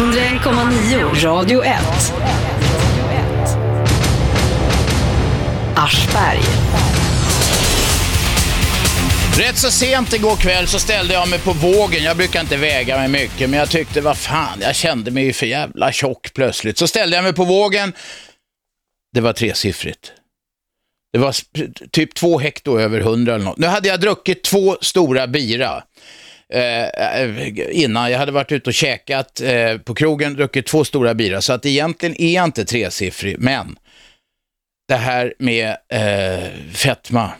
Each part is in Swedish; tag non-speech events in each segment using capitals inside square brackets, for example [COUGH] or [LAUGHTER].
101,9 Radio 1. Aschberg. Rätt så sent igår kväll så ställde jag mig på vågen. Jag brukar inte väga mig mycket, men jag tyckte, vad fan, jag kände mig ju för jävla tjock plötsligt. Så ställde jag mig på vågen. Det var tresiffrigt. Det var typ två hekto över hundra eller något. Nu hade jag druckit två stora bira. Eh, eh, innan. Jag hade varit ute och käkat eh, på krogen, druckit två stora bira. Så att egentligen är jag inte tresiffrig, men det här med eh, fetma.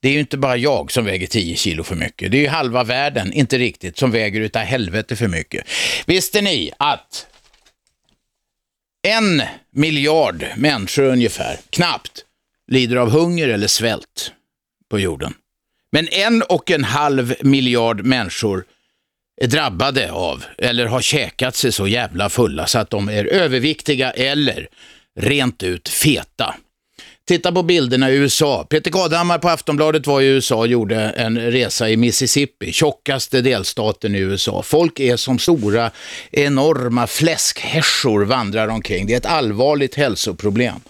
Det är ju inte bara jag som väger 10 kilo för mycket. Det är ju halva världen, inte riktigt, som väger utav helvete för mycket. Visste ni att en miljard människor ungefär, knappt, lider av hunger eller svält på jorden? Men en och en halv miljard människor är drabbade av eller har käkat sig så jävla fulla så att de är överviktiga eller rent ut feta. Titta på bilderna i USA. Peter Kadhammar på Aftonbladet var i USA och gjorde en resa i Mississippi, tjockaste delstaten i USA. Folk är som stora, enorma fläskhärsor vandrar omkring. Det är ett allvarligt hälsoproblem.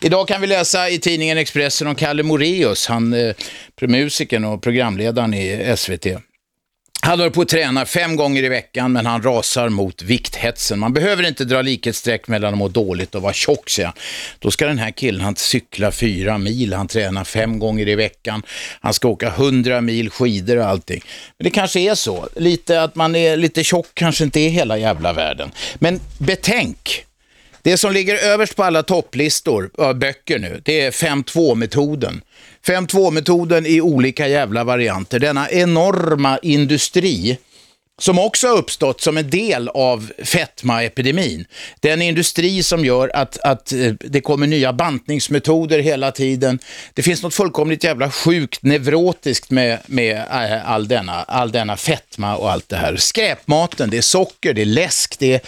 Idag kan vi läsa i tidningen Expressen om Kalle Moreus, han eh, musikern och programledaren i SVT. Han håller på att träna fem gånger i veckan, men han rasar mot vikthetsen. Man behöver inte dra likhetsstreck mellan att må dåligt och vara tjock, säger han. Då ska den här killen, han cykla fyra mil, han tränar fem gånger i veckan, han ska åka hundra mil skidor och allting. Men det kanske är så, lite att man är lite tjock kanske inte är hela jävla världen. Men betänk, det som ligger överst på alla topplistor av böcker nu, det är 5-2-metoden. 5.2-metoden i olika jävla varianter. Denna enorma industri som också har uppstått som en del av fetmaepidemin. Det är en industri som gör att, att eh, det kommer nya bantningsmetoder hela tiden. Det finns något fullkomligt jävla sjukt neurotiskt med, med eh, all, denna, all denna fetma och allt det här. Skräpmaten, det är socker, det är läsk, det är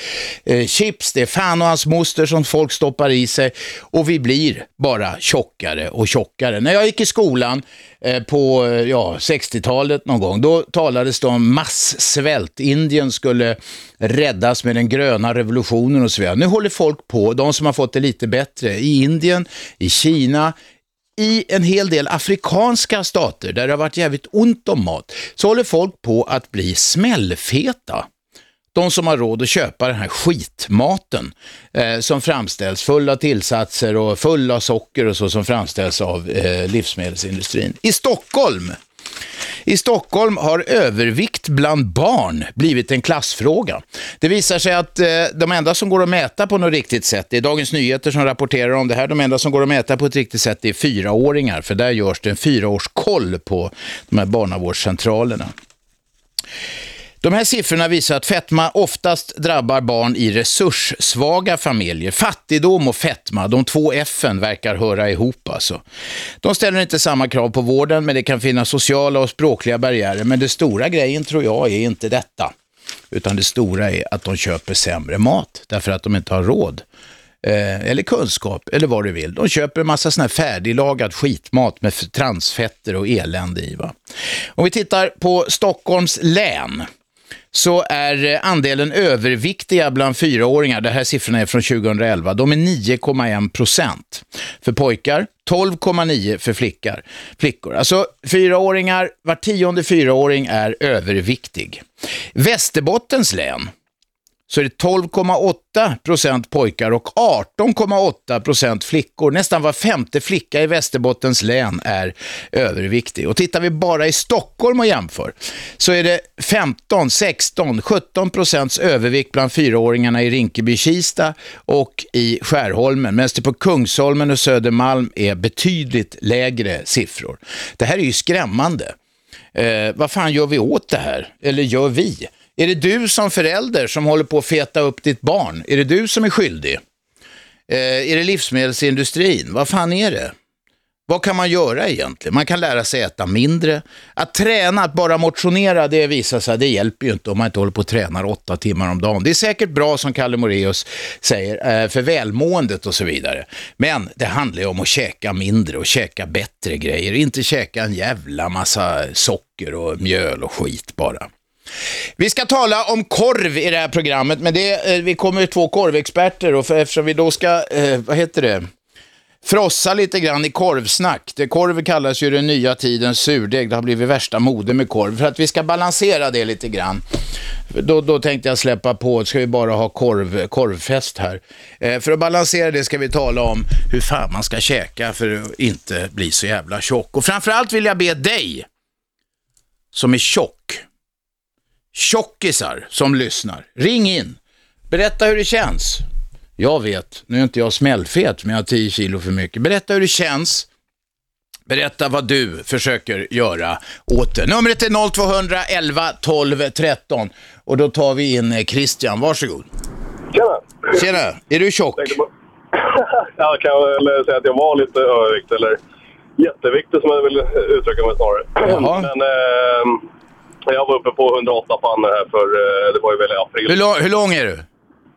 eh, chips, det är fan och hans moster som folk stoppar i sig och vi blir bara tjockare och tjockare. När jag gick i skolan Eh, på eh, ja, 60-talet någon gång. Då talades det om massvält. Indien skulle räddas med den gröna revolutionen och så vidare. Nu håller folk på, de som har fått det lite bättre, i Indien, i Kina, i en hel del afrikanska stater där det har varit jävligt ont om mat, så håller folk på att bli smällfeta de som har råd att köpa den här skitmaten eh, som framställs, full av tillsatser och full av socker och så som framställs av eh, livsmedelsindustrin. I Stockholm i Stockholm har övervikt bland barn blivit en klassfråga. Det visar sig att eh, de enda som går att mäta på något riktigt sätt, det är Dagens Nyheter som rapporterar om det här, de enda som går att mäta på ett riktigt sätt är fyraåringar, för där görs det en fyraårskoll på de här barnavårdscentralerna. De här siffrorna visar att fetma oftast drabbar barn i resurssvaga familjer. Fattigdom och fetma, de två F-en verkar höra ihop alltså. De ställer inte samma krav på vården, men det kan finnas sociala och språkliga barriärer. Men det stora grejen tror jag är inte detta, utan det stora är att de köper sämre mat därför att de inte har råd. Eh, eller kunskap, eller vad du vill. De köper en massa sån här färdiglagad skitmat med transfetter och elände i. Va? Om vi tittar på Stockholms län, så är eh, andelen överviktiga bland fyraåringar, det här siffrorna är från 2011, de är 9,1 procent för pojkar, 12,9 för flickor. flickor. Alltså fyraåringar, var tionde fyraåring är överviktig. Västerbottens län, så är det 12,8 procent pojkar och 18,8 procent flickor. Nästan var femte flicka i Västerbottens län är överviktig. Och tittar vi bara i Stockholm och jämför så är det 15, 16, 17 procents övervikt bland fyraåringarna i Rinkeby-Kista och i Skärholmen. Medan det på Kungsholmen och Södermalm är betydligt lägre siffror. Det här är ju skrämmande. Eh, vad fan gör vi åt det här? Eller gör vi? Är det du som förälder som håller på att feta upp ditt barn? Är det du som är skyldig? Eh, är det livsmedelsindustrin? Vad fan är det? Vad kan man göra egentligen? Man kan lära sig äta mindre. Att träna, att bara motionera, det visar sig, det hjälper ju inte om man inte håller på och tränar åtta timmar om dagen. Det är säkert bra som Kalle Moreus säger, eh, för välmåendet och så vidare. Men det handlar ju om att käka mindre och käka bättre grejer. Inte käka en jävla massa socker och mjöl och skit bara. Vi ska tala om korv i det här programmet, men det, eh, vi kommer två korvexperter och för, eftersom vi då ska, eh, vad heter det, frossa lite grann i korvsnack. Det, korv kallas ju den nya tidens surdeg. Det har blivit värsta mode med korv. För att vi ska balansera det lite grann. Då, då tänkte jag släppa på, ska vi bara ha korv, korvfest här. Eh, för att balansera det ska vi tala om hur fan man ska käka för att inte bli så jävla tjock. Och framförallt vill jag be dig, som är tjock, tjockisar som lyssnar, ring in. Berätta hur det känns. Jag vet, nu är inte jag smällfet, men jag har 10 kilo för mycket. Berätta hur det känns. Berätta vad du försöker göra åt det. Numret är 0211 12 13 och då tar vi in eh, Christian. Varsågod. Tjena! Tjena, är du tjock? [LAUGHS] ja, kan jag väl säga att jag var lite överviktig, eller jätteviktig som jag vill uttrycka mig snarare. Jaha. Men eh, jag var uppe på 108 pannor här för, eh, det var ju väl i april. Hur, lång, hur lång är du?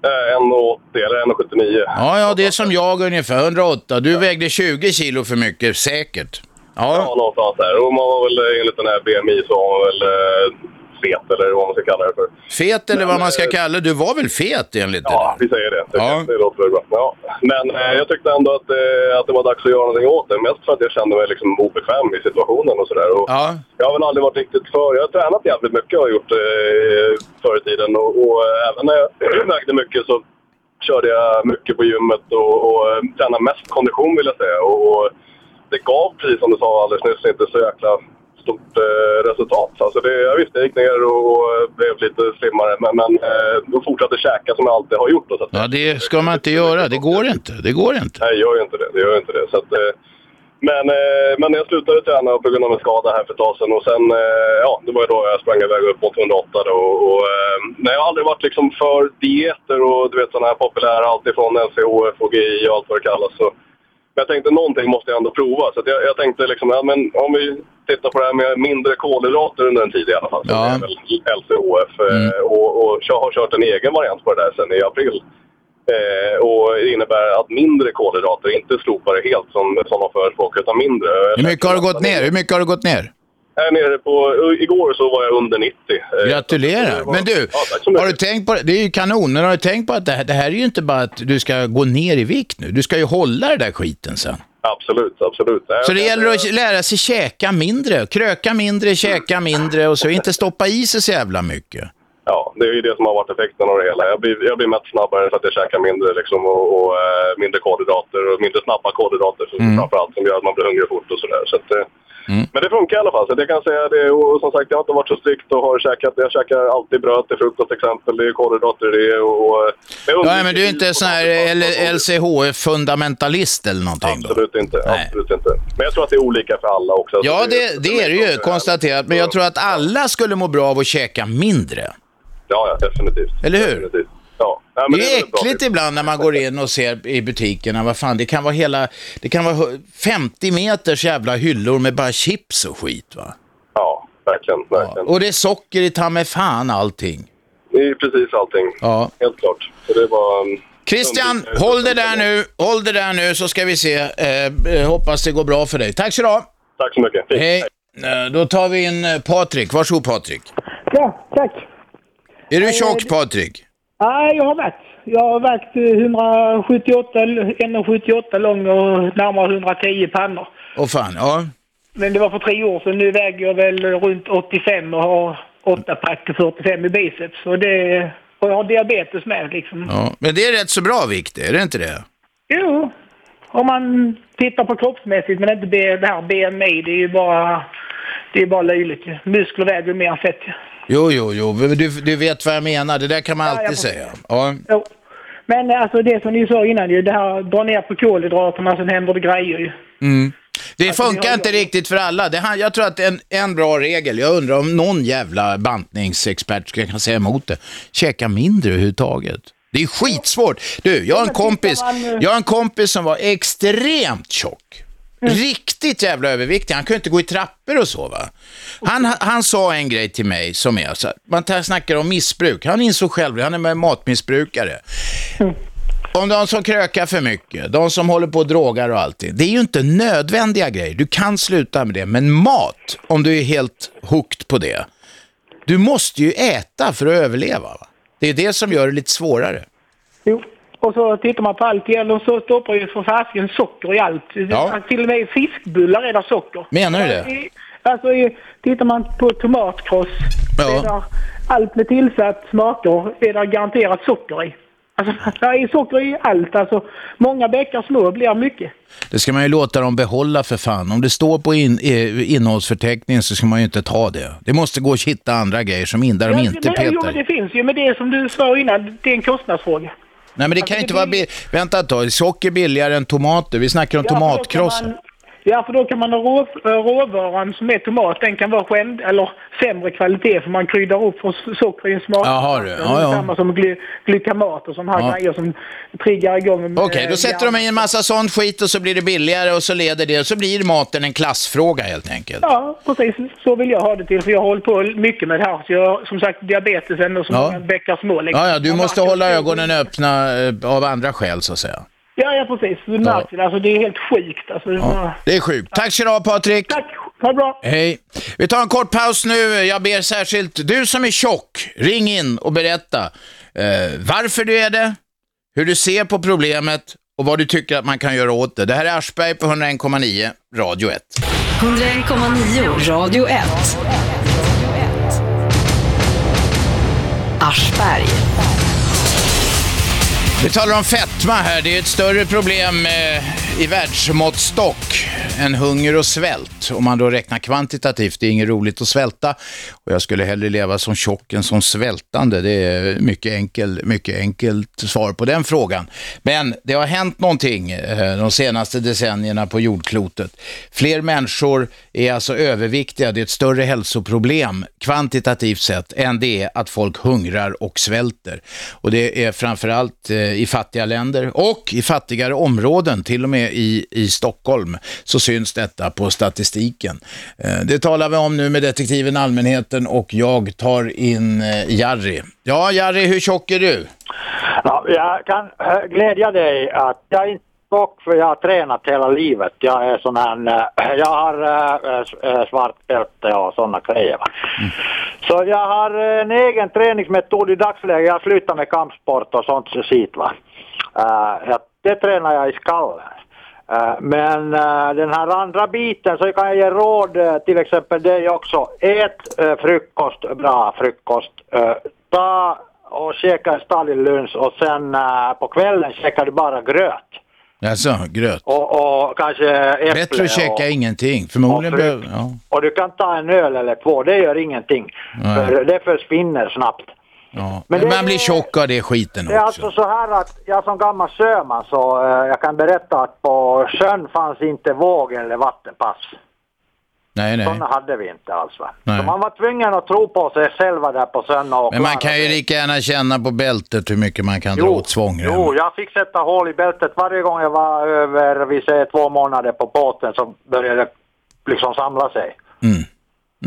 Eh, 1,80 eller 1,79. Ja, ja, det är som jag ungefär, 108. Du vägde 20 kilo för mycket, säkert. Ja, Ja, någonstans där. Och man var väl eh, enligt den här BMI så var man väl eh, fet eller vad man ska kalla det för. fet eller vad Men, man ska eh, kalla det. Du var väl fet enligt det Ja, vi säger det. Det, Ja. det låter bra. Ja. Men eh, jag tyckte ändå att, eh, att det var dags att göra någonting åt det. Mest för att jag kände mig liksom obekväm i situationen och sådär. Och Ja, Jag har väl aldrig varit riktigt för. Jag har tränat jävligt mycket och har gjort eh, förr i tiden. Och, och eh, även när jag [CLEARS THROAT] vägde mycket så körde jag mycket på gymmet och, och eh, tränade mest kondition vill jag säga. Och, och det gav, precis som du sa alldeles nyss, inte så jäkla stort eh, resultat. Alltså det, jag visste, jag gick ner och, och blev lite slimmare. Men, men eh, fortsatte käka som jag alltid har gjort. Då, så att, ja det ska man inte göra. Det går inte. Det går inte. Nej, gör inte det. det, gör inte det. Så att, eh, men, eh, men jag slutade träna på grund av en skada här för ett tag sedan och sen, eh, ja, det var ju då jag sprang iväg upp mot 108 då. Och, och, eh, nej, jag har aldrig varit liksom för dieter och du vet sådana här populära, alltifrån LCHF och GI och allt vad det kallas. Så, men jag tänkte någonting måste jag ändå prova. Så jag, jag tänkte liksom, ja men om vi tittar på det här med mindre kolhydrater under en tid i alla fall. Så Ja. det är väl LCHF eh, Mm. och, och jag har kört en egen variant på det där sen i april. Eh, och det innebär att mindre kolhydrater, inte slopa det helt som, som de förespråkar, utan mindre. Hur mycket har du gått ner? Hur mycket har du gått ner? Här nere på, igår så var jag under 90. Eh, Gratulerar. var- Men du, ja, har du tänkt på det? Är ju kanon, men har du tänkt på att det här, det här är ju inte bara att du ska gå ner i vikt nu. Du ska ju hålla det där skiten sen. Absolut, absolut. Så det gäller att lära sig käka mindre, kröka mindre, käka mindre och så inte stoppa i sig så jävla mycket. Ja, det är ju det som har varit effekten av det hela. Jag blir, jag blir mätt snabbare för att jag käkar mindre liksom, och, och eh, mindre kolhydrater och mindre snabba kolhydrater Mm. framförallt som gör att man blir hungrig fort och sådär. Så att, eh, Men det funkar i alla fall. Så det kan jag säga det. Och som sagt, jag har inte varit så strikt och har käkat. Jag käkar alltid bröd till frukost till exempel. Det är kolhydrater i det. Och, och, jag Ja, undviker men du är inte sån här LCHF-fundamentalist eller någonting då? Absolut inte. Nej. Absolut inte. Men jag tror att det är olika för alla också. Ja, Alltså, det, det är det ju konstaterat, men jag tror att alla skulle må bra av att käka mindre. Ja, ja, definitivt. Eller hur? Definitivt. Ja. Ja, men Det är väl bra. äckligt ibland när man går in och ser i butikerna, vad fan, det kan vara hela, det kan vara 50 meters jävla hyllor med bara chips och skit va. Ja, verkligen. verkligen. Och det är socker i ta med fan allting. Det är precis allting. Ja. Helt klart. Så det var... um, Christian, håll det där nu, håll det där nu så ska vi se. Eh, eh, hoppas det går bra för dig. Tack så du. Tack så mycket. Fint. Hej. Eh, Då tar vi in eh, Patrik. Varsågod Patrik. Ja, tack. Är du tjock Patrik? Nej, jag har vägt. Jag har vägt eh, 178, eller 178 lång och närmare 110 pannor. Åh fan, ja. Men det var för tre år sedan. Nu väger jag väl runt 85 och har 8 pack och 45 i biceps. Och, det, och jag har diabetes med liksom. ja. Men det är rätt så bra vikt, är det inte det? Jo, om man tittar på kroppsmässigt men inte det här BMI. Det är ju bara, det är bara löjligt. Muskler väger mer än fett. Jo, jo, jo. Du, du vet vad jag menar. Det där kan man Ja, alltid säga. Ja. Jo. Men alltså det som ni sa innan ju, det här dra ner på kolhydraterna sen händer det grejer ju. Det Alltså, det funkar har inte riktigt för alla. Det, han- jag tror att en, en bra regel, jag undrar om någon jävla bantningsexpert ska kan säga emot det, käka mindre överhuvudtaget. Det är skitsvårt. Du, jag har en kompis, eh, jag har en kompis som var extremt tjock. Mm. Riktigt jävla överviktig. Han kunde inte gå i trappor och så va. Han, han sa en grej till mig som är så här, man snackar om missbruk. Han insåg själv han är med matmissbrukare. Om de som krökar för mycket, de som håller på och drogar och allting. Det är ju inte nödvändiga grejer. Du kan sluta med det. Men mat, om du är helt hooked på det. Du måste ju äta för att överleva. Va? Det är det som gör det lite svårare. Jo. Och så tittar man på allt igen och så stoppar ju för fasken socker i allt. Ja. Till och med i fiskbullar är det socker. Menar du det? Alltså tittar man på tomatkross, Ja. allt med tillsatt smaker är det garanterat socker i. Alltså [LAUGHS] det är socker i allt. Alltså många bäckar små blir mycket. Det ska man ju låta dem behålla för fan. Om det står på in, eh, innehållsförteckningen så ska man ju inte ta det. Det måste gå att hitta andra grejer som in, där de Ja, inte men, jo, men petar. det finns ju. Men det som du sa innan, det är en kostnadsfråga. Nej men det kan ju Alltså, inte vara... blir- bi- Vänta ett tag, socker billigare än tomater. Vi snackar om Ja, tomatkrossar. Ja, för då kan man ha rå, råvaran som är tomat, den kan vara skänd, eller sämre kvalitet för man kryddar upp för socker i en smak. Jaha, du. Ja, ja. Samma som gly, glykamat och sådana här Ja. grejer som triggar igång. Okej, eh, då sätter de i en massa sån skit och så blir det billigare och så leder det, så blir maten en klassfråga helt enkelt. Ja, precis. Så vill jag ha det till. För jag har hållit på mycket med det här. Så jag har som sagt diabetesen och så Ja. bäckar små. liksom. Ja, ja, du måste hålla ögonen öppna eh, av andra skäl så att säga. Ja, ja precis. Det. Alltså, det är helt sjukt. Alltså, det är bara- Det är sjukt. Tack så du ha Patrik. Tack, ha det bra. Hej. Vi tar en kort paus nu. Jag ber särskilt du som är tjock, ring in och berätta eh, varför du är det, hur du ser på problemet och vad du tycker att man kan göra åt det. Det här är Aschberg på 101,9 Radio 1. 101,9 Radio 1. Aschberg. Vi talar om fetma här. Det är ett större problem eh, i världsmåttstock en hunger och svält. Om man då räknar kvantitativt. Det är inget roligt att svälta. Och jag skulle hellre leva som tjock än som svältande. Det är mycket, enkel, mycket enkelt svar på den frågan. Men det har hänt någonting eh, de senaste decennierna på jordklotet. Fler människor är alltså överviktiga. Det är ett större hälsoproblem kvantitativt sett än det är att folk hungrar och svälter. Och det är framförallt eh, i fattiga länder och i fattigare områden, till och med i, i Stockholm, så syns detta på statistiken. Eh, Det talar vi om nu med detektiven Allmänheten och jag tar in eh, Jari. Ja, Jari, hur tjock är du? Ja, jag kan äh, glädja dig att jag är inte tjock för jag har tränat hela livet. Jag är sån här, jag har äh, svart bälte och sådana grejer. va. Så jag har en egen träningsmetod i dagsläget. Jag har slutat med kampsport och sånt så shit va. Äh, det tränar jag i skallen. Äh, men äh, den här andra biten så kan jag ge råd äh, till exempel dig också. Ät frukost, bra frukost. Ta och käka en stadig lunch och sen på kvällen käkar du bara gröt. Alltså, gröt. Och, och kanske äpple. Bättre att käka och, ingenting. Förmodligen och behöver... Ja. och du kan ta en öl eller två, det gör ingenting. Nej. För det försvinner snabbt. Ja. Men man blir tjock av det skiten Det är också. alltså så här att jag som gammal sjöman så eh, jag kan berätta att på sjön fanns inte våg eller vattenpass. Nej, nej. Sådana hade vi inte alls va. Nej. Så man var tvungen att tro på sig själva där på sjön och Men man kan ju lika gärna känna på bältet hur mycket man kan dra åt svångremmen. Jo, jag fick sätta hål i bältet varje gång jag var över, vi säger två månader på båten så började det liksom samla sig. Mm.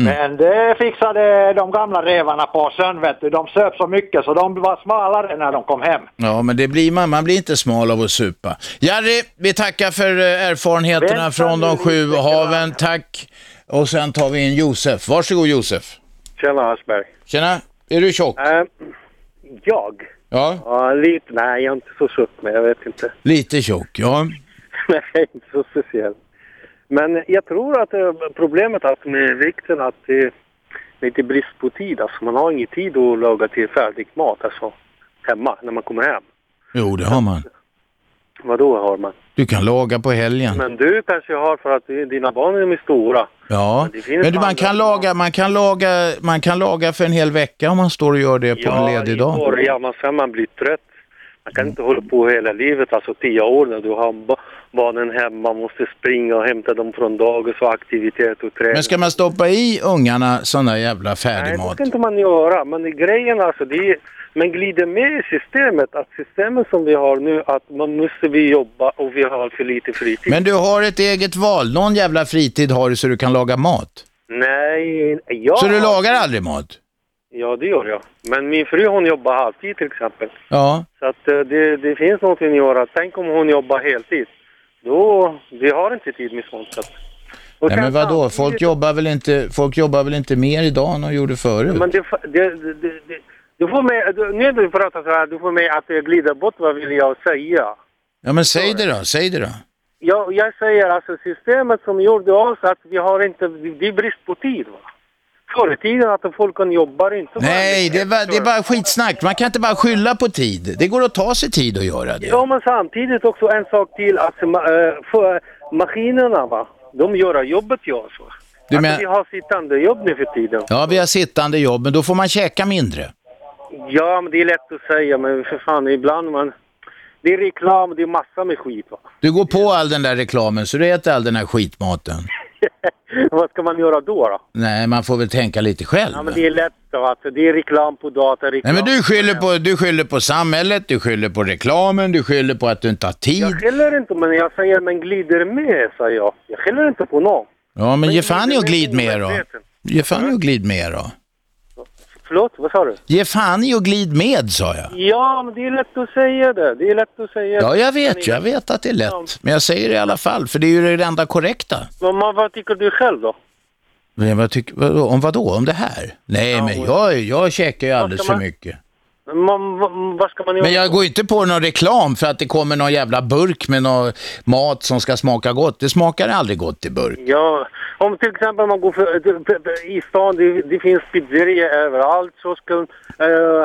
Men det fixade de gamla revarna på sjön vet du. De söp så mycket så de var smalare när de kom hem. Ja, men det blir man. Man blir inte smal av att supa. Jari, vi tackar för eh, erfarenheterna Vänta från de sju haven. Tack. Och sen tar vi in Josef. Varsågod Josef. Tjena Aschberg. Tjena, är du tjock? Äh, jag? Ja, Ja, lite. Nej, jag är inte så tjock, men jag vet inte. lite tjock. Ja, [LAUGHS] Nej, inte så speciellt. Men jag tror att eh, problemet att med vikten att det är lite brist på tid. Alltså man har ingen tid att laga till färdig mat alltså hemma när man kommer hem. jo det har man. Vad då har man? Du kan laga på helgen. Men du kanske har för att dina barn är stora. Ja, Men men du, man kan laga, man kan laga, man kan laga för en hel vecka om man står och gör det på en ledig i dag. början, men sen man blir trött. Man kan inte hålla på hela livet, alltså tio år när du har barnen hemma, måste springa och hämta dem från dagis och aktivitet och träning. Men ska man stoppa i ungarna sån där jävla Nej, färdig det ska inte man göra. Men grejen alltså, det är, man glider med i systemet. Att systemet som vi har nu, att man måste vi jobba och vi har för lite fritid. Men du har ett eget val. Någon jävla fritid har du så du kan laga mat. Nej, jag... Så du lagar aldrig mat? Ja, det gör jag. Men min fru hon jobbar halvtid till exempel. Ja. Så att eh, det, det finns någonting att göra. Tänk om hon jobbar heltid. Då, vi har inte tid med sånt. Så Och Nej, men vadå? samtidigt- Folk jobbar, väl inte, folk jobbar väl inte mer idag än de gjorde förut? Men det, det, det, det, du får mig, du, nu när du pratar så här, du får mig att jag glider bort vad vill jag säga. Ja, men säg det då, säg det då. Jag, jag säger alltså systemet som gjorde oss att vi har inte, det är brist på tid va. Förr i tiden att folk kan jobba inte bara Nej, det är, bara, det är bara skitsnack. Man kan inte bara skylla på tid. Det går att ta sig tid att göra det. Ja, men samtidigt också en sak till att ma- eh, för maskinerna va, de gör jobbet oss va. Du Alltså, men, vi har sittande jobb nu för tiden. ja, vi har sittande jobb, men då får man käka mindre. Ja, men det är lätt att säga, men för fan ibland man... Det är reklam, det är massa med skit va. Du går på all den där reklamen, så du äter all den här skitmaten. [LAUGHS] Vad ska man göra då då? Nej, man får väl tänka lite själv. Ja, men det är lätt då, alltså, det är reklam på data, reklam Nej, men du skyller, på, du skyller på samhället, du skyller på reklamen, du skyller på att du inte har tid. Jag skäller inte, men jag säger men glider med, säger jag. Jag skäller inte på någon. Ja, men ge fan i att glid med då. Ge fan i att glid med då. Förlåt, vad sa du? Ge fan i att glid med, sa jag. Ja, men det är lätt att säga det. Det är lätt att säga Ja, jag vet, jag vet att det är lätt. Men jag säger det i alla fall, för det är ju det enda korrekta. Men vad- tycker du själv då? Men vad tycker, om vad då? Om det här? Nej, men jag, jag käkar ju alldeles för mycket. Man, vad, ska man göra? Men jag går inte på någon reklam för att det kommer någon jävla burk med någon mat som ska smaka gott. Det smakar aldrig gott i burk. Ja, om till exempel man går för, i stan, det, det finns pizzerior överallt, så ska uh,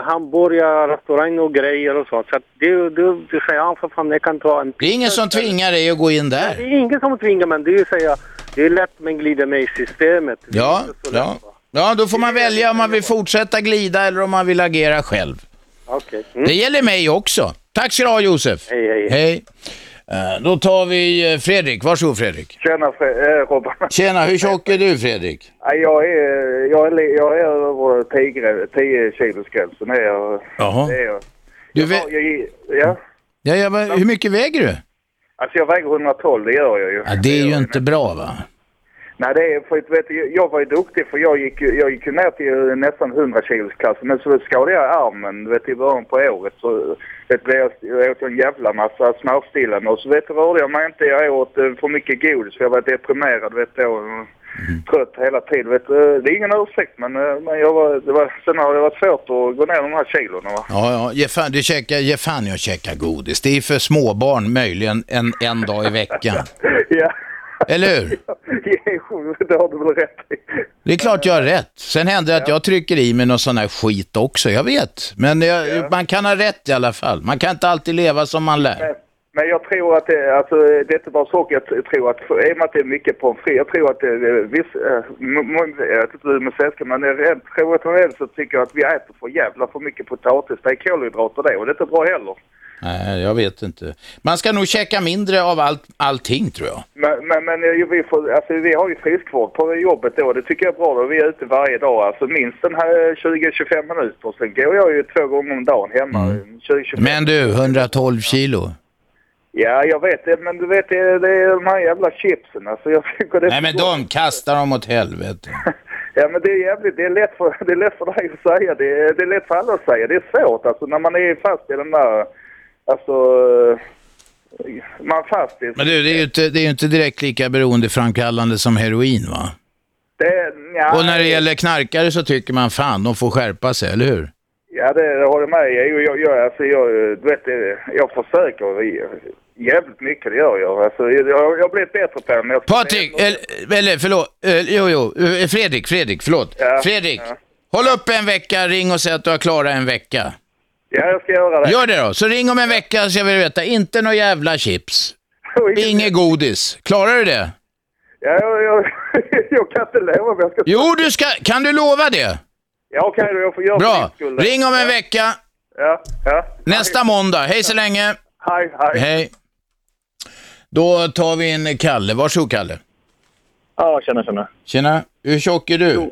hamburgerrestaurang och grejer och sånt. Så att det, det, det säger han för fan, jag kan ta en Det är ingen som tvingar dig att gå in Det där. är ingen som tvingar, men det är säga, det är lätt men glider med i systemet. Det Ja, så lätt, ja. va? Ja, då får man välja om man vill fortsätta glida eller om man vill agera själv. Okej. Mm. Det gäller mig också. Tack ska du ha Josef. Hej, hej. Hej. Eh, Då tar vi eh, Fredrik. Varsågod Fredrik. Tjena Fre- äh, Robban. [LAUGHS] Tjena, hur tjock är du Fredrik? Jag är, jag är, jag är över 10, grä- 10 kilos gränsen. Det är jag. Jaha. Det är jag. Du Ja, vä- jag, ja. ja, ja, hur mycket väger du? Alltså jag väger 112, det gör jag ju. Ja, det är ju inte bra va? Nej, det är för att vet du, jag var ju duktig för jag gick, jag gick ju ner till nästan 100 kilos klassen. Men så skadade jag armen, du vet i början på året. Så vet jag, jag åt en jävla massa smärtstillande och så vet du rörde jag mig inte. Jag åt eh, för mycket godis för jag var deprimerad vet du. Och, Trött hela tiden. Vet. Det är ingen ursäkt men, eh, men jag var, det var, sen har det varit svårt att gå ner de här kilona va. Ja, ja, ge fan, du käkar, ge fan i att käka godis. Det är för småbarn möjligen en, en dag i veckan. [LAUGHS] ja. Eller hur? Jo, [LAUGHS] det har du väl rätt i. Det är klart jag har rätt. Sen händer det att jag trycker i mig någon sån här skit också, jag vet. Men jag, man kan ha rätt i alla fall. Man kan inte alltid leva som man lär. Men- Men jag tror att det, alltså, det är inte bara socker. Jag tror att, i och med att det är mycket pommes frites, jag tror att det är viss, m- jag vet inte med svenska, men jag tror att generellt så tycker jag att vi äter för jävla för mycket potatis. Det är kolhydrater det och det är inte bra heller. Nej, jag vet inte. Man ska nog käka mindre av allt, allting tror jag. Men, men, men vi, får, alltså, vi har ju friskvård på jobbet då. Det tycker jag är bra. Då. Vi är ute varje dag, alltså minst den här 20-25 minuter. Sen går jag ju två gånger om dagen hemma. 20-25 Men du, 112 kilo. Ja, jag vet det. Men du vet, det, det är de här jävla chipsen. Alltså, jag tycker det Nej men de kastar dem åt helvete. [LAUGHS] Ja, men det är jävligt. Det är lätt för, det är lätt för dig att säga. Det är, det är lätt för alla att säga. Det är svårt alltså när man är fast i den där... Alltså... Man är fast i... Men du, det är ju inte, det är ju inte direkt lika beroendeframkallande som heroin va? Det, ja, Och när det gäller knarkare så tycker man fan, de får skärpa sig, eller hur? Ja, det, det håller med jag, jag, jag, alltså, jag, du vet, jag försöker jävligt mycket, det gör jag. Alltså, jag, jag blivit bättre på det. men jag- Patrik, eller, eller förlåt, eh, jo jo, eh, Fredrik, Fredrik, förlåt. Ja, Fredrik, ja. håll upp en vecka, ring och säg att du har klarat en vecka. Ja, jag ska göra det. Gör det då, så ring om en vecka så jag vill veta, inte några jävla chips, [LAUGHS] inget godis. Klarar du det? Ja, jag, jag, [LAUGHS] jag kan inte lova men jag ska... Jo, du ska, kan du lova det? Ja, okej då, jag får göra Bra, skull. ring om en vecka, Ja, ja. nästa måndag. Hej så länge. Hej, hej. Hej. Då tar vi in Kalle. Varsågod Kalle. Ja, tjena, tjena. Tjena, hur tjock är du? Eh,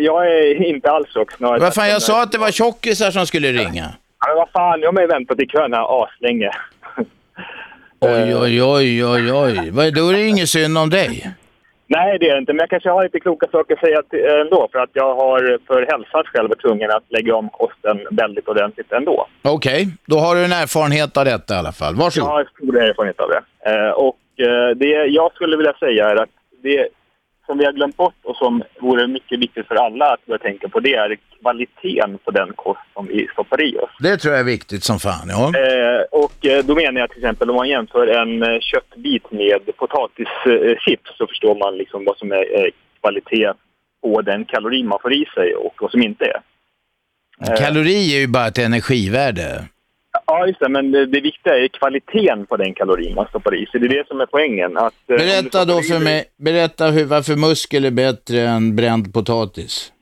jag är inte alls tjock. Snarare Vad fan, jag sa att det var tjockisar som skulle ringa. Ja, men vad fan, jag har med väntat i kön här aslänge. [LAUGHS] Oj, oj, oj, oj, oj. Då är det inget synd om dig. Nej, det är det inte. Men jag kanske har lite kloka saker att säga till- ändå. För att jag har för hälsans själv varit tvungen att lägga om kosten väldigt ordentligt ändå. Okej, då har du en erfarenhet av detta i alla fall. Jag Varsågod. har stor erfarenhet av det. Eh, och eh, det jag skulle vilja säga är att det som vi har glömt bort och som vore mycket viktigt för alla att börja tänka på det är kvaliteten på den kost som vi stoppar i oss. Det tror jag är viktigt som fan, ja. Eh, och eh, då menar jag till exempel om man jämför en eh, köttbit med potatischips så förstår man liksom vad som är eh, kvalitet på den kalori man får i sig och vad som inte är. Kalori är ju bara ett energivärde. Ja, just det. Men det, det viktiga är kvaliteten på den kalorin man stoppar i sig. Det är det som är poängen. Att, eh, Berätta då för mig, berätta hur, varför muskel är bättre än bränd potatis.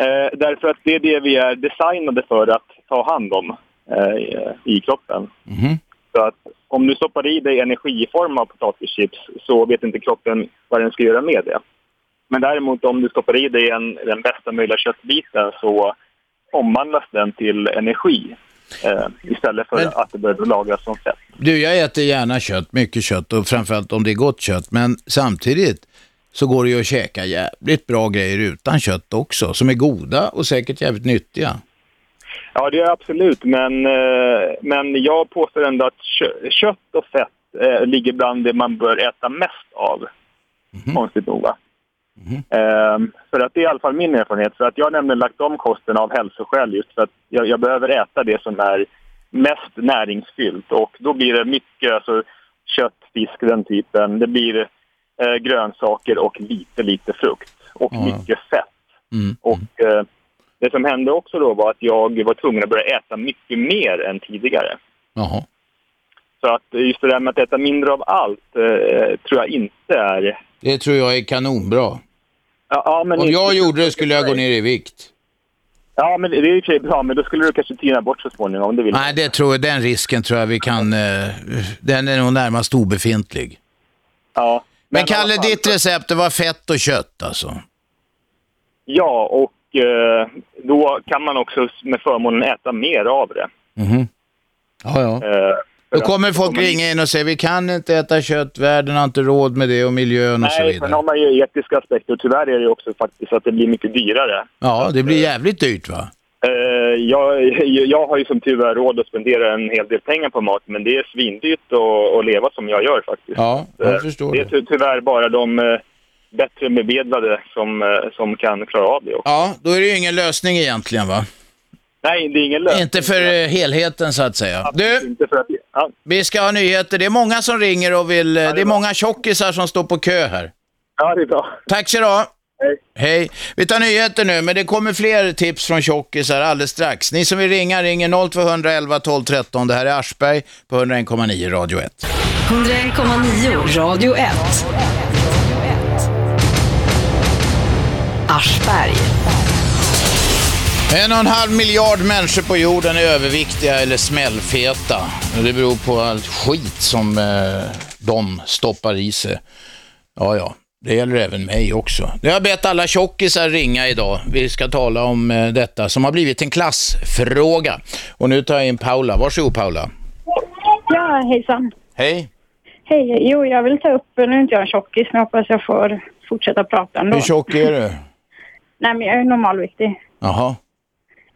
Eh, därför att det är det vi är designade för att ta hand om eh, i- i kroppen. Mhm. Så att om du stoppar i dig energi i form av potatischips så vet inte kroppen vad den ska göra med det. Men däremot om du stoppar i dig en, den bästa möjliga köttbiten så omvandlas den till energi eh, istället för Men- att det börjar lagras som fett. Du, jag äter gärna kött, mycket kött och framförallt om det är gott kött. Men samtidigt så går det ju att käka jävligt bra grejer utan kött också, som är goda och säkert jävligt nyttiga. Ja, det är absolut. Men, eh, men jag påstår ändå att kö- kött och fett eh, ligger bland det man bör äta mest av. Konstigt nog, va? Ehm, för att det är i alla fall min erfarenhet. För att jag har nämligen lagt om kosten av hälsoskäl just för att jag, jag behöver äta det som är mest näringsfyllt. Och då blir det mycket alltså, kött, fisk, den typen. Det blir eh, grönsaker och lite, lite frukt. Och Ja. mycket fett. Mm. Och eh, det som hände också då var att jag var tvungen att börja äta mycket mer än tidigare. Jaha. Så att just det där med att äta mindre av allt eh, tror jag inte är... Det tror jag är kanonbra. Ja, ja, men Om jag gjorde det skulle jag gå ner i vikt. Ja, men det är ju i bra, men då skulle du kanske tyna bort så småningom. Det vill Nej, det tror jag, den risken tror jag vi kan, eh, den är nog närmast obefintlig. Ja. Men alla Kalle, fall- ditt recept, det var fett och kött alltså? Ja, och eh, då kan man också med förmånen äta mer av det. Mhm. Ja, ja. Eh, Då kommer folk ringa in och säga vi kan inte äta kött, världen har inte råd med det och miljön och så Nej, sen vidare. har man ju etiska aspekter. Tyvärr är det också faktiskt att det blir mycket dyrare. Ja, det blir jävligt dyrt va? Eh, jag, [LAUGHS] jag har ju som tur är råd att spendera en hel del pengar på mat, men det är svindyrt att, att leva som jag gör faktiskt. Ja, Eh, jag förstår det är det. ty tyvärr bara de eh, bättre bemedlade som, eh, som kan klara av det. Också. Ja, då är det ju ingen lösning egentligen va? Nej, det är ingen lösning. Inte för eh, helheten så att säga. Du, Inte för att, ja, vi ska ha nyheter. Det är många som ringer och vill, det är bra. många tjockisar som står på kö här. ja, det är bra. Tack så du. Hej. Hej. Vi tar nyheter nu, men det kommer fler tips från tjockisar alldeles strax. Ni som vill ringa, ringer 0211 12 13. Det här är Aschberg på 101,9 Radio 1. 101,9 Radio 1. Aschberg. En och en halv miljard människor på jorden är överviktiga eller smällfeta. Det beror på allt skit som eh, de stoppar i sig. Ja, ja, det gäller även mig också. Jag har bett alla tjockisar ringa idag. Vi ska tala om eh, detta som har blivit en klassfråga. Och nu tar jag in Paula. Varsågod Paula. Ja, hejsan. Hej. Hej. Jo, jag vill ta upp, nu är inte jag en tjockis, men jag hoppas jag får fortsätta prata ändå. Hur tjock är du? Nej, men jag är normalviktig. Jaha.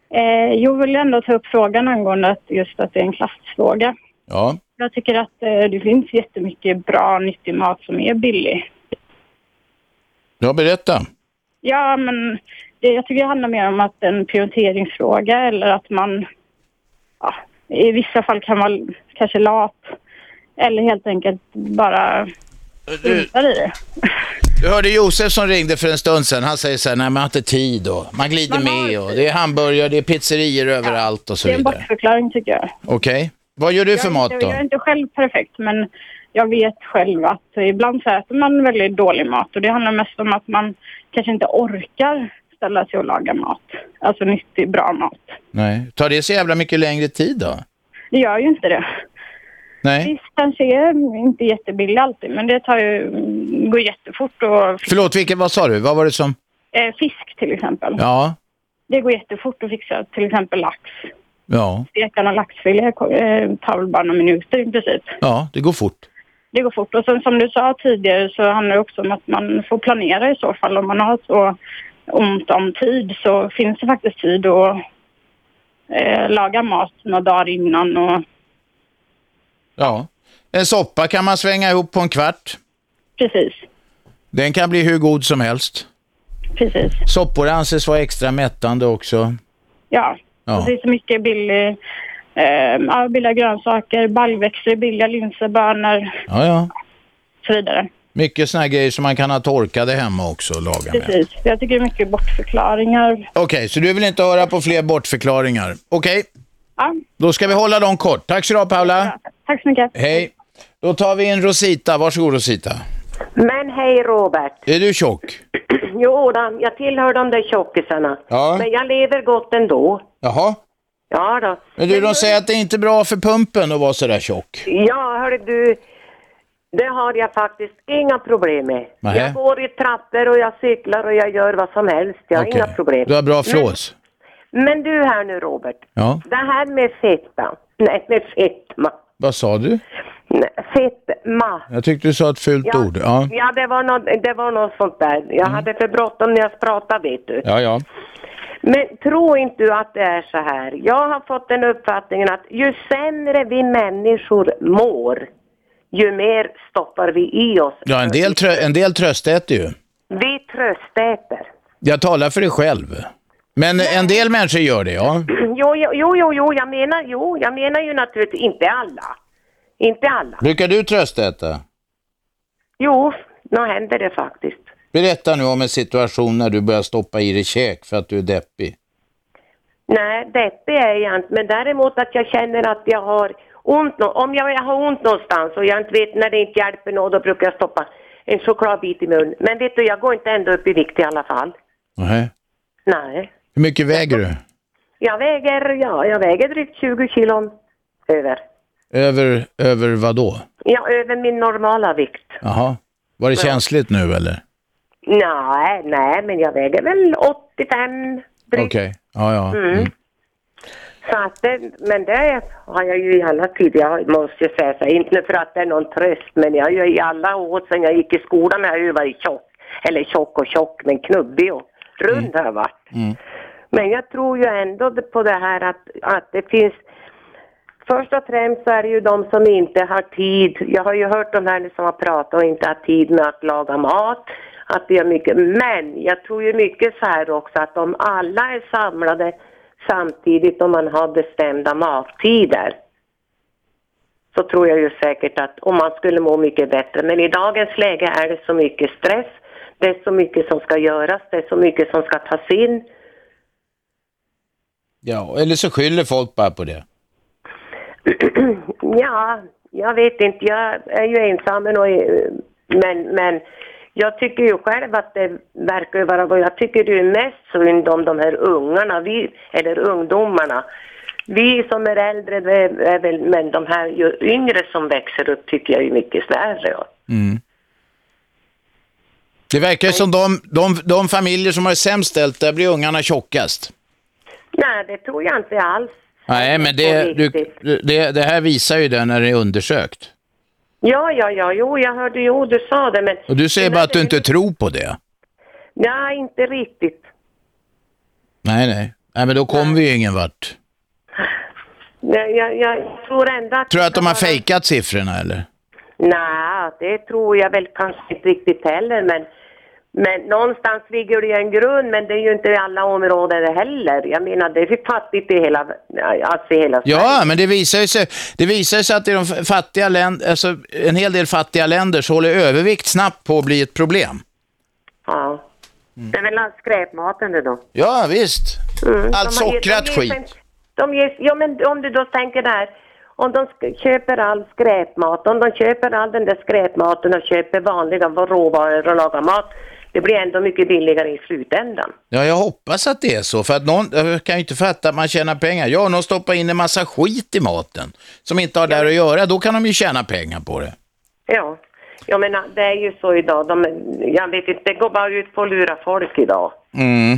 Eh, jag vill ändå ta upp frågan angående att just att det är en klassfråga. Ja. Jag tycker att eh, det finns jättemycket bra, nyttig mat som är billig. Ja, berätta. Ja, men det, jag tycker det handlar mer om att en prioriteringsfråga eller att man ja, i vissa fall kan vara kanske lat eller helt enkelt bara Du, struntar i det. Du hörde Josef som ringde för en stund sedan. Han säger så här, nej man har inte tid och man glider Man har med och det är hamburgare, det är pizzerior överallt och så Det är en vidare. bortförklaring tycker jag. Okej. Vad gör du för jag, mat jag, då? jag är inte själv perfekt men jag vet själv att ibland så äter man väldigt dålig mat och det handlar mest om att man kanske inte orkar ställa sig och laga mat. Alltså nyttig, bra mat. Nej. Tar det så jävla mycket längre tid då? Det gör ju inte det. Nej. Fisk kanske är inte jättebillig alltid men det tar ju, går jättefort och Förlåt, vilket, vad sa du? Vad var det som? eh, fisk till exempel. Ja. Det går jättefort att fixa till exempel lax. Ja. Steka laxfilé eh, tar väl bara några minuter i princip. Ja, det går fort. Det går fort. Och sen som du sa tidigare så handlar det också om att man får planera i så fall. Om man har så ont om tid så finns det faktiskt tid att eh, laga mat några dagar innan. Och, Ja. En soppa kan man svänga ihop på en kvart. precis. Den kan bli hur god som helst. Precis. Soppor anses vara extra mättande också. Ja, Ja. Det är så mycket billig, eh, billiga grönsaker, baljväxter, billiga linser, bönor Ja, ja. så vidare. Mycket såna grejer som man kan ha torkade hemma också och laga med. Precis. Jag tycker det är mycket bortförklaringar. Okej, så du vill inte höra på fler bortförklaringar? Okej, Ja, då ska vi hålla dem kort. Tack så du ha, Paula. tack så mycket. Hej. Då tar vi in Rosita. Varsågod Rosita. Men hej Robert. Är du tjock? [CLEARS THROAT] Jo då, jag tillhör de där tjockisarna. Ja. Men jag lever gott ändå. Jaha. Ja då. Men du, de säger att det är inte bra för pumpen att vara sådär tjock. Ja, hörru du. Det har jag faktiskt inga problem med. Nähä. Jag går i trappor och jag cyklar och jag gör vad som helst. Jag har Okej. inga problem. Du har bra flås. Men, du här nu Robert. Ja. Det här med fetta. Nej, med fetma. Vad sa du? Fetma. Jag tyckte du sa ett fult ord. Ja. ja det, var något, det var något sånt där. Jag hade för bråttom när jag pratade vet du. Ja, ja. Men tror inte du att det är så här? Jag har fått den uppfattningen att ju sämre vi människor mår, ju mer stoppar vi i oss. Ja, en del, trö en del tröstäter ju. Vi tröstäter. Jag talar för dig själv. Men en del människor gör det, ja. [CLEARS THROAT] Jo, jo, jo, jo, jag menar, jo, jag menar ju naturligtvis inte alla. Inte alla. Brukar du tröstäta? Jo, nu händer det faktiskt. Berätta nu om en situation när du börjar stoppa i dig käk för att du är deppig. Nej, deppig är jag inte, men däremot att jag känner att jag har ont, nå- om jag, jag har ont någonstans och jag inte vet när det inte hjälper något, då brukar jag stoppa en chokladbit i munnen. Men vet du, jag går inte ända upp i vikt i alla fall. Nej. Nej. Hur mycket väger du? Jag väger, ja, jag väger drygt 20 kilon över. Över, över vad då? Ja, över min normala vikt. Jaha. Var det Ja. känsligt nu eller? Nej, nej, men jag väger väl 85 drygt. Okej. Ja, ja. Mm. Mm. Så att det, men det har jag ju i alla tider, jag måste ju säga så, inte för att det är någon tröst, men jag har ju i alla år sedan jag gick i skolan har jag ju varit tjock. Eller tjock och tjock, men knubbig och rund har jag varit. Mm. Men jag tror ju ändå på det här att, att det finns Först och främst så är det ju de som inte har tid. Jag har ju hört de här nu som har pratat och inte har tid med att laga mat. Att det är mycket. Men jag tror ju mycket så här också att om alla är samlade samtidigt och man har bestämda mattider så tror jag ju säkert att om man skulle må mycket bättre. Men i dagens läge är det så mycket stress. Det är så mycket som ska göras. Det är så mycket som ska tas in. Ja, eller så skyller folk bara på det. [CLEARS THROAT] Ja, jag vet inte. Jag är ju ensam men, men, men jag tycker ju själv att det verkar vara vad jag tycker det är mest synd om de här ungarna, vi, eller ungdomarna. Vi som är äldre, är, väl, men de här yngre som växer upp tycker jag är mycket värre. Mm. Det verkar som de, de, de familjer som har det sämst ställt, där blir ungarna tjockast. Nej, det tror jag inte alls. Nej, men det, du, det, det här visar ju det när det är undersökt. Ja, ja, ja, jo, jag hörde, jo, du sa det, men... Och du säger bara att du inte tror på det. Nej, inte riktigt. Nej, nej. Nej, men då kommer vi ju ingen vart. Jag, jag, jag tror ändå att... Tror du att de har fejkat siffrorna eller? Nej, det tror jag väl kanske inte riktigt heller, men, men någonstans ligger det ju en grund, men det är ju inte i alla områden heller. Jag menar, det är ju fattigt i hela, alltså i hela Ja, men det visar ju sig, det visar sig att i de fattiga länder, alltså en hel del fattiga länder så håller övervikt snabbt på att bli ett problem. Ja. Det är väl skräpmaten det då? Ja, visst. Mm, Allt sockrat skit. De ger, ja, men om du då tänker där, om de köper all skräpmat, om de köper all den där skräpmaten och köper vanliga råvaror och lagar mat, det blir ändå mycket billigare i slutändan. Ja, jag hoppas att det är så, för att någon jag kan ju inte fatta att man tjänar pengar. Ja, någon stoppar in en massa skit i maten som inte har där att göra, då kan de ju tjäna pengar på det. Ja, jag menar det är ju så idag, de, jag vet inte, det går bara ut på att lura folk idag. Mm.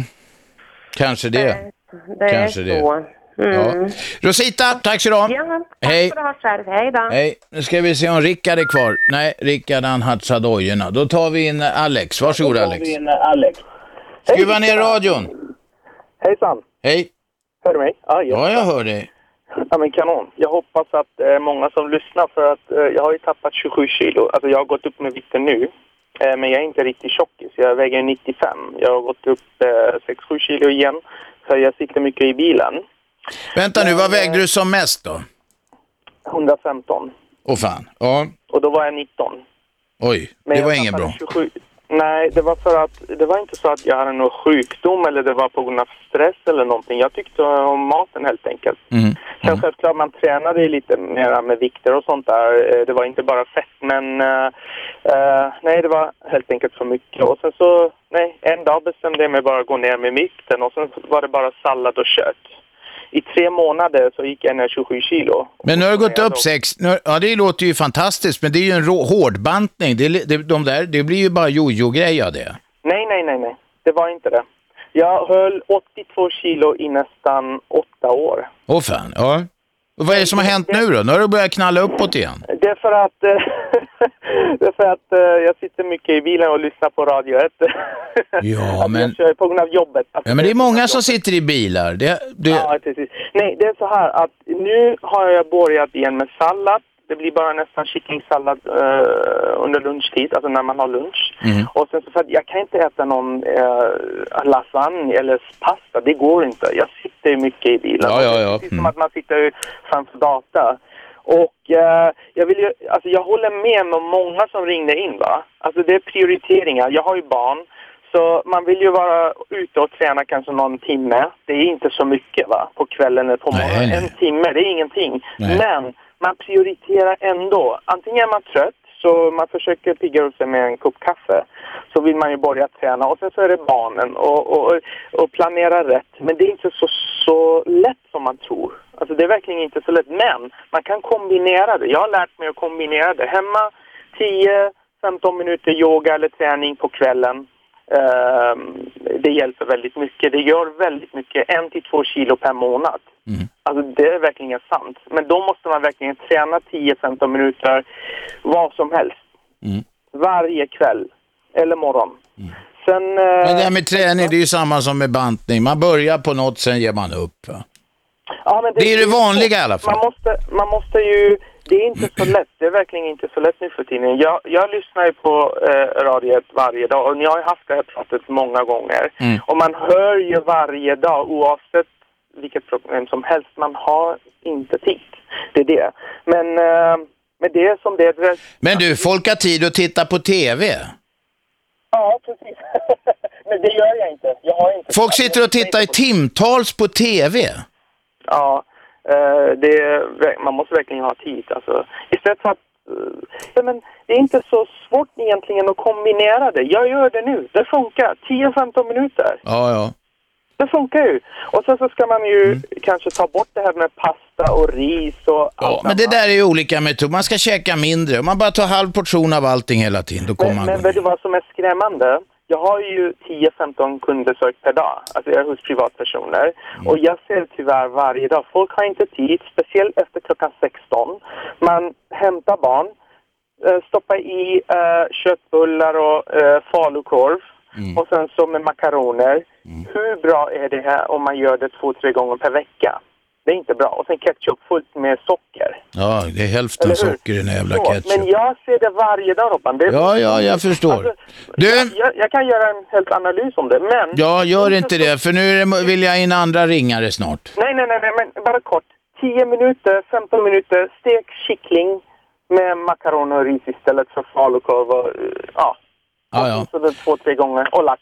Kanske det. Det Kanske är det. Så. Mm. Ja. Rosita, tack så du ha. Ja, Hej. tack för det själv. Hej då. Hej, nu ska vi se om Rickard är kvar. Nej, Rickard han hatsar dojorna. Då tar vi in Alex. Varsågod Alex. Alex. Skruva ner radion. Hejsan. Hej. Hör du mig? Ja, Ja, jag hör dig. Ja, men kanon. Jag hoppas att eh, många som lyssnar för att eh, jag har ju tappat 27 kilo. Alltså jag har gått upp med vikten nu. Eh, men jag är inte riktigt tjockis. Jag väger 95. Jag har gått upp eh, 6-7 kilo igen. För jag sitter mycket i bilen. Vänta nu, vad vägde du som mest då? 115. Åh fan. Ja. Och då var jag 19. Oj, Men det var inget bra. 27. Nej, det var för att det var inte så att jag hade någon sjukdom eller det var på grund av stress eller någonting. Jag tyckte om maten helt enkelt. Mm. Sen självklart man tränade lite mer med vikter och sånt där. Eh, Det var inte bara fett men eh, eh, nej det var helt enkelt för mycket. Och sen så, nej, en dag bestämde jag mig bara att gå ner med vikten och sen var det bara sallad och kött. I tre månader så gick jag ner 27 kilo. Men nu har du gått upp sex, nu, ja det låter ju fantastiskt, men det är ju en rå, hårdbantning. Det, det, de där, det blir ju bara jojo-grej av det. Nej, nej, nej, nej. Det var inte det. Jag höll 82 kilo i nästan åtta år. Åh fan, ja. Och vad är det som har hänt nu då? Nu har du börjat knalla uppåt igen. Det är för att, eh, [LAUGHS] det är för att eh, jag sitter mycket i bilen och lyssnar på Radio 1. [LAUGHS] Ja, men, Jag kör på grund av jobbet. Ja, men det är många som sitter i bilar. Det, det, Ja, precis. Nej, det är så här att nu har jag börjat igen med sallad. Det blir bara nästan kycklingsallad eh, under lunchtid, alltså när man har lunch. Mm. Och sen så för att jag kan inte äta någon eh, lasagne eller pasta, det går inte. Jag sitter ju mycket i bilen. Ja, ja, Det är ja. Precis som Mm. att man sitter framför data. Och eh, jag vill ju, alltså jag håller med med många som ringde in va. Alltså det är prioriteringar. Jag har ju barn. Så man vill ju vara ute och träna kanske någon timme. Det är inte så mycket va, på kvällen eller på morgonen. En timme, det är ingenting. Nej. Men man prioriterar ändå. Antingen är man trött så man försöker pigga upp sig med en kopp kaffe. Så vill man ju börja träna och sen så är det barnen och, och, och planera rätt. Men det är inte så, så lätt som man tror. Alltså det är verkligen inte så lätt. Men man kan kombinera det. Jag har lärt mig att kombinera det. Hemma 10-15 minuter yoga eller träning på kvällen. Ehm, det hjälper väldigt mycket. Det gör väldigt mycket. En till två kilo per månad. Alltså det är verkligen sant. Men då måste man verkligen träna 10-15 minuter vad som helst. Varje kväll eller morgon. Sen... men det eh, här med träning, det är ju samma som med bantning. Man börjar på något, sen ger man upp. Ja, men Det är det vanliga i alla fall. Man måste, man måste ju... Det är inte så lätt. Det är verkligen inte så lätt nu för tiden. Jag, jag lyssnar ju på eh, Radio 1 varje dag och ni har ju haft det här pratet många gånger. Mm. Och man hör ju varje dag oavsett vilket problem som helst. Man har inte tid. Det är det. Men, eh, men det är som det är. Men du, folk har tid att titta på TV. Ja, precis. [LAUGHS] men det gör jag inte. Jag har inte Folk sitter och tittar i timtals på TV. Ja, det är, man måste verkligen ha tid. Alltså. Istället för att... eh, Ja, men det är inte så svårt egentligen att kombinera det. Jag gör det nu. Det funkar. 10-15 minuter. Ja, ja. Det funkar ju. Och sen så ska man ju kanske ta bort det här med pasta och ris och Ja, men det där är ju olika metoder. Man ska käka mindre. Om man bara tar halv portion av allting hela tiden, då kommer Men, man men vet du vad som är skrämmande? Jag har ju 10-15 kundbesök per dag, alltså jag är hos privatpersoner. Och jag ser tyvärr varje dag, folk har inte tid, speciellt efter klockan 16. Man hämtar barn, eh, stoppar i eh, köttbullar och eh, falukorv och sen så med makaroner. Hur bra är det här om man gör det två, tre gånger per vecka? Det är inte bra. Och sen ketchup fullt med socker. Ja, det är hälften socker i den här jävla Så, ketchup. Men jag ser det varje dag Robban. Det är Ja, ja, jag förstår. Alltså, Du, jag, jag kan göra en helt analys om det, men... ja, gör inte det, för nu vill jag in andra ringare snart. Nej, nej, nej, nej, men bara kort. 10 minuter, 15 minuter, stek kyckling med makaroner och ris istället för falukorv och... Ja, Ja, ja. så det två, tre gånger. Och lax.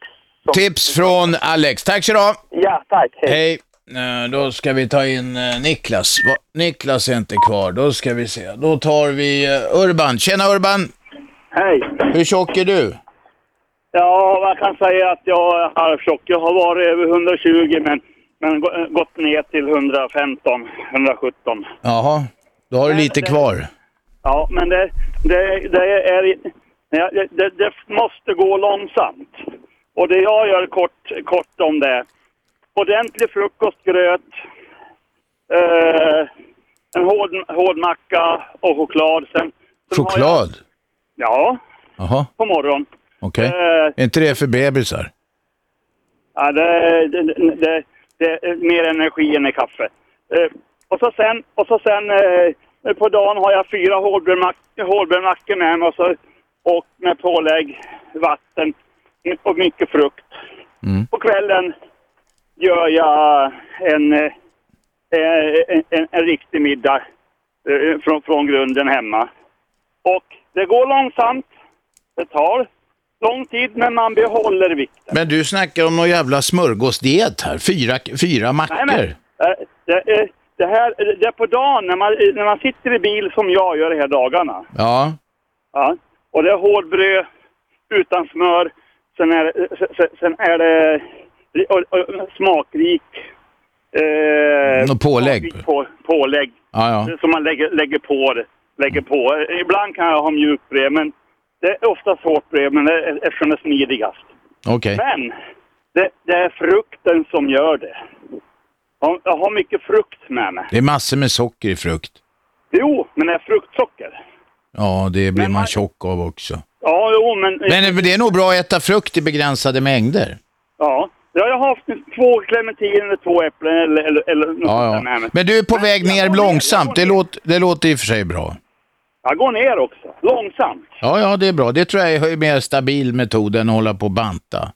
Tips från Alex. Tack så du. Ja, tack. Hej. Hej. Eh, Då ska vi ta in eh, Niklas. Niklas är inte kvar. Då ska vi se. Då tar vi eh, Urban. Tjena Urban. Hej. Hur tjock är du? Ja, jag kan säga att jag är halvtjock. Jag har varit över 120 men, men gå- gått ner till 115, 117. Jaha, då har du lite kvar. Ja, men det, det, det är... Det, det, det måste gå långsamt. Och det jag gör kort, kort om det. Ordentlig frukost, gröt, eh, en hård, hård macka och choklad. Sen, sen Choklad? Jag, ja, Jaha, på morgonen. okej. Eh, Är inte det för bebisar? Ja, det, det, det, det är mer energi än i kaffe. Eh, och så sen, och så sen eh, på dagen har jag fyra hårdbrödmack- hårdbrödmackor med mig och så, och med pålägg, vatten och mycket frukt. På kvällen gör jag en, eh, en, en, en riktig middag eh, från, från grunden hemma. Och det går långsamt. Det tar lång tid, men man behåller vikten. Men du snackar om någon jävla smörgåsdiet här. Fyra, fyra mackor. Nej, men, eh, det, eh, det, här, det är på dagen när man, när man sitter i bil som jag gör de här dagarna. Ja. Ja. Och det är hårdbröd utan smör. Sen är, sen, sen är det och, och, smakrik eh, Och pålägg. smakrik På, pålägg. Ja, ja. Som man lägger, lägger på. det- Lägger på. Ibland kan jag ha mjukbröd, men det är oftast hårt bröd, men det är, eftersom det är smidigast. Okej. Men det, det är frukten som gör det. Jag, har mycket frukt med mig. Det är massor med socker i frukt. Jo, men det är fruktsocker. Ja, det blir man tjock av också. Ja, jo, men... Men det är nog bra att äta frukt i begränsade mängder. Ja, jag har haft två clementiner eller två äpplen eller, eller, eller något Ja, ja. med mig. Men du är på väg ner långsamt. Det låter, det låter i och för sig bra. Jag går ner också, långsamt. Ja, ja, det är bra. Det tror jag är en mer stabil metod än att hålla på och banta.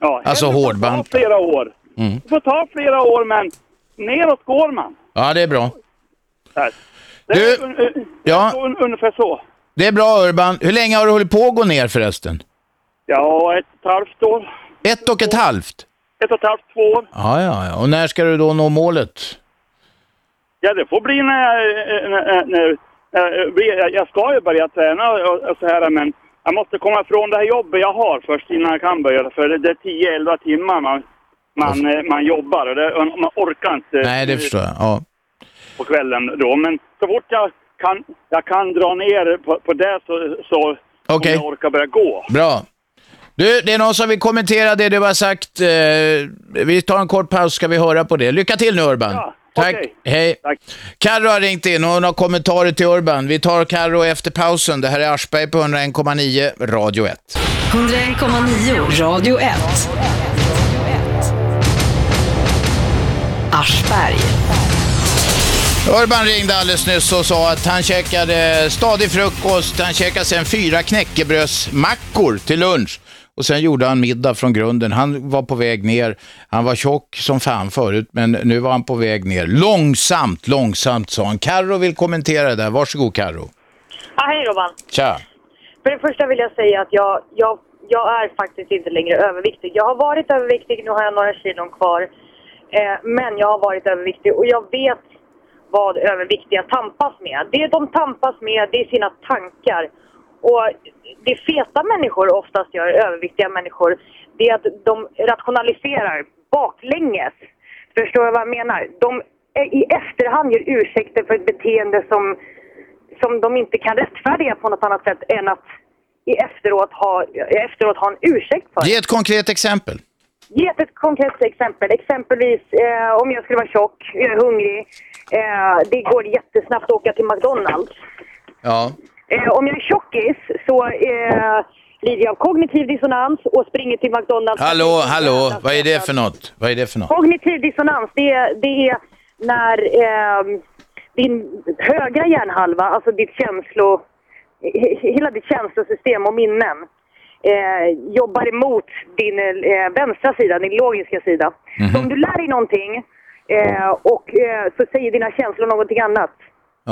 Ja, Alltså det får hårdbanta. ta flera år. Mm. Det får ta flera år, men neråt går man. Ja, det är bra. Där. Det Du, är un, un, ja. un, ungefär så. Det är bra Urban. Hur länge har du hållit på att gå ner förresten? Ja, ett och ett halvt år. Ett och ett halvt? Ett och ett halvt, två år. Ja, ja, ja. Och när ska du då nå målet? Ja, det får bli när, jag- när, när, när bli- jag- ska ju börja träna och, och så här, men jag måste komma ifrån det här jobbet jag har först innan jag kan börja. För det är 10-11 timmar man, man, eh, man jobbar och det, man orkar inte Nej, det förstår jag. Ja. på kvällen då. Men så fort jag kan, jag kan dra ner på, på det så, så Okej. kommer jag orka börja gå. Bra. Du, det är någon som vill kommentera det du har sagt. Eh, vi tar en kort paus ska vi höra på det. Lycka till nu Urban. Ja, Tack. okej. Hej. Carro har ringt in och hon har kommentarer till Urban. Vi tar Carro efter pausen. Det här är Aschberg på 101,9 Radio 1. 101,9 Radio 1. Aschberg. Urban ringde alldeles nyss och sa att han käkade stadig frukost, han käkade sen fyra knäckebrödsmackor till lunch. Och sen gjorde han middag från grunden. Han var på väg ner. Han var tjock som fan förut, men nu var han på väg ner. Långsamt, långsamt sa han. Karro vill kommentera det där. Varsågod Karro. Ja, hej Robban. Tja. För det första vill jag säga att jag, jag, jag är faktiskt inte längre överviktig. Jag har varit överviktig, nu har jag några kilon kvar. Eh, men jag har varit överviktig och jag vet vad överviktiga tampas med. Det de tampas med, det är sina tankar. Och det feta människor oftast gör, överviktiga människor, det är att de rationaliserar baklänges. Förstår du vad jag menar? De i efterhand ger ursäkter för ett beteende som som de inte kan rättfärdiga på något annat sätt än att i efteråt ha, efteråt ha en ursäkt för. Ge ett konkret exempel. Ge ett konkret exempel. Exempelvis eh, om jag skulle vara tjock, jag är hungrig, eh, det går jättesnabbt att åka till McDonalds. Ja. Eh, om jag är tjockis så eh, lider jag av kognitiv dissonans och springer till McDonalds. Hallå, hallå, vad är det för något? Vad är det för något? Kognitiv dissonans, det är, det är när eh, din högra hjärnhalva, alltså ditt känslo, he- hela ditt känslosystem och minnen eh, jobbar emot din eh, vänstra sida, din logiska sida. Så om du lär dig någonting eh, och eh, så säger dina känslor någonting annat.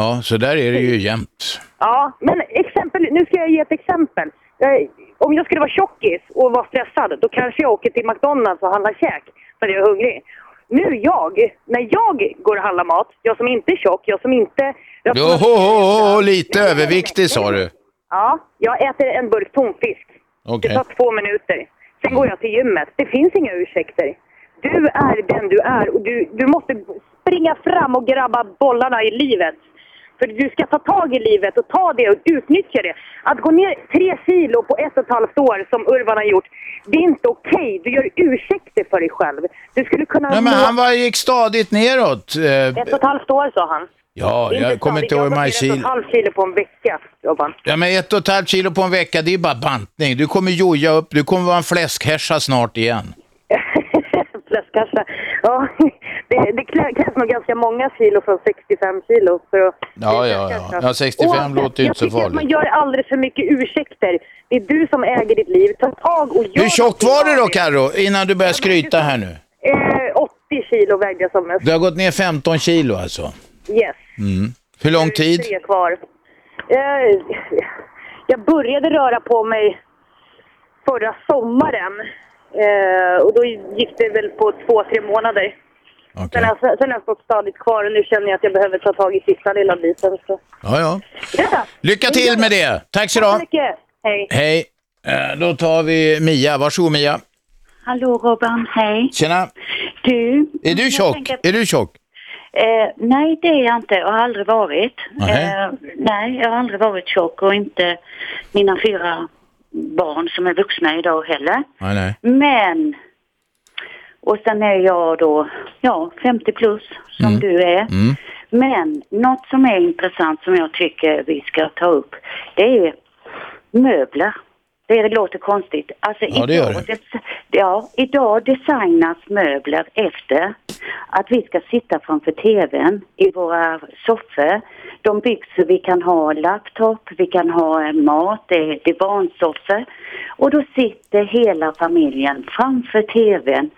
Ja, så där är det ju jämt. Ja, men exempel, nu ska jag ge ett exempel. Eh, om jag skulle vara tjockis och vara stressad, då kanske jag åker till McDonalds och handlar käk för jag är hungrig. Nu jag, när jag går och handlar mat, jag som inte är tjock, jag som inte... Som Joho, lite överviktig sa du. Ja, jag äter en burk tonfisk. Okej. Det tar två minuter. Sen går jag till gymmet. Det finns inga ursäkter. Du är den du är och du, du måste springa fram och grabba bollarna i livet. För du ska ta tag i livet och ta det och utnyttja det. Att gå ner tre kilo på ett och ett halvt år som Urban har gjort, det är inte okej. Du gör ursäkter för dig själv. Du skulle kunna... Nej, men han var, gick stadigt neråt. Eh, Ett och ett halvt år sa han. Ja, jag kommer inte ihåg hur många ner ett och kilo. ett halvt kilo på en vecka, Robban. Ja, men ett och ett halvt kilo på en vecka, det är bara bantning. Du kommer joja upp, du kommer vara en fläskhärsa snart igen. Fläskkassa. Ja, [LAUGHS] det, det krävs nog ganska många kilo från 65 kilo för att... Ja, ja, ja. Ja, 65 låter ju inte så Jag tycker att man farligt. gör alldeles för mycket ursäkter. Det är du som äger ditt liv. Ta tag och gör Hur tjock var du då. Karo innan du började skryta här nu? Eh, 80 kilo vägde jag som mest. Du har gått ner 15 kilo alltså. Yes. Mm. Hur lång tid? Tre kvar. Eh, jag började röra på mig förra sommaren. Eh, och då gick det väl på två, tre månader. Sen, har, jag- sen har jag stått stadigt kvar och nu känner jag att jag behöver ta tag i sista lilla biten. Så. Ja, ja. Ja. Lycka till med det. Tack så Tack du mycket. Hej. Hej. Eh, Då tar vi Mia. Varsågod Mia. Hallå Robban, hej. Tjena. Du. Är du tjock? tänker- Är du tjock? Eh, nej, det är jag inte och har aldrig varit. Eh, nej, jag har aldrig varit tjock och inte mina fyra barn som är vuxna idag heller. Nej, nej. Men, och sen är jag då, ja, 50 plus som Mm. du är. Mm. Men något som är intressant som jag tycker vi ska ta upp, det är möbler. Det, låter konstigt. Alltså, Ja, det gör det. ja, idag designas möbler efter att vi ska sitta framför tvn i våra soffor. De byggs så vi kan ha laptop, vi kan ha mat, det är divansoffor. Och då sitter hela familjen framför tvn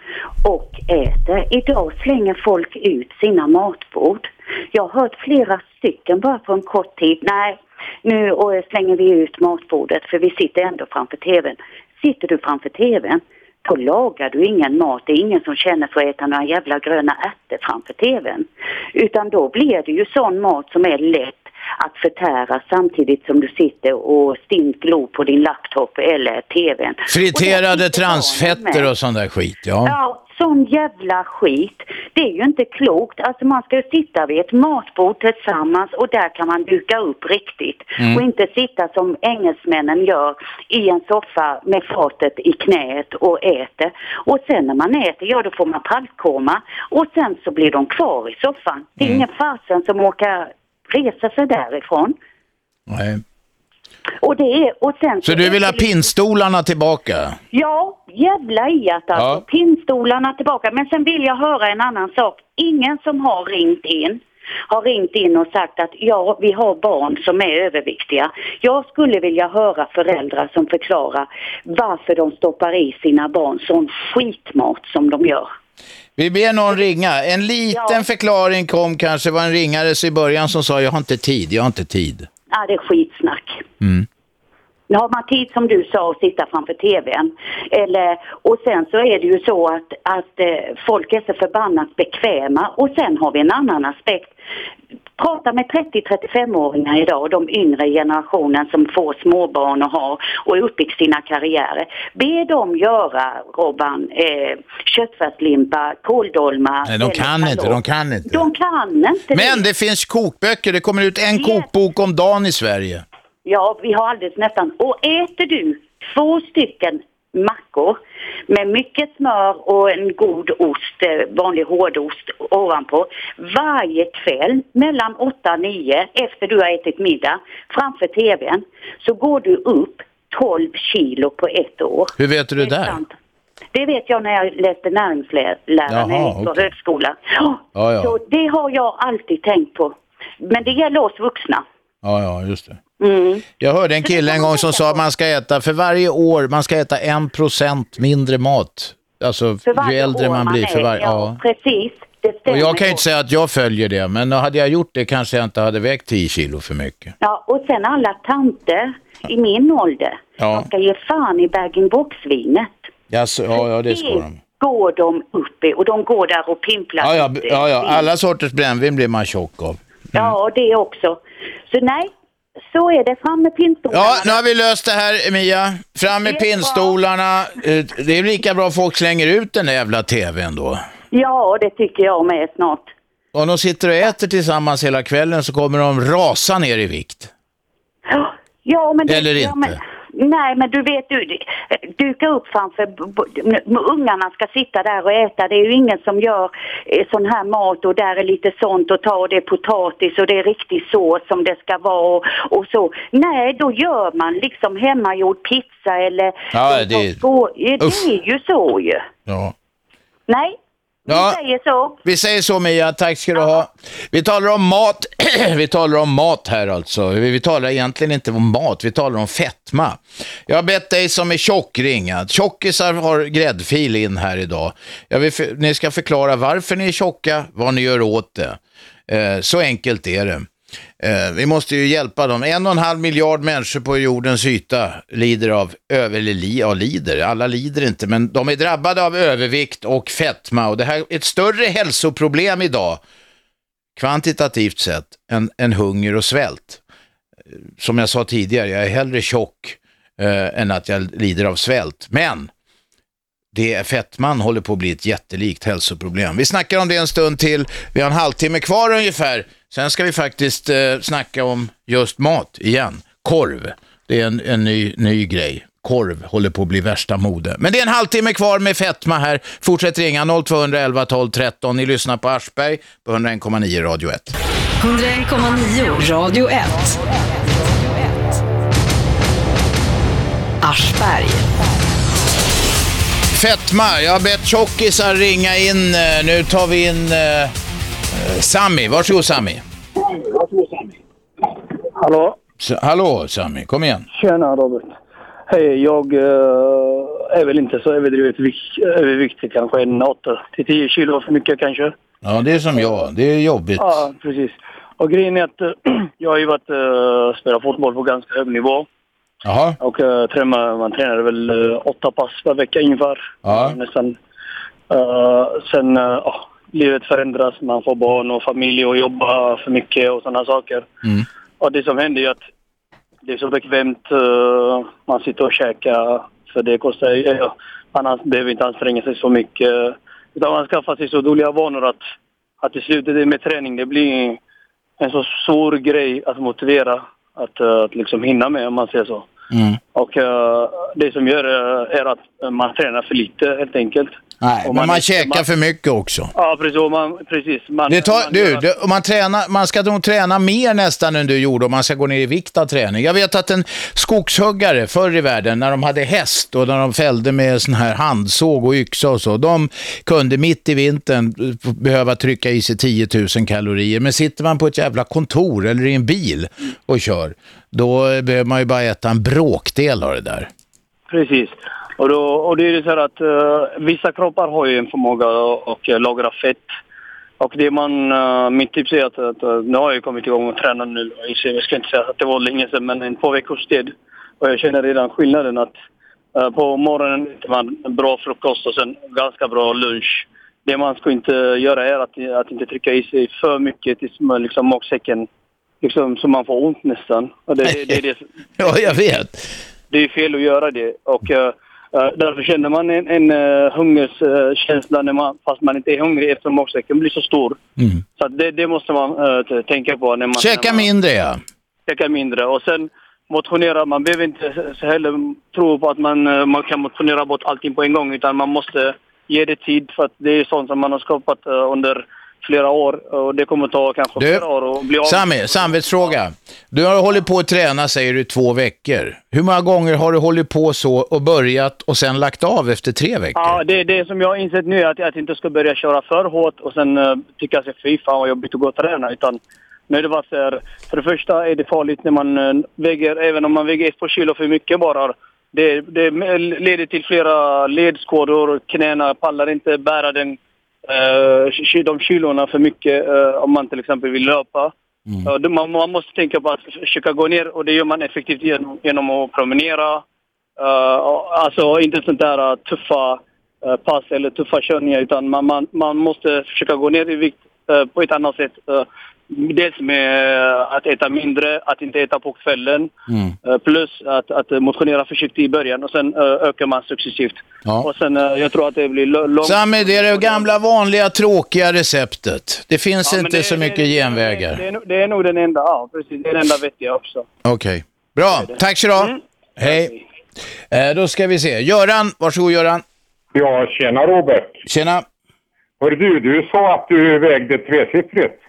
och äter. Idag slänger folk ut sina matbord. Jag har hört flera stycken bara på en kort tid. Nej, nu och slänger vi ut matbordet för vi sitter ändå framför tvn. Sitter du framför tvn, då lagar du ingen mat. Det är ingen som känner för att äta några jävla gröna ärtor framför tvn. Utan då blir det ju sån mat som är lätt att förtära samtidigt som du sitter och stint glor på din laptop eller tvn. Friterade transfetter och sån där skit, ja. Ja, sån jävla skit. Det är ju inte klokt. Alltså man ska ju sitta vid ett matbord tillsammans och där kan man duka upp riktigt. Mm. Och inte sitta som engelsmännen gör i en soffa med fatet i knät och äter. Och sen när man äter, ja då får man pallkoma och sen så blir de kvar i soffan. Det är Mm. ingen fasen som åker resa sig därifrån. Nej. Och det är, och sen Så du vill ha pinnstolarna tillbaka? Ja, jävla i att alltså. Ja. Pinnstolarna tillbaka. Men sen vill jag höra en annan sak. Ingen som har ringt in har ringt in och sagt att ja, vi har barn som är överviktiga. Jag skulle vilja höra föräldrar som förklarar varför de stoppar i sina barn sån skitmat som de gör. Vi ber någon ringa. En liten förklaring kom kanske, var en ringare i början som sa jag har inte tid, jag har inte tid. Ja, det är skitsnack. Mm. Nu har man tid som du sa att sitta framför tvn. Eller, och sen så är det ju så att, att eh, folk är så förbannat bekväma. Och sen har vi en annan aspekt. Prata med 30-35-åringar idag, de yngre generationen som får småbarn och har och är uppe i sina karriärer. Be dem göra, Robban, eh, köttfärslimpa, kåldolmar. Nej, de kan inte, de kan inte. De kan inte Men det finns kokböcker, det kommer ut en kokbok om dagen i Sverige. Ja, vi har alldeles nästan. Och äter du två stycken mackor med mycket smör och en god ost, eh, vanlig hårdost ovanpå, varje kväll mellan 8 och 9 efter du har ätit middag framför tvn så går du upp 12 kilo på ett år. Hur vet du det Det är där? Det vet jag när jag läste näringslära Jaha, när jag gick på okej. högskola. Ja, Ja, ja. Så det har jag alltid tänkt på. Men det gäller oss vuxna. Ja, ja, just det. Mm. Jag hörde en kille en gång som sa att man ska äta, för varje år, man ska äta en procent mindre mat. Alltså ju äldre år man blir. För varje, ja, ja. precis. Och jag kan ju inte säga att jag följer det, men hade jag gjort det kanske jag inte hade vägt 10 kilo för mycket. Ja, och sen alla tanter i min ålder Ja, ska ge fan i bag-in-box-vinet. så, ja, ja det ska de. går de upp i och de går där och pimplar. Ja, ja, ja, ja, alla sorters brännvin blir man tjock av. Ja, det också. Så nej, så är det. Fram med pinnstolarna. Ja, nu har vi löst det här Mia. Fram med pinnstolarna. Eh, Det är lika bra folk slänger ut den där jävla tvn då. Ja, det tycker jag med snart. Om de sitter och äter tillsammans hela kvällen så kommer de rasa ner i vikt. Ja, men det, Eller ja, inte. men, nej, men du vet, du, duka upp framför, ungarna ska sitta där och äta. Det är ju ingen som gör eh, sån här mat och där är lite sånt och ta och det är potatis och det är riktig sås som det ska vara och, och så. Nej, då gör man liksom hemmagjord pizza eller... Ja, det är- det är ju så ju. Ja. Nej, Ja. Vi säger så. Vi säger så Mia, tack ska du ha. Vi talar om mat, [CLEARS THROAT] vi talar om mat här alltså. Vi, vi talar egentligen inte om mat, vi talar om fetma. Jag har bett dig som är tjock ringa. Tjockisar har gräddfil in här idag. Vill, ni ska förklara varför ni är tjocka, vad ni gör åt det. Eh, så enkelt är det. Eh, vi måste ju hjälpa dem. En och en halv miljard människor på jordens yta lider av över, eller li, ja, lider, alla lider inte, men de är drabbade av övervikt och fetma. Och det här är ett större hälsoproblem idag, kvantitativt sett, än, än hunger och svält. Eh, som jag sa tidigare, jag är hellre tjock eh, än att jag lider av svält. Men det är fetman håller på att bli ett jättelikt hälsoproblem. Vi snackar om det en stund till. Vi har en halvtimme kvar ungefär. Sen ska vi faktiskt eh, snacka om just mat igen. Korv. Det är en, en ny, ny grej. Korv håller på att bli värsta mode. Men det är en halvtimme kvar med fetma här. Fortsätt ringa 0211 12 13. Ni lyssnar på Aschberg på 101,9 Radio 1. 101,9 Radio 1. Aschberg. Fetma. Jag har bett tjockisar ringa in. Nu tar vi in eh, Sami. Varsågod Sami. Hallå? S- hallå Sami, kom igen. Tjena Robert. Hej, jag eh, är väl inte så överdrivet vik- överviktig kanske. En 8 till 10 kilo för mycket kanske. Ja, det är som jag. Det är jobbigt. Ja, precis. Och grejen är att eh, [CLEARS THROAT] jag har ju varit uh, spelat fotboll på ganska hög nivå. Jaha. Och uh, tränar, man tränar väl uh, åtta pass per vecka ungefär. Ja. Nästan. Eh, sen, ja, livet förändras. Man får barn och familj och jobba för mycket och sådana saker. Mm. Och det som händer är att det är så bekvämt. eh, man sitter och käkar för det kostar ju... man behöver inte anstränga sig så mycket. Utan man skaffar sig så dåliga vanor att, att till slut det med träning det blir en så svår grej att motivera att, eh, att liksom hinna med om man säger så. Mm. Och eh, det som gör är att man tränar för lite helt enkelt. Nej, men man är- käkar för mycket också. Ja, precis. Man, precis man, Det tar, man du, det, man, tränar, man ska nog träna mer nästan än du gjorde om man ska gå ner i vikt av träning. Jag vet att en skogshuggare förr i världen, när de hade häst och när de fällde med sån här handsåg och yxa och så, de kunde mitt i vintern eh, behöva trycka i sig 10 000 kalorier. Men sitter man på ett jävla kontor eller i en bil och kör, då eh, behöver man ju bara äta en bråkdel av det där. Precis. Och, då, och det är ju så att eh, vissa kroppar har ju en förmåga att eh, lagra fett. Och det man, uh, mitt tips är att, att eh, nu har jag kommit igång och träna nu. Jag ska inte säga att det var länge sedan, men en två veckors tid. Och jag känner redan skillnaden att eh, på morgonen äter man en bra frukost och sen ganska bra lunch. Det man ska inte göra är att, att inte trycka i sig för mycket till sm- liksom, magsäcken. Liksom, så man får ont nästan. Och det, det, det, det, [LAUGHS] Ja, jag vet. det är fel att göra det. Och därför känner man en, en uh, hungerskänsla när man, fast man inte är hungrig eftersom magsäcken blir så stor. Mm. Så det, det måste man eh, t- tänka på när man... Käka när man, mindre ja. Käka mindre. Och sen motionera. Man behöver inte heller tro på att man, eh, man kan motionera bort allting på en gång. Utan man måste ge det tid. För att det är sånt som man har skapat eh, under flera år. Och det kommer ta kanske Du, flera år att bli av Sami, samvetsfråga. Du har hållit på att träna, säger du, i två veckor. Hur många gånger har du hållit på så och börjat och sen lagt av efter tre veckor? Ja, det är det som jag har insett nu, att jag att inte ska börja köra för hårt och sen uh, tycka sig fy fan vad jobbigt att gå och träna. Utan när det var så här, för det första är det farligt när man uh, väger, även om man väger ett par kilo för mycket bara. Det, det leder till flera ledskador, knäna pallar inte bära den, de kilorna för mycket uh, om man till exempel vill löpa. Det- man, man måste tänka på att försöka gå ner och det gör man effektivt genom, genom att promenera. Uh, alltså inte sånt där tuffa pass eller tuffa körningar utan man, man, man måste försöka gå ner i vikt på ett annat sätt. Dels med uh, att äta mindre, att inte äta på kvällen. Mm. Uh, plus att, att motionera försiktigt i början och sen uh, ökar man successivt. Ja. Och sen jag tror att det blir långt... Sami, det är det gamla vanliga tråkiga receptet. Det finns Ja, inte det- så det- mycket Det genvägar. nog- det är nog den enda, ja precis, det är den enda vettiga också. Okej. Bra, tack så du. Mm. Hej. Eh, då ska vi se. Göran, varsågod Göran. Ja, tjena Robert. Tjena. Hör du, du sa att du vägde tresiffrigt.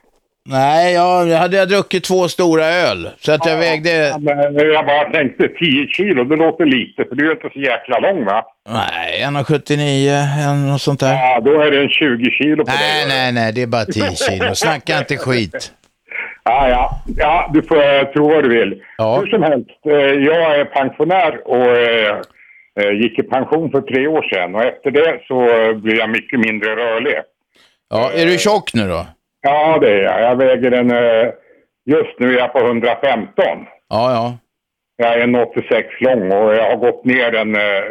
Nej, jag hade jag druckit två stora öl. Så att jag vägde... Men jag bara tänkte 10 kilo, det låter lite för du är inte så jäkla lång va? Nej, 1,79 något sånt där. Ja, då är det en 20 kilo på Nej, dig. nej, nej, det är bara 10 [LAUGHS] kilo. Snacka inte skit. Ja, ja. ja, du får eh, tro vad du vill. Hur som helst, eh, jag är pensionär och eh, gick i pension för tre år sedan och efter det så blir jag mycket mindre rörlig. Ja, är du tjock nu då? Ja, det är jag. Jag väger en... eh, Just nu är jag på 115. Ja, ja. Jag är 1,86 lång och jag har gått ner en... eh,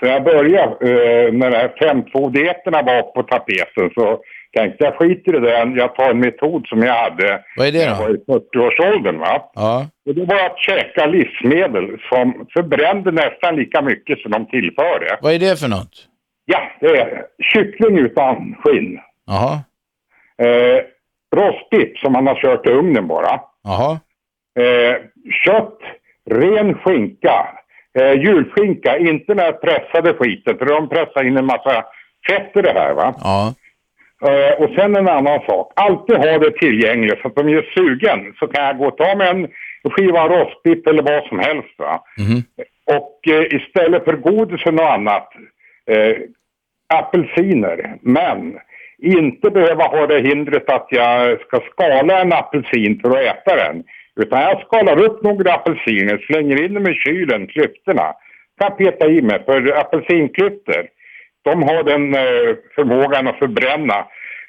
Så jag började, eh, när 5.2-dieterna var på tapeten så tänkte jag skiter i det, jag tar en metod som jag hade Vad är det när jag då? var i 40-årsåldern. Va? Ja. Och det var att käka livsmedel som förbrände nästan lika mycket som de tillförde. Vad är det för något? Ja, det är kyckling utan skinn. Jaha. Eh, rostbiff som man har kört i ugnen bara. Jaha. Eh, kött, ren skinka, eh, julskinka, inte den här pressade skiten för de pressar in en massa fett i det här va. Ja. Eh, och sen en annan sak, alltid ha det tillgängligt så att om jag är sugen så kan jag gå och ta mig en skiva rostbiff eller vad som helst va. Mhm. Och eh, istället för godis och något annat, eh, apelsiner. Men inte behöva ha det hindret att jag ska skala en apelsin för att äta den. Utan jag skalar upp några apelsiner, slänger in dem i kylen, klyftorna. Kan peta i mig, för apelsinklyftor, de har den eh, förmågan att förbränna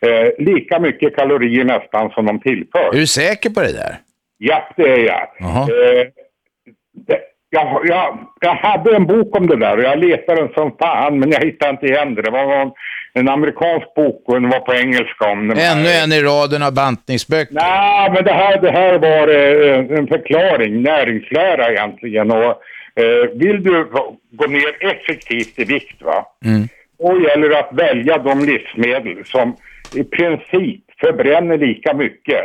eh, lika mycket kalorier nästan som de tillför. Är du säker på det där? Ja, det är jag. Eh, det, jag, jag. Jag hade en bok om det där och jag letade den som fan men jag hittade inte igen det. Det var någon, en amerikansk bok och den var på engelska om den. Ännu en i raden av bantningsböcker. Nej, men det här, det här var eh, en förklaring, näringslära egentligen. Och, eh, vill du gå ner effektivt i vikt, va? Mm. då gäller det att välja de livsmedel som i princip förbränner lika mycket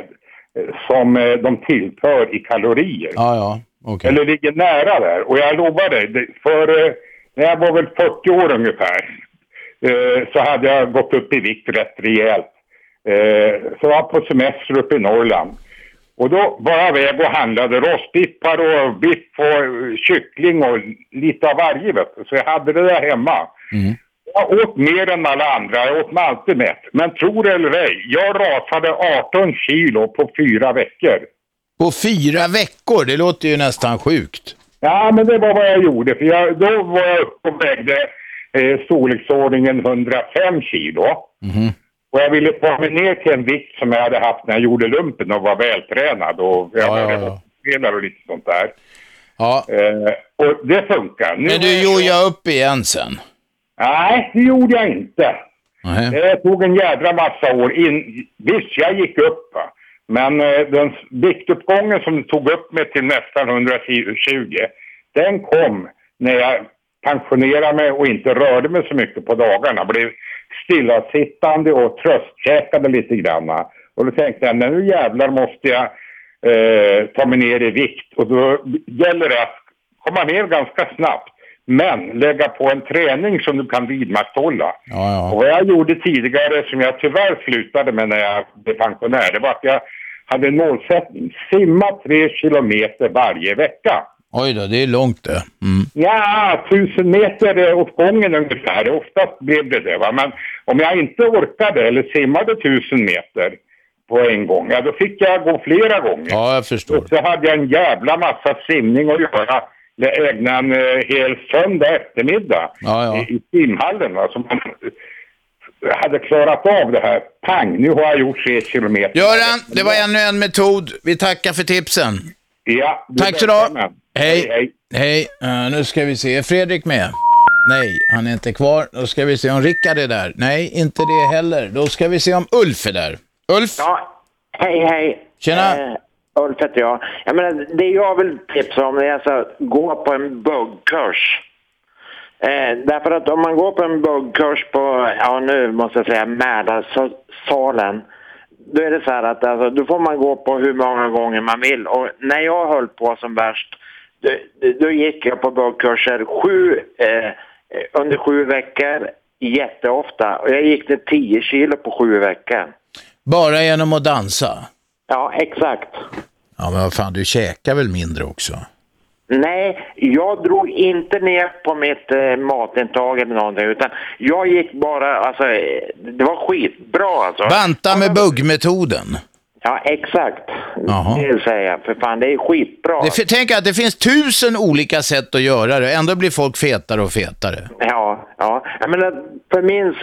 eh, som eh, de tillför i kalorier. Ja, ja. Okej. Eller ligger nära där. Och jag lovar dig, för eh, när jag var väl 40 år ungefär eh, så hade jag gått upp i vikt rätt rejält. Eh, så jag var på semester uppe i Norrland. Och då var jag iväg och handlade rostbiffar och biff och kyckling och lite av varje vet du. Så jag hade det där hemma. Mm. Jag åt mer än alla andra, jag åt mig alltid mätt. Men tro det eller ej, jag rasade 18 kilo på fyra veckor. På fyra veckor? Det låter ju nästan sjukt. Ja, men det var vad jag gjorde. För jag, då var jag uppe och vägde eh, storleksordningen 105 kilo. Mhm. Och jag ville ta mig ner till en vikt som jag hade haft när jag gjorde lumpen och var vältränad. Och jag var ja, spelare och lite sånt där. Ja. Eh, och det funkar. Nu Men du jojade upp igen sen? Nej, det gjorde jag inte. Nej. Det tog en jädra massa år. In, visst, jag gick upp. Va? Men eh, den viktuppgången som tog upp mig till nästan 120, den kom när jag pensionerade mig och inte rörde mig så mycket på dagarna. Blev stillasittande och tröstkäkade lite grann. Och då tänkte jag, nu jävlar måste jag eh, ta mig ner i vikt. Och då gäller det att komma ner ganska snabbt. Men lägga på en träning som du kan vidmakthålla. Och vad jag gjorde tidigare, som jag tyvärr slutade med när jag blev pensionär, det var att jag hade en målsättning. Simma tre kilometer varje vecka. Oj då, det är långt det. Mm. Ja, tusen meter åt gången ungefär. Oftast blev det det. Va? Men om jag inte orkade eller simmade tusen meter på en gång, ja då fick jag gå flera gånger. Ja, jag förstår. Och så hade jag en jävla massa simning att göra. Jag ägnade en eh, hel söndag eftermiddag Ja, ja. i, i simhallen. Va? Så man hade klarat av det här. Pang, nu har jag gjort tre kilometer. Göran, det var ännu en metod. Vi tackar för tipsen. Ja, Tack så du välkommen. Hej. Hej, Hej. Eh, nu ska vi se. Är Fredrik med? Nej, han är inte kvar. Då ska vi se om Rickard är där. Nej, inte det heller. Då ska vi se om Ulf är där. Ulf? Ja, hej hej. Tjena. Eh, Ulf heter jag. jag menar, det jag vill tipsa om är alltså att gå på en buggkurs. Eh, därför att om man går på en buggkurs på, ja nu måste jag säga Mälarsalen. Då är det så här att alltså, då får man gå på hur många gånger man vill. Och när jag höll på som värst, då, då gick jag på buggkurser sju, eh, under sju veckor jätteofta. Och jag gick ner 10 kilo på sju veckor. Bara genom att dansa? Ja, exakt. Ja, men vad fan, du käkar väl mindre också? Nej, jag drog inte ner på mitt eh, matintag eller någonting utan jag gick bara, alltså eh, det var skitbra alltså. Banta med buggmetoden. Ja, exakt. Jaha. Det vill säga, för fan det är skitbra. Det, tänk att det finns tusen olika sätt att göra det, ändå blir folk fetare och fetare. Ja, ja. Jag menar, för min,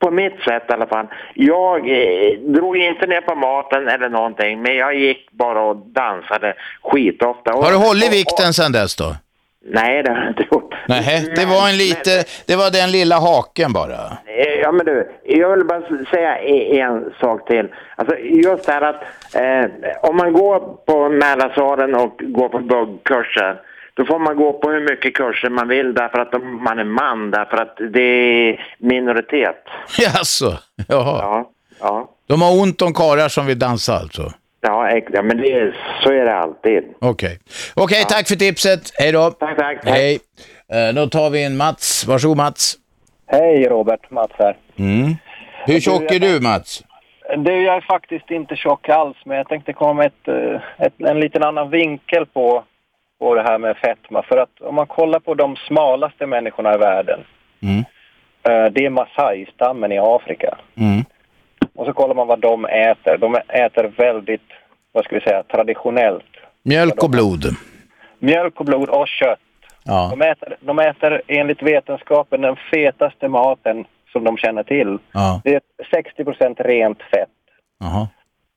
på mitt sätt i alla fall. Jag eh, drog inte ner på maten eller någonting, men jag gick bara och dansade skitofta. Och, Har du hållit och- vikten sedan dess då? Nej, det har jag inte gjort. Nej, det var en lite, det var den lilla haken bara. Eh, Ja men du, jag vill bara säga e- en sak till. Alltså just det här att eh, om man går på Mälarsalen och går på buggkurser då får man gå på hur mycket kurser man vill därför att man är man, därför att det är minoritet. [LAUGHS] Jaså? Jaha. Ja, ja. De har ont om karlar som vill dansa alltså? Ja, ja men det är, så är det alltid. Okej. Okej, tack för tipset. Hej då. Tack, tack. Hej. Eh, Då tar vi in Mats. Varsågod Mats. Hej Robert, Mats här. Mm. Hur tjock är du Mats? Du, jag är faktiskt inte tjock alls, men jag tänkte komma med ett, eh, ett, en liten annan vinkel på, på det här med fetma. För att om man kollar på de smalaste människorna i världen, Mm. eh, det är Masai-stammen i Afrika. Mm. Och så kollar man vad de äter. De äter väldigt, vad ska vi säga, traditionellt. Mjölk och blod. Mjölk och blod och kött. Ja. De, äter, de äter enligt vetenskapen den fetaste maten som de känner till. Ja. Det är 60% rent fett. Jaha.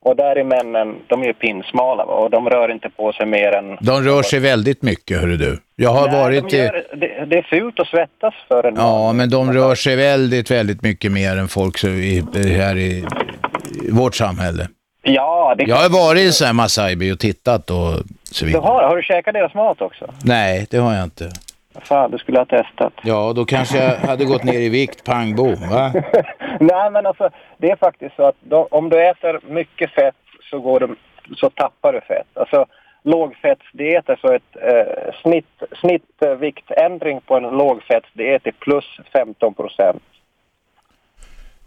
Och där är männen, de är ju pinsmala och de rör inte på sig mer än... De rör sig väldigt mycket, hörru du. Jag har Nej, varit de gör, det, det är fult att svettas för en Ja, men de rör sig väldigt, väldigt mycket mer än folk i, här i, i vårt samhälle. Ja, det Jag har varit i så här Masaiby och tittat och så Du vidare. har, har du käkat deras mat också? Nej, det har jag inte. Fan, du skulle ha testat. Ja, då kanske jag hade gått ner i vikt, pang bom, va? [LAUGHS] Nej, men alltså det är faktiskt så att de, om du äter mycket fett så, går du, så tappar du fett. Alltså lågfettsdiet är så ett eh, snitt, snittviktändring på en lågfettsdiet är plus 15 procent.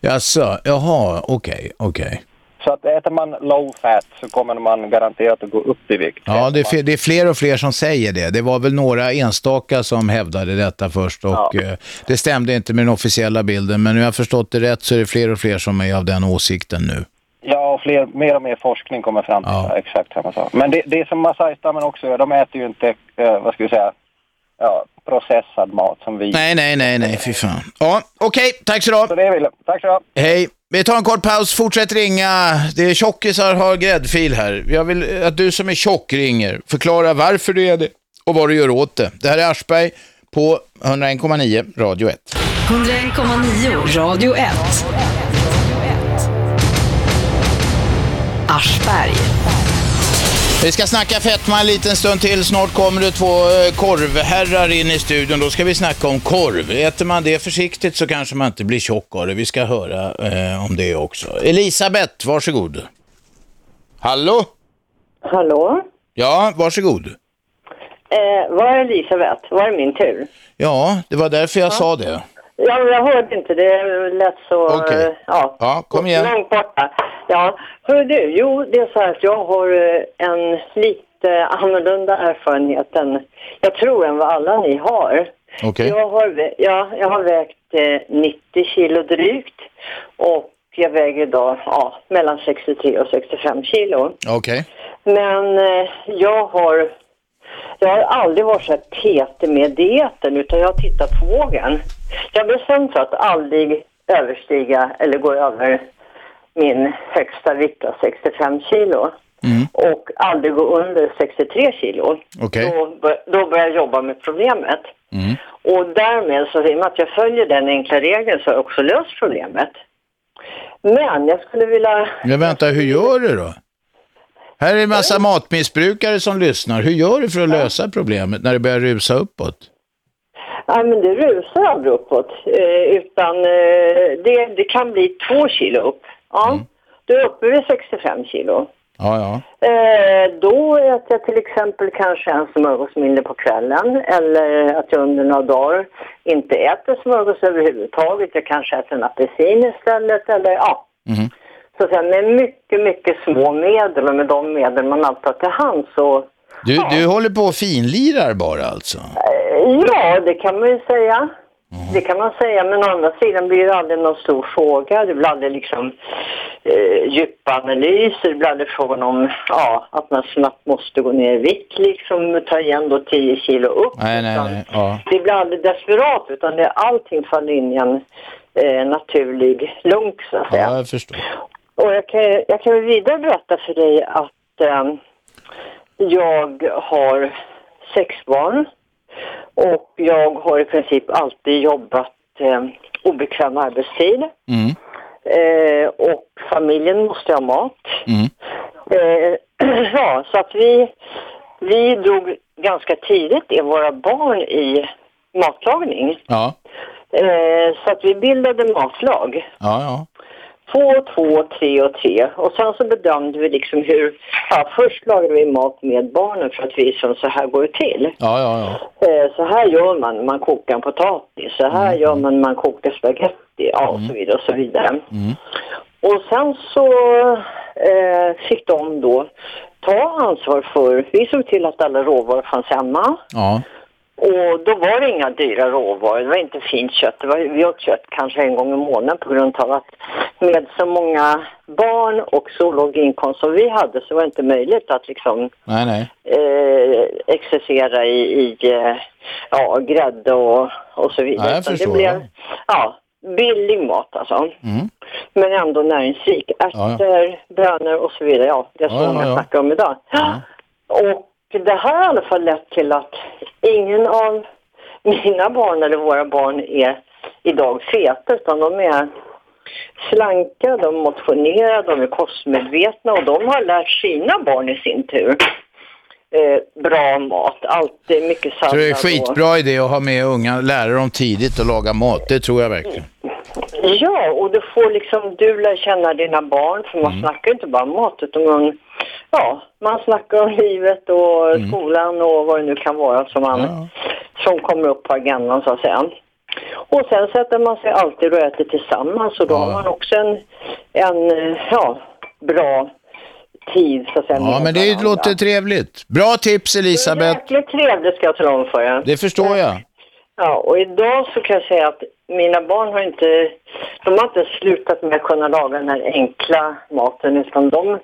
Jaså, jaha, okej, okej. Så att äter man low fat så kommer man garanterat att gå upp i vikt. Ja, det är, fler, det är fler och fler som säger det. Det var väl några enstaka som hävdade detta först och eh, det stämde inte med den officiella bilden. Men nu har jag förstått det rätt så är det fler och fler som är av den åsikten nu. Ja, och fler, mer och mer forskning kommer fram till exakt samma sak. Men det, det som Masai-stammen också gör, de äter ju inte, eh, vad ska vi säga, ja, processad mat som vi. Nej, nej, nej, nej, fy fan. Ja, okej, tack så du ha. Så det vill jag. Tack så du. Hej. Vi tar en kort paus, fortsätt ringa. Det är tjockisar har gräddfil här. Jag vill att du som är tjock ringer. Förklara varför du är det och vad du gör åt det. Det här är Aschberg på 101,9 Radio 1. 101,9 Radio 1. Aschberg. Vi ska snacka fetma en liten stund till. Snart kommer det två eh, korvherrar in i studion. Då ska vi snacka om korv. Äter man det försiktigt så kanske man inte blir tjock av det. Vi ska höra eh, om det också. Elisabeth, varsågod. Hallå? Hallå? Ja, varsågod. Eh, var är Elisabeth? Var är min tur? Ja, det var därför jag sa det. Ja, men jag hörde inte. Det lät så... Okej. eh, ja, Ja, kom igen. långt borta. Ja, hör du. Jo, det är så här att jag har eh, en lite annorlunda erfarenhet än, jag tror, än vad alla ni har. Okej. Jag har, ja, jag har vägt eh, 90 kilo drygt och jag väger idag ja, mellan 63 och 65 kilo. Okej. Men eh, jag har jag har aldrig varit så här petig med dieten utan jag har tittat på vågen. Jag har bestämt för att aldrig överstiga eller gå över min högsta vikt av 65 kilo Mm. och aldrig gå under 63 kilo. Okej. Då, då börjar jag jobba med problemet. Mm. Och därmed, så i och med att jag följer den enkla regeln så har jag också löst problemet. Men jag skulle vilja... Men vänta, hur gör du då? Här är en massa matmissbrukare som lyssnar. Hur gör du för att lösa problemet när det börjar rusa uppåt? Nej, men det rusar aldrig uppåt. Eh, utan eh, det, det kan bli två kilo upp. Ja, då är jag uppe vid 65 kilo. Ja, ja. Eh, då äter jag till exempel kanske en smörgås mindre på kvällen eller att jag under några dagar inte äter smörgås överhuvudtaget. Jag kanske äter en apelsin istället eller ja. Mhm. Så att säga, med mycket, mycket små medel och med de medel man alltid har till hands så Du, du håller på och finlirar bara alltså? Eh, Ja, det kan man ju säga. Det kan man säga, men å andra sidan blir det aldrig någon stor fråga. Det blir aldrig liksom eh, djupa analyser. Det blir aldrig frågan om ja, att man snabbt måste gå ner i vikt, liksom ta igen då 10 kilo upp. Nej, nej, nej. Ja. Det blir aldrig desperat, utan det, allting faller in i en eh, naturlig lunk, så att säga. ja, jag förstår. Och jag kan, jag kan väl vidare berätta för dig att eh, jag har sex barn och jag har i princip alltid jobbat eh, obekväm arbetstid. Mm. Eh, och familjen måste ha mat. Mm. Eh, [CLEARS THROAT] ja, så att vi, vi drog ganska tidigt i våra barn i matlagning. Ja, Eh, så att vi bildade matlag. ja, ja. Två två, tre och tre. Och sen så bedömde vi liksom hur, ja först lagade vi mat med barnen för att visa dem så här går det till. Ja, ja, ja. Eh, så här gör man, man kokar en potatis. Så här gör man, man kokar spaghetti. Ja, och så vidare och så vidare. Mm. Och sen så eh, fick de då ta ansvar för, vi såg till att alla råvaror fanns hemma. Ja. Och då var det inga dyra råvaror, det var inte fint kött. Det var, vi åt kött kanske en gång i månaden på grund av att med så många barn och så låg inkomst som vi hade så var det inte möjligt att liksom Nej, nej. eh, exercera i, i eh, ja, grädde och, och så vidare. Ja, jag Så förstår, det blev ja, billig mat alltså. Mm. Men ändå näringsrik. ja. Ärtor, bönor och så vidare. Ja, det är Ja, så ja, många ja. snackar om idag. Och det här har i alla fall lett till att ingen av mina barn eller våra barn är idag feta utan de är slanka, de motionerar, de är kostmedvetna och de har lärt sina barn i sin tur eh, bra mat. Alltid mycket Jag tror det är sallad. skitbra idé att ha med unga, lära dem tidigt att laga mat. Det tror jag verkligen. Ja, och du får liksom, du lär känna dina barn för man snackar inte bara mat utan man, ja, man snackar om livet och skolan och vad det nu kan vara som, man, som kommer upp på agendan så att säga. Och sen sätter man sig alltid och äter tillsammans och då har man också en, en ja, bra tid så att säga. Ja, men det varandra. låter trevligt. Bra tips Elisabeth. Jäkligt trevligt ska jag tala om för er. Det förstår jag. Ja, och idag så kan jag säga att mina barn har inte, de har inte slutat med att kunna laga den här enkla maten utan de,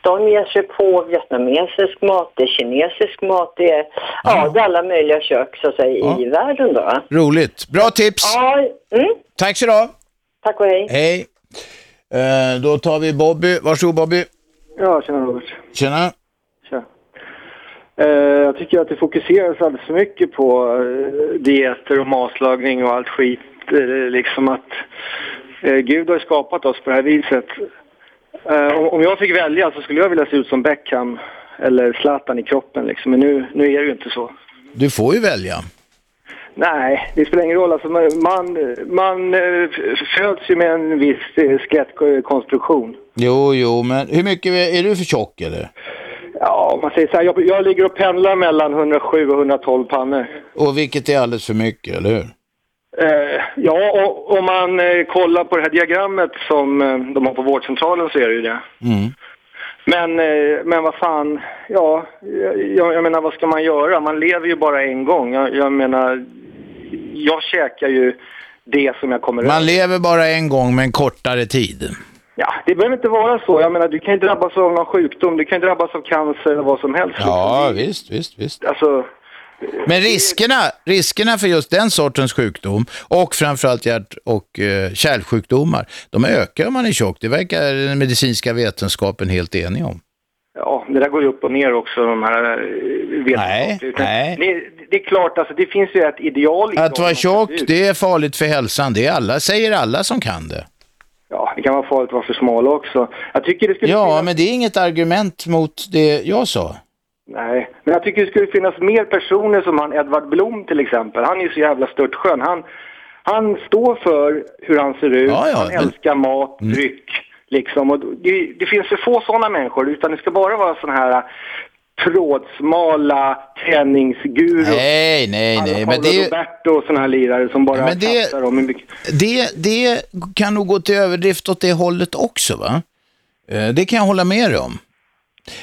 de ger sig på vietnamesisk mat, det är kinesisk mat, det är, ja, det är alla möjliga kök så att säga i världen då. Roligt. Bra tips. Ja, mm. Tack så du. Tack och hej. Hej. Eh, då tar vi Bobby. Varsågod Bobby. Ja, tjena Robert. Tjena. Eh, jag tycker att det fokuseras alldeles för mycket på eh, dieter och matlagning och allt skit. Eh, liksom att eh, Gud har skapat oss på det här viset. Eh, om, jag fick välja så skulle jag vilja se ut som Beckham eller Zlatan i kroppen liksom. Men nu, nu är det ju inte så. Du får ju välja. Nej, det spelar ingen roll. Alltså man, man, man eh, föds ju med en viss eh, skelettkonstruktion. Jo, jo, men hur mycket är du för tjock eller? Ja, om man säger så här, jag, jag ligger och pendlar mellan 107 och 112 pannor. Och vilket är alldeles för mycket, eller hur? Eh, ja, och om man eh, kollar på det här diagrammet som eh, de har på vårdcentralen så är det ju det. Mm. Men, eh, men vad fan, ja, jag, jag menar vad ska man göra? Man lever ju bara en gång. Jag, jag menar, jag käkar ju det som jag kommer Man över. lever bara en gång med en kortare tid. Ja, det behöver inte vara så. Jag menar, du kan ju drabbas av någon sjukdom, du kan ju drabbas av cancer eller vad som helst. Ja, visst, visst, visst. Alltså, Men riskerna, riskerna för just den sortens sjukdom och framförallt hjärt och eh, kärlsjukdomar, de ökar om man är tjock. Det verkar den medicinska vetenskapen helt enig om. ja, det där går ju upp och ner också, de här eh, Nej, nej. Det, det är klart, alltså det finns ju ett ideal. Att vara tjock, det är farligt för hälsan. Det är alla, säger alla som kan det. Ja, det kan vara farligt att vara för smal också. Jag tycker det skulle Ja, finnas... men det är inget argument mot det jag sa. Nej, men jag tycker det skulle finnas mer personer som han Edvard Blom till exempel. Han är ju så jävla störtskön. Han, han står för hur han ser ut, Ja, ja, han men- Mm. älskar mat, dryck, liksom. Och det, det finns för få sådana människor, utan det ska bara vara sådana här trådsmala träningsgurus. Nej, nej, nej. Men det, Roberto och sådana här lirare som bara Men det- kastar mycket... det, det kan nog gå till överdrift åt det hållet också, va? Eh, Det kan jag hålla med dig om.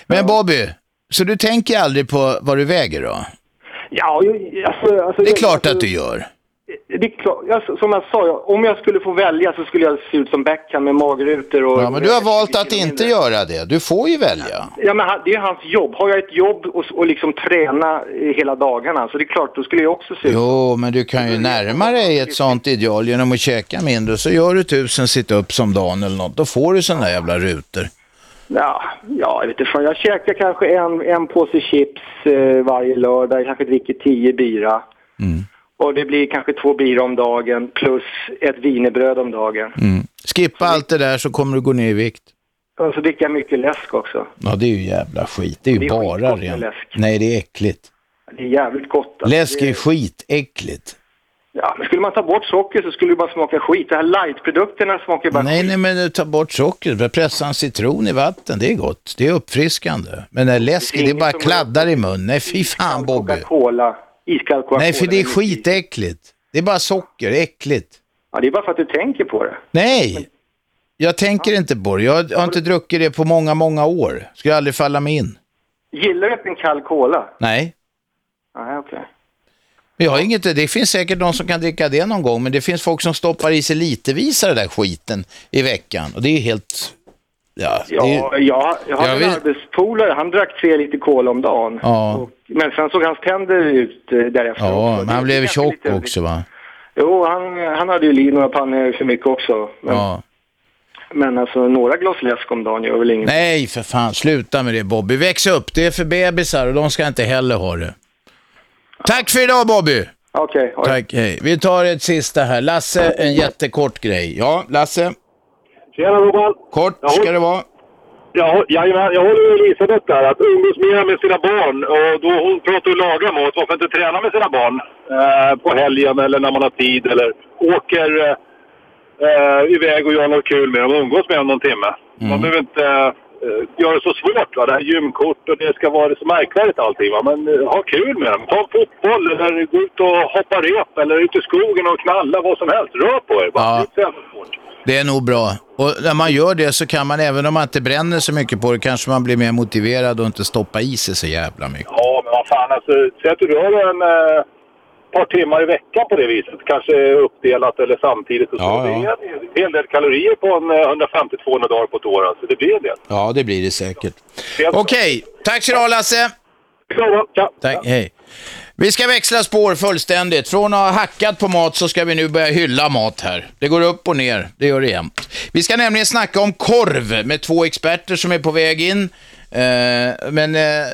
Men Bobby, så du tänker aldrig på vad du väger då? Ja, alltså, alltså, Det är klart alltså, att du gör. Det är klart, alltså, som jag sa, om jag skulle få välja så skulle jag se ut som Beckham med magrutor och... Ja, men du har valt att inte göra det. Du får ju välja. Ja, men det är hans jobb. Har jag ett jobb och, och liksom träna eh, hela dagarna så det är klart, då skulle jag också se ut Jo, men du kan ju närma dig ett sånt ideal genom att käka mindre. Så gör du tusen sit-ups om dagen eller något. Då får du sådana jävla rutor. Ja, ja, jag vet inte. Jag käkar kanske en, en påse chips eh, varje lördag. Jag kanske dricker tio bira. Mm. Och det blir kanske två bira om dagen plus ett wienerbröd om dagen. Mm. Skippa allt det där så kommer du gå ner i vikt. Och så dricker jag mycket läsk också. Ja, det är ju jävla skit. Det är ju Det är bara rent. läsk. Nej, det är äckligt. Det är jävligt gott. alltså. Läsk är Det- skitäckligt. Ja, men skulle man ta bort socker så skulle det bara smaka skit. De här light-produkterna smakar bara Nej, nej, men ta bort sockret. Pressa en citron i vatten, det är gott. Det är uppfriskande. Men det läsket, det är bara kladdar i mun. Nej, fy fan Bobby. Coca-Cola. Iskall Coca-Cola. Nej, för det är skitäckligt. Det är bara socker, äckligt. Ja, det är bara för att du tänker på det. Nej, jag tänker inte på det. Jag har inte druckit det på många, många år. Skulle aldrig falla mig in. Gillar du inte en kall cola? Nej. Nej, okej. Men Jag har inget, det finns säkert någon som kan dricka det någon gång, men det finns folk som stoppar i sig litervis av den där skiten i veckan. Och det är helt... Ja, det är, Ja, jag, jag har Jag en vill- arbetspolare, han drack tre liter cola om dagen. ja, Men sen såg hans tänder ut eh, därefter ja men han Det- blev det tjock lite- också va? Jo, han, han hade ju några pannor för mycket också. Men, Ja. men alltså några glas läsk om dagen gör väl inget. Nej, för fan, sluta med det Bobby. Väx upp, det är för bebisar och de ska inte heller ha det. Tack för idag Bobby! Okej. Tack, hej. Vi tar ett sista här. Lasse, en jättekort grej. Ja, Lasse? Tjena Robban! Kort ska det vara. Ja, jajamän, jag håller med Elisabeth där. Att umgås mer med sina barn. Och då hon pratar ju laga mat. Varför inte träna med sina barn eh, på helgen eller när man har tid eller åker eh, eh, iväg och gör något kul med dem umgås med dem någon timme. Man behöver inte eh, göra det så svårt. Va? Det här gymkort och det ska vara så märkvärdigt allting. Va? Men eh, ha kul med dem. Ta en fotboll eller gå ut och hoppa rep eller ut i skogen och knalla vad som helst. Rör på er bara. Ja. Det är inte svårt. Det är nog bra. Och när man gör det så kan man, även om man inte bränner så mycket på det, kanske man blir mer motiverad och inte stoppa i sig så jävla mycket. Ja, men vad fan alltså. Säg att du rör en eh, par timmar i veckan på det viset. Kanske uppdelat eller samtidigt och så. Ja, Det ja. är en hel del kalorier på en eh, 150-200 dagar på ett år. Alltså. Det blir del. Ja, det blir det säkert. Okej, tack så du ha Lasse. Tack, hej. Vi ska växla spår fullständigt. Från att ha hackat på mat så ska vi nu börja hylla mat här. Det går upp och ner, det gör det jämt. Vi ska nämligen snacka om korv med två experter som är på väg in. Eh, men eh,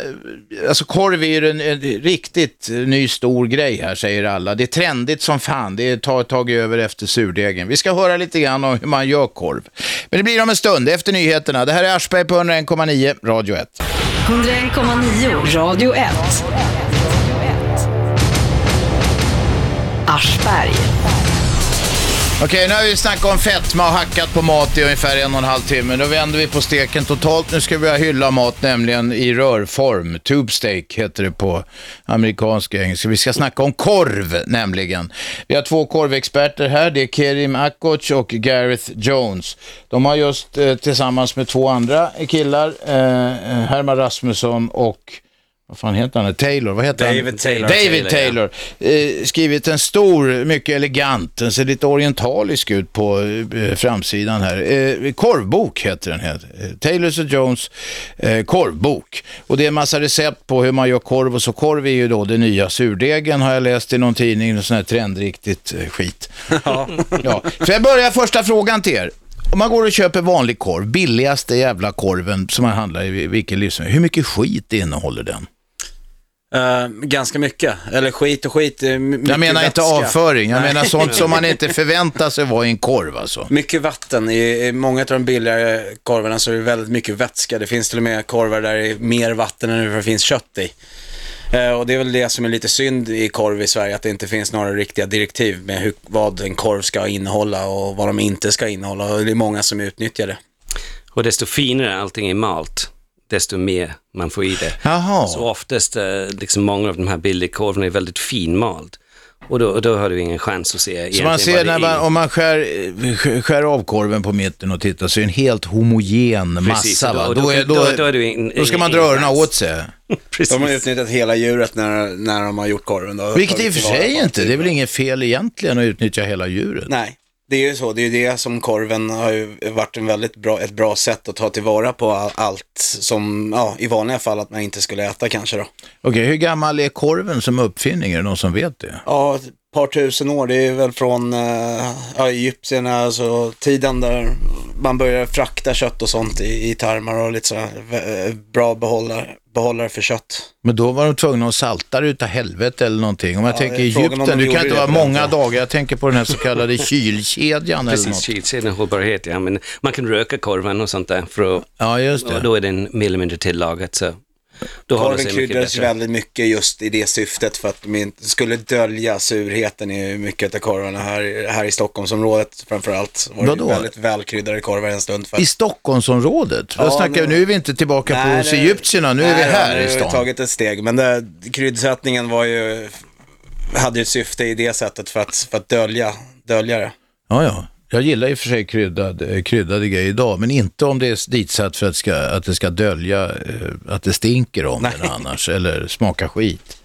alltså korv är ju en, en riktigt ny stor grej här säger alla. Det är trendigt som fan. Det tar ett tag över efter surdegen. Vi ska höra lite grann om hur man gör korv. Men det blir om en stund efter nyheterna. Det här är Aschberg på 101,9 Radio 1. 101,9 Radio 1. Aschberg. Okej, nu har vi snackat om fetma och hackat på mat i ungefär en och en halv timme. Då vänder vi på steken totalt. Nu ska vi börja hylla mat, nämligen i rörform. Tube steak heter det på amerikanska engelska. Vi ska snacka om korv, nämligen. Vi har två korvexperter här. Det är Kerim Akoc och Gareth Jones. De har just eh, tillsammans med två andra killar, eh, eh Herman Rasmusson och vad fan heter han? Taylor? Vad heter David han? Taylor. David Taylor, Taylor. Eh, skrivit en stor, mycket elegant, den ser lite orientalisk ut på eh, framsidan här. Eh, korvbok heter den. Här. Eh, Taylors och Jones eh, korvbok. Och det är en massa recept på hur man gör korv och så korv är ju då det nya surdegen har jag läst i någon tidning, någon sån här trendriktigt skit. [LAUGHS] Ja. ja. Så jag börjar första frågan till er. Om man går och köper vanlig korv, billigaste jävla korven som man handlar i vilken livsmedel, hur mycket skit innehåller den? Eh, ganska mycket. Eller skit och skit. eh, Jag menar inte vätska. avföring, jag Nej. menar sånt som man inte [LAUGHS] förväntar sig vara i en korv alltså. Mycket vatten. I, I många av de billigare korvarna så är det väldigt mycket vätska. Det finns till och med korvar där det är mer vatten än det finns kött i. Eh, och det är väl det som är lite synd i korv i Sverige, att det inte finns några riktiga direktiv med hur, vad en korv ska innehålla och vad de inte ska innehålla. Och det är många som utnyttjar det. Och desto finare allting är malt, desto mer man får i det. Jaha. Så oftast, eh, liksom många av de här billigkorvarna är väldigt finmalt. Och då, då har du ingen chans att se Så man ser när man, om man skär, skär- skär av korven på mitten och tittar så är det en helt homogen Precis, massa. va? då- Då, då- är, då, då- då är du in- då ska man dra öronen åt sig. [LAUGHS] De har utnyttjat hela djuret när, när de har gjort korven. Då. Vilket i och för sig inte, det är väl inget fel egentligen att utnyttja hela djuret. Nej, det är ju så. Det är ju det som korven har ju varit en väldigt bra, ett bra sätt att ta tillvara på all, allt som, ja, i vanliga fall att man inte skulle äta kanske då. Okej, hur gammal är korven som uppfinning? Är det någon som vet det? Ja, par tusen år. Det är väl från eh, ja, egyptierna, alltså tiden där man började frakta kött och sånt i, i tarmar och lite sådär eh, bra behållare, behållare för kött. Men då var de tvungna att salta det utav helvete eller någonting. Om jag Ja, tänker Egypten, det kan inte det vara många tiden. dagar. Jag tänker på den här så kallade [LAUGHS] kylkedjan eller Precis, något. kylkedjan, hållbarhet, ja. Men man kan röka korven och sånt där. För att, ja, just det. Och då är den mer eller mindre tillagat. Så då Korven kryddades väldigt mycket just i det syftet för att de skulle dölja surheten i mycket av korvarna här, här i Stockholmsområdet framförallt. Var det Vadå? väldigt välkryddade korvar en stund. För I Stockholmsområdet? Ja, snackar nu- Nu är vi inte tillbaka Nej, på hos egyptierna, nu är vi Nej, här nu i har vi stan. tagit ett steg, men det, kryddsättningen var ju, hade ju ett syfte i det sättet för att, för att dölja, dölja det. Ja, ja. Jag gillar i och för sig kryddad, eh, kryddade grejer idag, men inte om det är ditsatt för att, ska, att det ska dölja eh, att det stinker om det annars, eller smaka skit.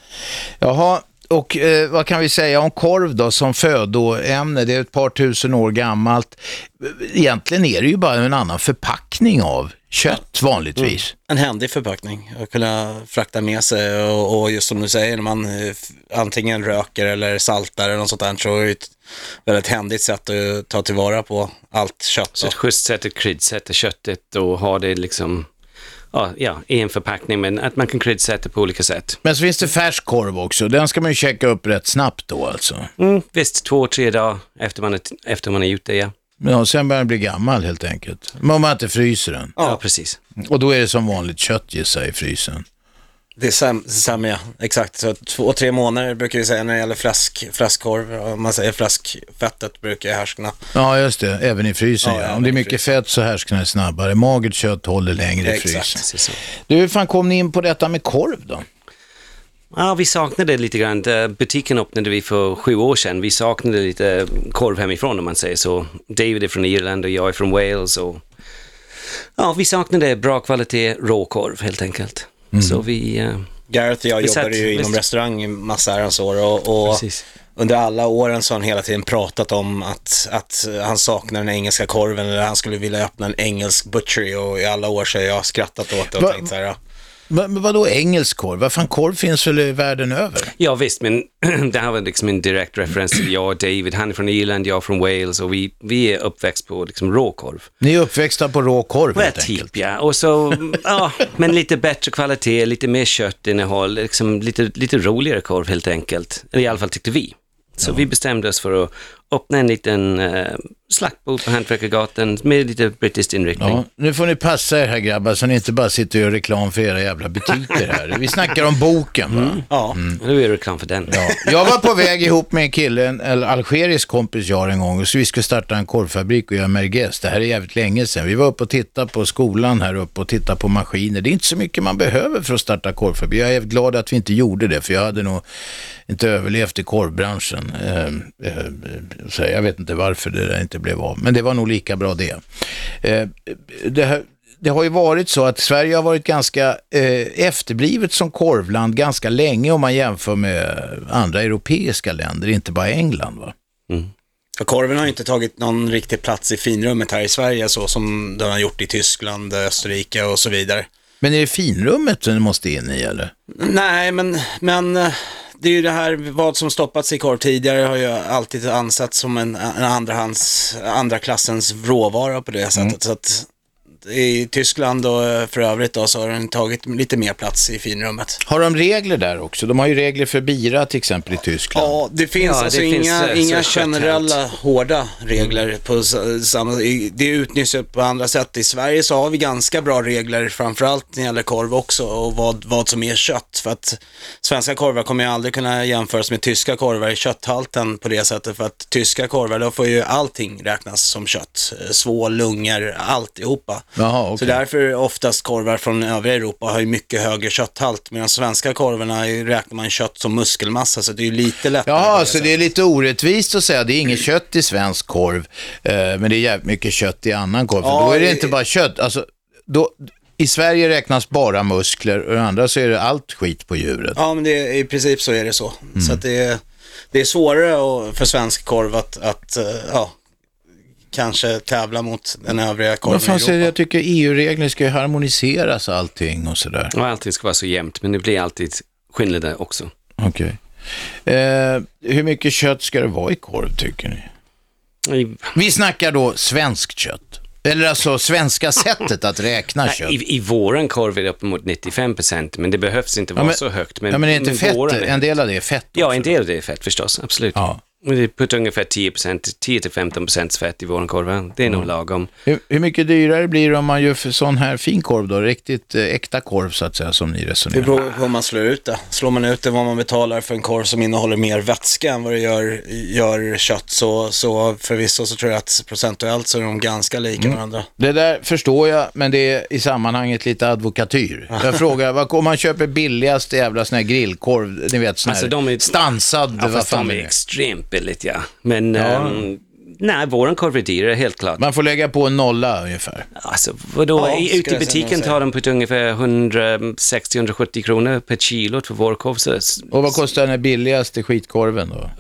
Jaha, och eh, vad kan vi säga om korv då som födoämne? Det är ett par tusen år gammalt. Egentligen är det ju bara en annan förpackning av kött vanligtvis. En händig förpackning att kunna frakta med sig och, och just som du säger, när man eh, antingen röker eller saltar eller något sånt där så är det ett väldigt händigt sätt att ta tillvara på allt kött. Så ett schysst sätt att kryddsätta köttet och ha det liksom, ja, ja, i en förpackning, men att man kan kryddsätta på olika sätt. Men så finns det färsk korv också. Den ska man ju checka upp rätt snabbt då alltså. Mm, visst, två, tre dagar efter man är, efter man är ute, ja. Ja, sen börjar den bli gammal helt enkelt. Men om man inte fryser den. Ja, precis. Och då är det som vanligt kött gissar i frysen. Det är sam, samma, ja. Exakt. Så två, tre månader brukar vi säga när det gäller fläsk, fläskkorv. Om man säger fläskfettet brukar härskna. Ja, just det. Även i frysen. Ja, Ja, Om det är mycket fett så härsknar det snabbare. Magert kött håller längre i Exakt. frysen. Du, hur fan kom ni in på detta med korv då? Ja, vi saknade det lite grann. Eh, Butiken öppnade vi för sju år sedan. Vi saknade lite korv hemifrån om man säger så. David är från Irland och jag är från Wales. Och... Ja, vi saknade bra kvalitet råkorv helt enkelt. Så vi... eh, Gareth och jag vi jobbade satt- ju inom visst. restaurang i massa herrans år och, och under alla åren så har han hela tiden pratat om att, att han saknar den engelska korven eller han skulle vilja öppna en engelsk butchery och i alla år så har jag skrattat åt det och Va- tänkt så här, ja. Va, men vadå engelsk korv? Vad fan, korv finns väl världen över? Ja visst, men [CLEARS THROAT] det här var liksom en direkt referens till jag och David. Han är från Irland, jag är från Wales och vi, vi är uppväxt på liksom råkorv. Ni är uppväxta på rå korv Ja, helt enkelt. typ ja. Och så, ja, men lite bättre kvalitet, lite mer köttinnehåll, liksom lite, lite roligare korv helt enkelt. Eller i alla fall tyckte vi. Så vi bestämde oss för att öppna en liten eh, slaktbod på Hantverkargatan med lite brittisk inriktning. Ja, nu får ni passa er här grabbar så ni inte bara sitter och gör reklam för era jävla butiker här. Vi snackar om boken va? Ja, nu är det reklam för den. Ja. Jag var på väg ihop med en kille, en, en algerisk kompis jag har en gång, och så vi skulle starta en korvfabrik och göra merguez. Det här är jävligt länge sedan. Vi var uppe och tittade på skolan här uppe och tittade på maskiner. Det är inte så mycket man behöver för att starta korvfabrik. Jag är glad att vi inte gjorde det, för jag hade nog inte överlevt i korvbranschen. Eh, eh, så jag vet inte varför det där inte blev av, men det var nog lika bra det. Eh, det här, det har ju varit så att Sverige har varit ganska eh, efterblivet som korvland ganska länge om man jämför med andra europeiska länder, inte bara England. Va? För korven har inte tagit någon riktig plats i finrummet här i Sverige så som den har gjort i Tyskland, Österrike och så vidare. Men är det finrummet den måste in i eller? Nej, men, men eh, det är ju det här, vad som stoppats i korv tidigare har ju alltid ansetts som en, en andrahands, andra klassens råvara på det sättet. Så att i Tyskland och eh, för övrigt då så har den tagit lite mer plats i finrummet. Har de regler där också? De har ju regler för bira till exempel i Tyskland. Ja, det finns Ja, alltså det finns, inga, eh, inga generella hårda regler på samma, det utnyttjas på andra sätt. I Sverige så har vi ganska bra regler, framförallt när det gäller korv också och vad, vad som är kött. För att svenska korvar kommer ju aldrig kunna jämföras med tyska korvar i kötthalten på det sättet. För att tyska korvar, då får ju allting räknas som kött. Eh, Svål, lungor, alltihopa. Jaha, okej. Så därför oftast korvar från övriga Europa har ju mycket högre kötthalt, medan svenska korvarna räknar man kött som muskelmassa, så det är ju lite lättare. Jaha, så det är lite orättvist att säga det är inget kött i svensk korv, eh, men det är jävligt mycket kött i annan korv. Ja, då är det det- inte bara kött. Alltså, då, I Sverige räknas bara muskler och i andra så är det allt skit på djuret. Ja, men det, är- i princip så är det så. Mm. Så att det, är, det är svårare att, för svensk korv att, att eh, ja, kanske tävla mot den övriga korven i Europa. jag tycker EU-regler ska ju harmoniseras allting och sådär. Och allting ska vara så jämnt, men det blir alltid skillnader också. Okej. Eh, hur mycket kött ska det vara i korv tycker ni? Vi snackar då svenskt kött. Eller alltså svenska sättet att räkna kött. I, I våran korv är det uppemot 95 procent, men det behövs inte Ja, vara men- så högt. Men, ja, men är inte fett, våran en del av det är fett Ja, en del av det är fett förstås, absolut. Ja. Det puttar ungefär 10 procent, 10-15 procent fett i våran korv. Det är nog lagom. Hur, hur mycket dyrare blir det om man gör för sån här fin korv då? Riktigt eh, äkta korv så att säga som ni Det resonerar. beror på hur man slår ut det. Slår man ut det vad man betalar för en korv som innehåller mer vätska än vad det gör, gör kött så, så förvisso så tror jag att procentuellt så är de ganska lika Mm. varandra. Det där förstår jag, men det är i sammanhanget lite advokatyr. Jag frågar, vad, om man köper [LAUGHS] billigast jävla sån här grillkorv, ni vet sån här Alltså, de är- stansad, Ja, vad fast fan de det är är. extremt billigt, ja. Men Ja. ehm, nej, våran korv är dyrare, helt klart. Man får lägga på en nolla ungefär. Alltså, vadå? Ja, ute i butiken tar de på ungefär 160-170 kronor per kilo för vår korv. Så, Och vad kostar den billigaste skitkorven då?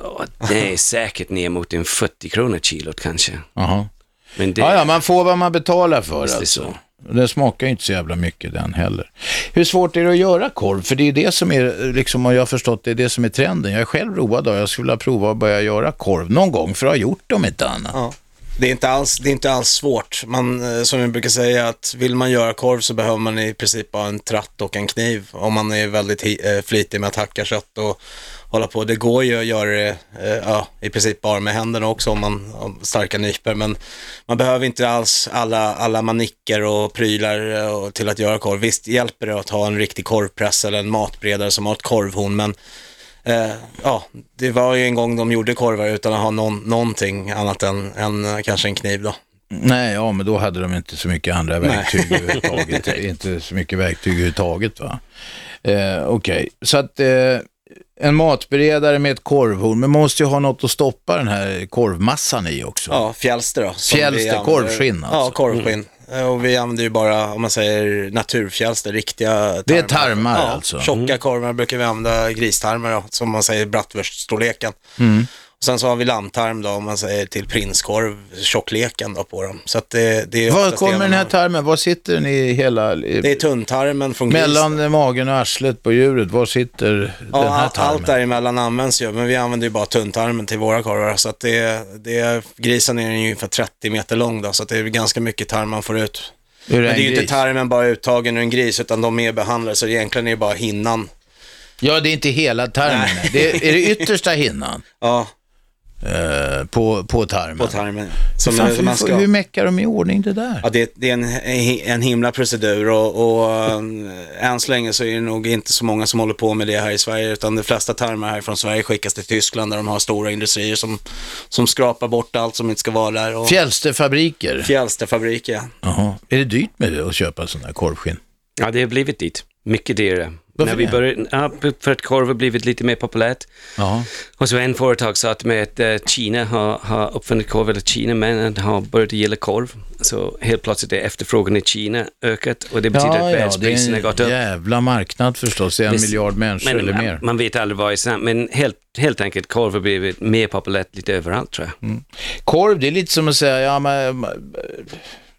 det är säkert ner mot en 40 kronor kilot kanske. Jaha. Men det, Ja, ja, man får vad man betalar för det alltså. Och Den smakar ju inte så jävla mycket den heller. Hur svårt är det att göra korv? För det är ju det som är, liksom, och jag har förstått, det är det som är trenden. Jag är själv road av, jag skulle vilja prova att börja göra korv någon gång för att ha gjort dem inte annat. Ja. Det är inte alls, det är inte alls svårt. Man, eh, som vi brukar säga, att vill man göra korv så behöver man i princip bara en tratt och en kniv. Om man är väldigt eh, flitig med att hacka kött och hålla på. Det går ju att göra det eh, ja, i princip bara med händerna också om man har starka nypor. Men man behöver inte alls alla, alla manicker och prylar eh, och, till att göra korv. Visst hjälper det att ha en riktig korvpress eller en matberedare som har ett korvhorn, men Eh, ja, det var ju en gång de gjorde korvar utan att ha någon, någonting annat än, än eh, kanske en kniv då. Nej, ja, men då hade de inte så mycket andra verktyg överhuvudtaget. [LAUGHS] inte så mycket verktyg överhuvudtaget va. Eh, Okej, så att eh, en matberedare med ett korvhorn, men man måste ju ha något att stoppa den här korvmassan i också. Ja, fjälster då. Fjälster, korvskinn alltså. Ja, korvskinn. Eh, Och vi använder ju bara, om man säger naturfjälster, riktiga tarmar. Det är tarmar ja, alltså? Tjocka Mm. korvar brukar vi använda gristarmar då, som man säger bratwurststorleken. Mm. Och sen så har vi lammtarm då, om man säger till prinskorv, tjockleken då på dem. Så att det, det är Var kommer den här tarmen? Var sitter den i hela... Det är tunntarmen från gris. Mellan magen och arslet på djuret, var sitter Ja, den här allt, tarmen? allt däremellan används ju, men vi använder ju bara tunntarmen till våra korvar. Så att det, det, grisen är ju ungefär 30 meter lång då, så att det är ganska mycket tarm man får ut. Men en det är ju inte tarmen bara uttagen ur en gris, utan de är behandlade, så egentligen är det bara hinnan. Ja, det är inte hela tarmen. Det är, är det yttersta hinnan? Ja. Eh, på, på tarmen? På tarmen. Som fan, man hur, ska- hur meckar de i ordning det där? Ja, det, det är en, en himla procedur och, och um, än så länge så är det nog inte så många som håller på med det här i Sverige utan de flesta tarmar här från Sverige skickas till Tyskland där de har stora industrier som, som skrapar bort allt som inte ska vara där. Och Fjällsterfabriker? Fjällsterfabriker, ja. Jaha. Är det dyrt med att köpa sån här korvskinn? Ja, det har blivit dit. Mycket dyrare. Varför När vi det? började, ja, för att korv har blivit lite mer populärt. Ja. Och så en företag sa att med att eh, Kina har, har uppfunnit korv, eller Kina-männen har börjat gilla korv. Så helt plötsligt är efterfrågan i Kina ökat och det betyder att Ja, ja, det världspriserna är gått en upp. jävla marknad förstås. Det är en Visst. miljard människor men, eller mer. Man vet aldrig vad det är sant, men helt, helt enkelt korv har blivit mer populärt lite överallt tror jag. Mm. Korv, det är lite som att säga, ja men,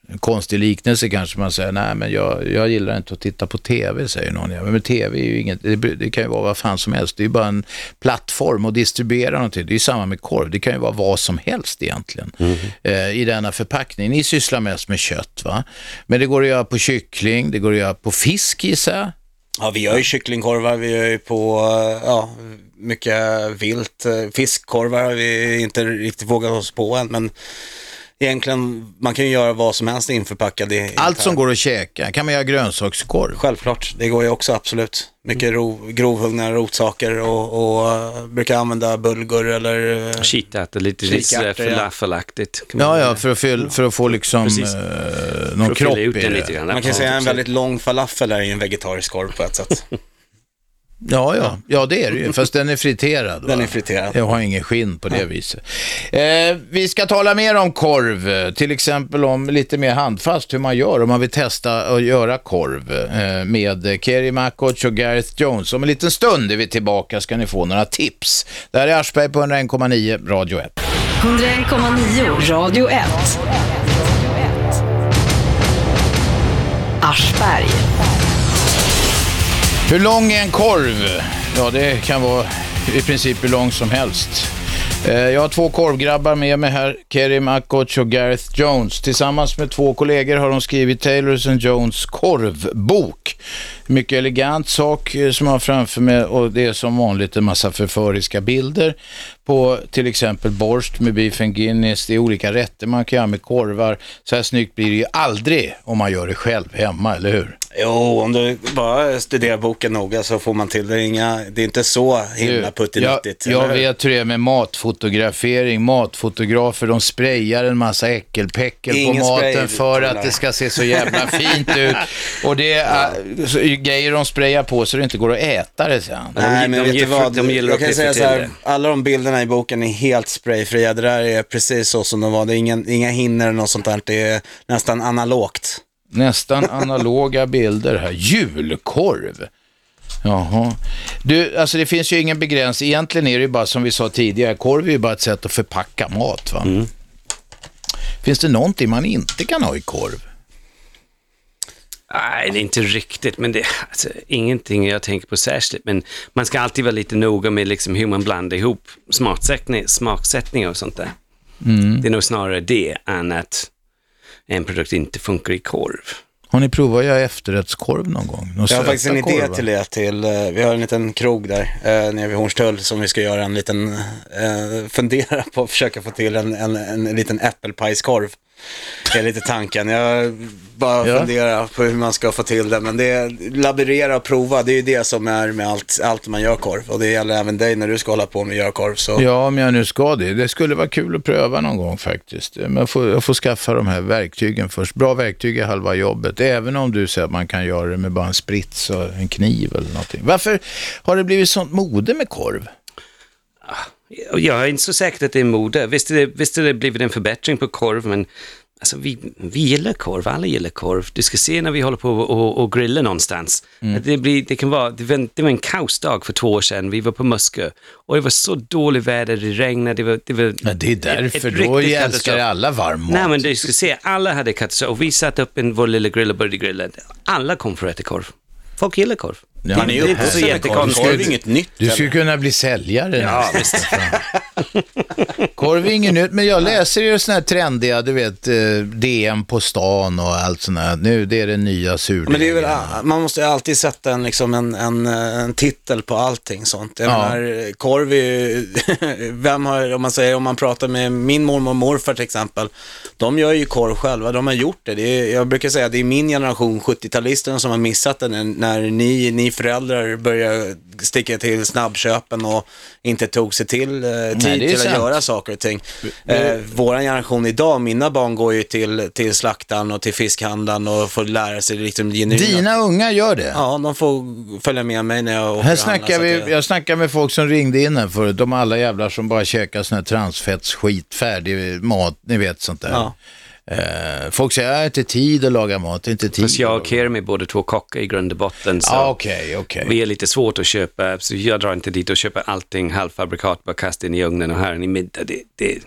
en konstig liknelse kanske man säger, nej men jag, jag gillar inte att titta på tv, säger någon. Ja, men tv är ju inget, det, det kan ju vara vad fan som helst, det är ju bara en plattform att distribuera någonting. Det är ju samma med korv, det kan ju vara vad som helst egentligen eh, i denna förpackning. Ni sysslar mest med kött va? Men det går att göra på kyckling, det går att göra på fisk gissar jag. Ja, vi gör ju kycklingkorvar, vi gör ju på, eh, ja, mycket vilt. Eh, Fiskkorvar har vi inte riktigt vågat oss på än, men egentligen, man kan ju göra vad som helst införpackad i... Allt som går att käka. Kan man göra grönsakskorv? Självklart, det går ju också absolut. Mycket ro, grovhuggna rotsaker och, och uh, brukar använda bulgur eller... Uh, Kitärtor, lite Kikärtor, ja. falafelaktigt. Ja, ja, för att, fyll, för att få liksom Precis. eh, någon kropp i det. lite grann. Man kan säga en väldigt lång falafel är ju en vegetarisk korv på ett sätt. [LAUGHS] Ja, ja, ja det är det ju, fast den är friterad. Va? Den är friterad. Jag har ingen skinn på det viset. Eh, vi ska tala mer om korv, till exempel om lite mer handfast hur man gör om man vill testa att göra korv eh, med Kerry Makoch och Gareth Jones. Om en liten stund är vi tillbaka ska ni få några tips. Det här är Aschberg på 101,9 Radio 1. 101,9 Radio 1. Aschberg. Hur lång är en korv? Ja, det kan vara i princip hur lång som helst. Eh, jag har två korvgrabbar med mig här, Kerim Akoc och Gareth Jones. Tillsammans med två kollegor har de skrivit Taylors and Jones korvbok. Mycket elegant sak eh, som jag har framför mig och det är som vanligt en massa förföriska bilder på till exempel borst med beef and guinness. Det är olika rätter man kan göra med korvar. Så här snyggt blir det ju aldrig om man gör det själv hemma, eller hur? Jo, om du bara studerar boken noga så får man till det. Inga, det är inte så himla jag, puttinuttigt. jag hur? vet hur det är med matfotografering. Matfotografer, de sprayar en massa äckelpäckel på Ingen maten spray, för att det ska se så jävla fint ut. Och det är [LAUGHS] så, grejer de sprayar på så det inte går att äta det sen. Nej, men vet du vad? de gillar jag att kan säga så här, alla de bilderna i boken är helt sprayfria. Det där är precis så som de var. Det är ingen, inga hinnor eller något sånt där. Det är nästan analogt. Nästan analoga bilder här. Julkorv. Jaha. Du, alltså det finns ju ingen begränsning. Egentligen är det ju bara som vi sa tidigare, korv är ju bara ett sätt att förpacka mat. Va? Mm. Finns det någonting man inte kan ha i korv? Nej, det är inte riktigt, men det är alltså, ingenting jag tänker på särskilt. Men man ska alltid vara lite noga med liksom hur man blandar ihop smaksättning, smaksättningar och sånt där. Mm. Det är nog snarare det än att en produkt inte funkar i korv. Har ni provat att göra efterrättskorv någon gång? Någon Jag har faktiskt en idé korvar? till det. Till, eh, vi har en liten krog där eh, nere vid Hornstull som vi ska göra en liten, eh, fundera på att försöka få till en, en, en liten äppelpajskorv. Det är lite tanken. Jag bara Ja. funderar på hur man ska få till det. Men det är laborera och prova. Det är ju det som är med allt, allt man gör korv. Och det gäller även dig när du ska hålla på med att göra korv. Så. Ja, om jag nu ska det. Det skulle vara kul att pröva någon gång faktiskt. Men jag får, jag får skaffa de här verktygen först. Bra verktyg är halva jobbet. Även om du säger att man kan göra det med bara en sprits och en kniv eller någonting. Varför har det blivit sånt mode med korv? Och Jag är inte så säker att det är mode. Visst är det, visst är det blivit en förbättring på korv, men alltså, vi, vi gillar korv, alla gillar korv. Du ska se när vi håller på och, och grilla någonstans. Mm. Det, blir, det, kan vara, det, var en, det var en kaosdag för två år sedan, vi var på Muskö och det var så dåligt väder, det regnade, det var... Det, var Ja, det är därför, ett då riktigt älskar alla varm mat. Nej men du ska se, alla hade katastrof och vi satte upp en, vår lilla grill och började grilla. Alla kom för att äta korv. Folk gillar korv. Ja, det, det är inte så jättekonstigt. Du skulle kunna bli säljare. Ja, nästan. [LAUGHS] [LAUGHS] Korv är inget nytt, men jag läser ju sådana här trendiga, du vet, eh, DM på stan och allt sånt här. Nu, det är det nya surdegen. Men det är väl, man måste ju alltid sätta en, liksom en, en, en titel på allting sånt. Jag Ja. menar, korv är ju, [LAUGHS] vem har, om man säger, om man pratar med min mormor och morfar till exempel, de gör ju korv själva, de har gjort det. det är, jag brukar säga att det är min generation, 70-talisterna, som har missat det när, när ni, ni föräldrar började sticka till snabbköpen och inte tog sig till eh, tid till att sant. göra saker och ting. Eh, våran generation idag, mina barn går ju till, till slaktaren och till fiskhandlaren och får lära sig liksom genuina Dina unga gör det? Ja, de får följa med mig när jag åker Här snackar vi, jag snackar med folk som ringde in här förut, de alla jävlar som bara käkar sån här transfettsskit, färdig mat, ni vet sånt där. Ja. Eh, folk säger, jag har inte tid att laga mat, det är inte tid. Fast jag och Kerem är båda två kockar i grund och botten. Så Ja, okej, okej. Vi är lite svårt att köpa, så jag drar inte dit och köper allting halvfabrikat, bara kasta in i ugnen och här är ni middag. Det, det,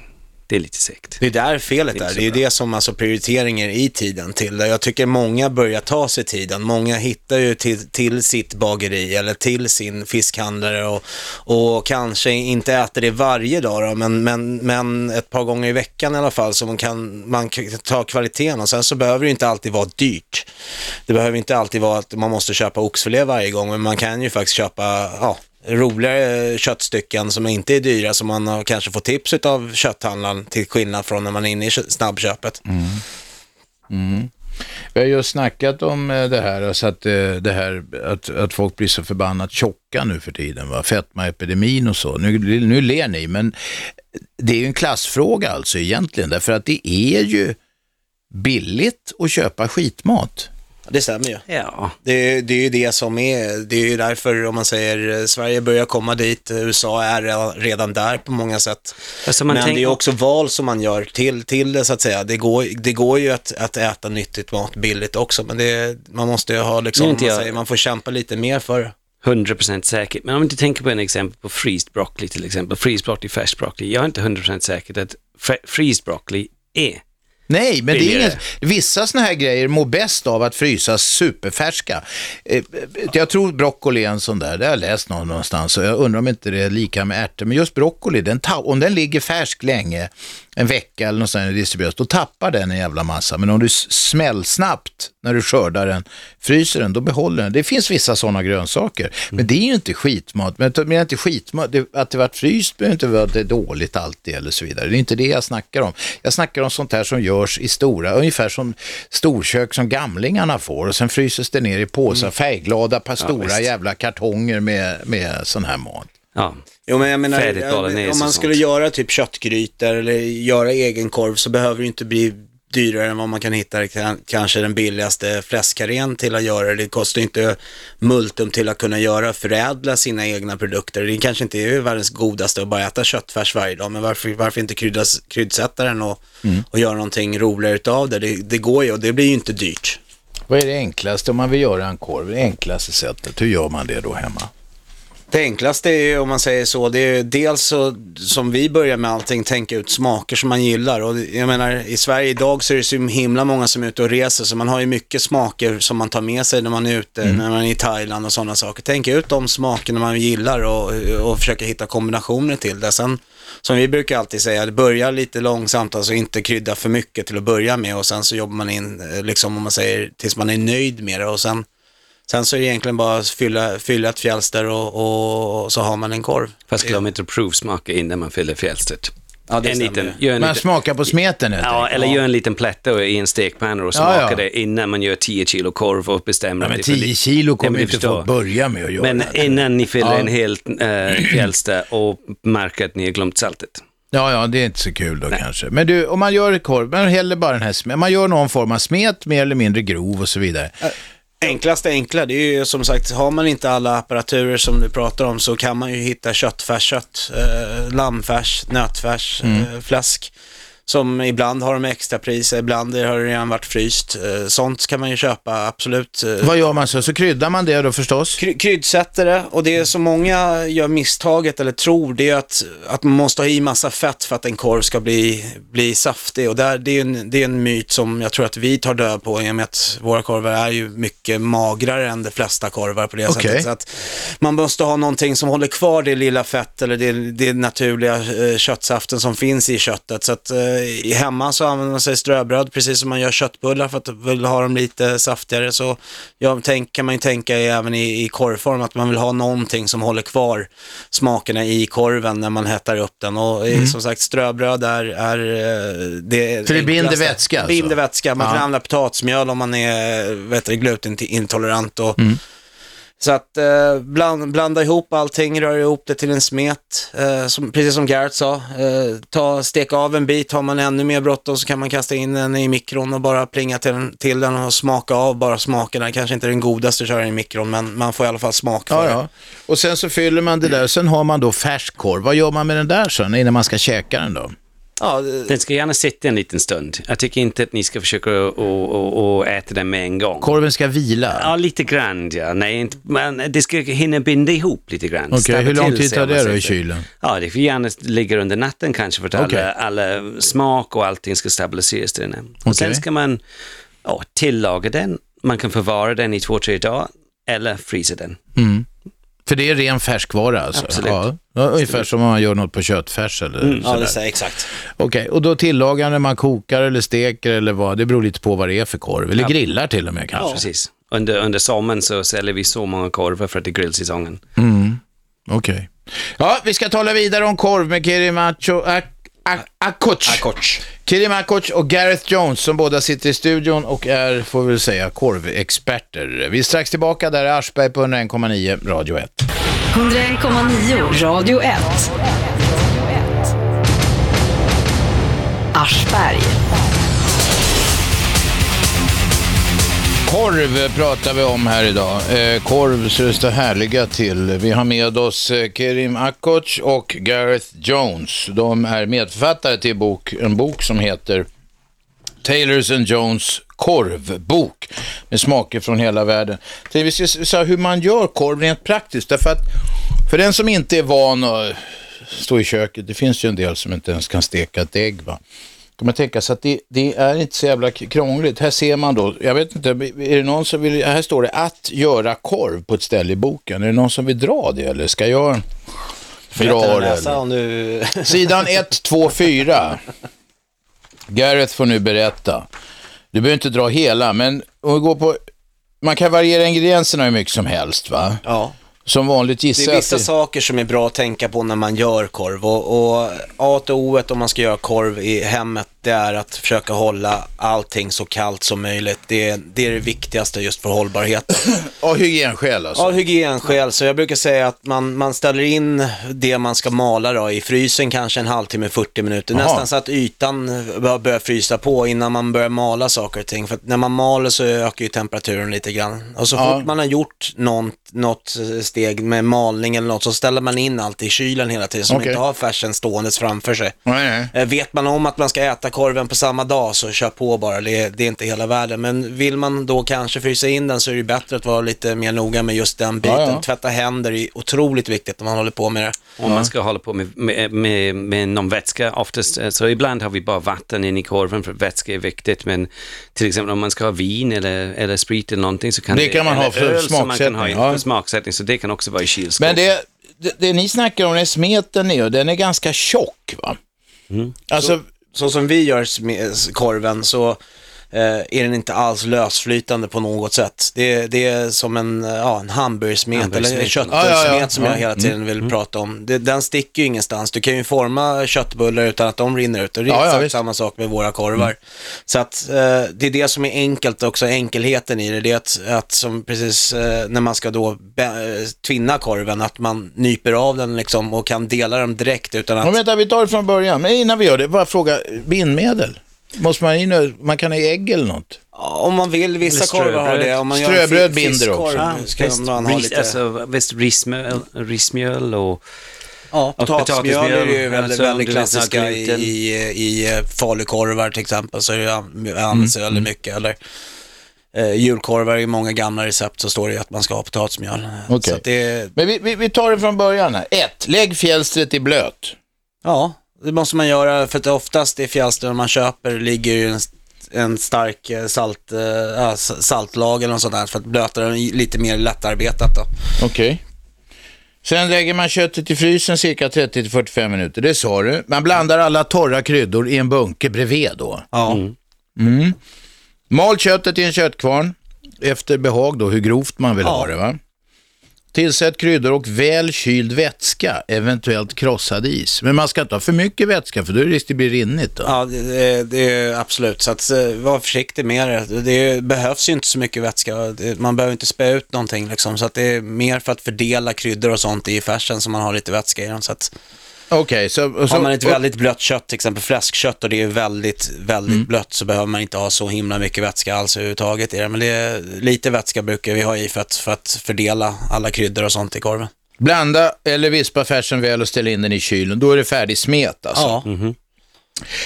det är lite segt. Det är där felet Det är är. Det är bra. det som alltså prioriteringar i tiden till. Jag tycker många börjar ta sig tiden. Många hittar ju till, till sitt bageri eller till sin fiskhandlare och, och kanske inte äter det varje dag då, men, men, men ett par gånger i veckan i alla fall så man kan, man kan ta kvaliteten och sen så behöver det inte alltid vara dyrt. Det behöver inte alltid vara att man måste köpa oxfilé varje gång, men man kan ju faktiskt köpa, ja, roligare eh, köttstycken som inte är dyra som man har kanske får tips av kötthandlaren till skillnad från när man är inne i snabbköpet. Mm. mm. Vi har just snackat om eh, det här, alltså att, eh, det här att, att folk blir så förbannat tjocka nu för tiden. Va? Fetmaepidemin och så. Nu, nu ler ni, men det är ju en klassfråga alltså egentligen. Därför att det är ju billigt att köpa skitmat. Det stämmer ju. Ja. Det, det är ju det som är, det är ju därför om man säger Sverige börjar komma dit, USA är redan- där på många sätt. Alltså Men tänker- det är också val som man gör till, till det så att säga. Det går, det går ju att, att äta nyttigt mat billigt också, men det, man måste ju ha liksom, man, jag- säger, man får kämpa lite mer för det. 100% säker. Men om du tänker på en exempel på freezed broccoli till exempel. Freezed broccoli, färsk broccoli. Jag är inte 100% säker att fre- freezed broccoli är Nej, men det är inget, vissa sådana här grejer mår bäst av att frysas superfärska. Eh, Jag tror broccoli är en sån där, det har jag läst någon, någonstans och jag undrar om inte det är lika med ärtor. Men just broccoli, den om den ligger färsk länge, en vecka eller något sånt distribueras, då tappar den en jävla massa. Men om du smällsnabbt när du skördar den, fryser den, då behåller den. Det finns vissa sådana grönsaker. Men det är ju inte skitmat. Men men inte skitmat, det, att det varit fryst behöver inte vara att det är dåligt alltid eller så vidare. Det är inte det jag snackar om. Jag snackar om sånt här som görs i stora, ungefär som storkök som gamlingarna får och sen fryses det ner i påsar, färgglada, par Ja, stora visst. jävla kartonger med, med sån här mat. Ja. Jo, men jag menar, om man och skulle sånt. göra typ köttgrytor eller göra egen korv så behöver det inte bli dyrare än vad man kan hitta kan- kanske den billigaste fläskkarrén till att göra. Det kostar inte multum till att kunna göra, förädla sina egna produkter. Det kanske inte är världens godaste att bara äta köttfärs varje dag, men varför, varför inte kryddas, kryddsätta den och, Mm. och göra någonting roligare utav det? det? Det går ju och det blir ju inte dyrt. Vad är det enklaste om man vill göra en korv? Det enklaste sättet, hur gör man det då hemma? Det enklaste är ju, om man säger så, det är dels så, som vi börjar med allting, tänka ut smaker som man gillar. Och jag menar, i Sverige idag så är det så himla många som är ute och reser, så man har ju mycket smaker som man tar med sig när man är ute, när man är i Thailand och sådana saker. Tänk ut de smakerna man gillar och, och försöka hitta kombinationer till det. Sen, som vi brukar alltid säga, det börjar lite långsamt, alltså inte krydda för mycket till att börja med och sen så jobbar man in, eh, liksom om man säger, tills man är nöjd med det och sen Sen så är det egentligen bara att fylla, fylla ett fjälster och, och så har man en korv. Fast kilometer proof smakar innan man fyller fjälstret. Ja, det en liten, gör en Man liten, smakar på smeten helt Ja, eller gör en liten plätte i en stekpanna och Ja, smakar ja. det innan man gör 10 kilo korv och bestämmer. Ja, att men det är för 10 lite. kilo kommer Nej, men inte få börja med att göra. Men innan ni fyller Ja. en hel äh, fjälster och märker att ni har glömt saltet. Ja, ja, det är inte så kul då kanske. Men du, om man gör korv, man häller bara den här smet, man gör någon form av smet, mer eller mindre grov och så vidare. Enklaste enkla, det är ju som sagt, har man inte alla apparaturer som du pratar om så kan man ju hitta köttfärskött, eh, lammfärs, nötfärs, Mm. eh, fläsk. Som ibland har de extra priser, ibland har det redan varit fryst. Eh, sånt kan man ju köpa, absolut. Eh, Vad gör man så? Så kryddar man det då förstås? Kry- kryddsätter det och det som många gör misstaget eller tror det är att, att man måste ha i massa fett för att en korv ska bli, bli saftig och där, det, är en, det är en myt som jag tror att vi tar död på i och med att våra korvar är ju mycket magrare än de flesta korvar på det Okej. sättet. Så att man måste ha någonting som håller kvar det lilla fett eller det, det naturliga eh, köttsaften som finns i köttet. Så att hemma så använder man sig ströbröd precis som man gör köttbullar för att vill ha dem lite saftigare. Så jag tänk, kan man ju tänka även i, i korvform att man vill ha någonting som håller kvar smakerna i korven när man hettar upp den. Och eh, Mm. som sagt ströbröd är, är eh, det För det binder vätska alltså? Binder vätska. Man Ja. kan använda potatismjöl om man är vet glutenintolerant. Och, Mm. Så att eh, bland, blanda ihop allting, rör ihop det till en smet. Eh, som, precis som Garrett sa, eh, ta, steka av en bit, har man ännu mer bråttom så kan man kasta in den i mikron och bara plinga till den, till den och smaka av bara smakerna. Kanske inte den godaste att köra i mikron, men man får i alla fall smak för Ja, det. ja. Och sen så fyller man det där, sen har man då färskkorv. Vad gör man med den där sen, innan man ska käka den då? Ja, Den ska gärna sitta en liten stund. Jag tycker inte att ni ska försöka att äta den med en gång. Korven ska vila? Ja, lite grann ja. Nej, inte, men det ska hinna binda ihop lite grann. Okej, Stabba hur lång tid tar det då i kylen? Ja, det får gärna ligga under natten kanske för att Okej. alla, alla smak och allting ska stabiliseras där inne. Och sen ska man ja, tillaga den. Man kan förvara den i två, tre dagar eller frysa den. Mm. För det är ren färskvara alltså? Absolut. Ja. Ja, ungefär som om man gör något på köttfärs eller Mm. Ja, sådär. det säger exakt. Okej, och då tillagar när man kokar eller steker eller vad, det beror lite på vad det är för korv. Eller Ja. grillar till och med kanske. Precis. Under, under sommaren så säljer vi så många korvar för att det är grillsäsongen. Mm. Okej. Ja, vi ska tala vidare om korv med Kerim Acho, Ak, Ak, Akoc. Kerim Akoc och Gareth Jones som båda sitter i studion och är, får vi väl säga, korvexperter. Vi är strax tillbaka, där är Aschberg på 101,9 Radio 1. 101,9 Radio 1. Aschberg. Korv pratar vi om här idag. Eh, korv så det står härliga till. Vi har med oss eh, Kerim Akoc och Gareth Jones. De är medförfattare till bok, en bok som heter Taylors and Jones korvbok med smaker från hela världen. Så vi ska säga hur man gör korv rent praktiskt. Därför att för den som inte är van att stå i köket, det finns ju en del som inte ens kan steka ett ägg. Va? Kan man tänka sig att det, det, är inte så jävla krångligt. Här ser man då, jag vet inte, är det någon som vill, här står det att göra korv på ett ställe i boken. Är det någon som vill dra det eller ska jag dra det? Nu... [LAUGHS] Sidan 1, 2, 4. Gareth får nu berätta. Du behöver inte dra hela, men om vi går på, man kan variera ingredienserna hur mycket som helst va? Ja. Som vanligt gissar Det är vissa saker som är bra att tänka på när man gör korv. Och, och A och O om man ska göra korv i hemmet det är att försöka hålla allting så kallt som möjligt. Det, är- det är det viktigaste just för hållbarheten. [CLEARS THROAT] Av hygienskäl alltså? Av hygienskäl, så jag brukar säga att man, man ställer in det man ska mala då, i frysen kanske en halvtimme, 40 minuter. Jaha. Nästan så att ytan bör- börjar frysa på innan man börjar mala saker och ting. För när man maler så ökar ju temperaturen lite grann. Och så Ja. fort man har gjort något, något steg med malning eller något så ställer man in allt i kylen hela tiden så man Okej. inte har färsen ståendes framför sig. Nej, nej. Eh, Vet man om att man ska äta korven på samma dag så kör på bara, det, är- det är inte hela världen. Men vill man då kanske frysa in den så är det bättre att vara lite mer noga med just den biten. Ja, ja. Tvätta händer är otroligt viktigt när man håller på med det. Om man ska hålla på med, med, med, med någon vätska oftast, eh, så ibland har vi bara vatten in i korven för att vätska är viktigt, men till exempel om man ska ha vin eller, eller sprit eller någonting så kan Det kan man ha för öl som man kan ha smaksättning, ja. för smaksättning, så det kan också vara i kylskåp. Men det, det, det ni snackar om, den smeten är, den är ganska tjock va? Alltså, så, så som vi gör eh, korven så är den inte alls lösflytande på något sätt. Det, är- det är som en, eh, ja, en hamburgersmet eller Hamburgersmet. köttbullsmet Ja, ja, ja. som jag Ja. hela tiden Mm. vill Mm. prata om. Det, den sticker ju ingenstans. Du kan ju forma köttbullar utan att de rinner ut. Och det är exakt visst. samma sak med våra korvar. Mm. Så att eh, det är det som är enkelt också, enkelheten i det. Det är att, att som precis eh, när man ska då eh, tvinna korven, att man nyper av den liksom och kan dela dem direkt utan att men vänta, vi tar det från början. Men innan vi gör det, bara fråga, bindmedel? Måste man in, och- man kan ha i ägg eller något? Om man vill, vissa korvar har det. Om man Ströbröd binder också. ska man ha ris, lite... alltså, visst rismjöl, rismjöl och... Ja, potatismjöl är ju väldigt, alltså, väldigt vet, klassiska i, i, i eh, falukorvar till exempel, så är det används Mm, väldigt mycket. Eller eh, julkorvar, i många gamla recept så står det ju att man ska ha potatismjöl. Att det, Men vi, vi, vi tar det från början här. Ett, lägg fjälstret i blöt. ja, det måste man göra för att oftast i fjällställen man köper ligger ju en, en stark eh, salt, eh, ja, s- saltlag eller något sånt där för att blöta den lite mer lättarbetat då. Okej. Sen lägger man köttet i frysen cirka 30-45 minuter, det sa du. Man blandar alla torra kryddor i en bunke bredvid då. Ja. Mm. Mal köttet i en köttkvarn efter behag då, hur grovt man vill Ja. ha det va. Tillsätt kryddor och väl kyld vätska, eventuellt krossad is. Men man ska inte ha för mycket vätska för då är det risk det blir rinnigt. Då. Ja, det, det, är absolut. Så att, eh, var försiktig med det. Det behövs ju inte så mycket vätska. Man behöver inte spä ut någonting liksom. Så att det är mer för att fördela kryddor och sånt i färsen som man har lite vätska i den. Så att, Okej, så... så har man ett väldigt blött kött, till exempel fläskkött och det är väldigt, väldigt Mm. blött så behöver man inte ha så himla mycket vätska alls överhuvudtaget i det. Men det är, lite vätska brukar vi ha i för att, för att fördela alla kryddor och sånt i korven. Blanda eller vispa färsen väl och ställ in den i kylen. Då är det färdig smet alltså. Ja.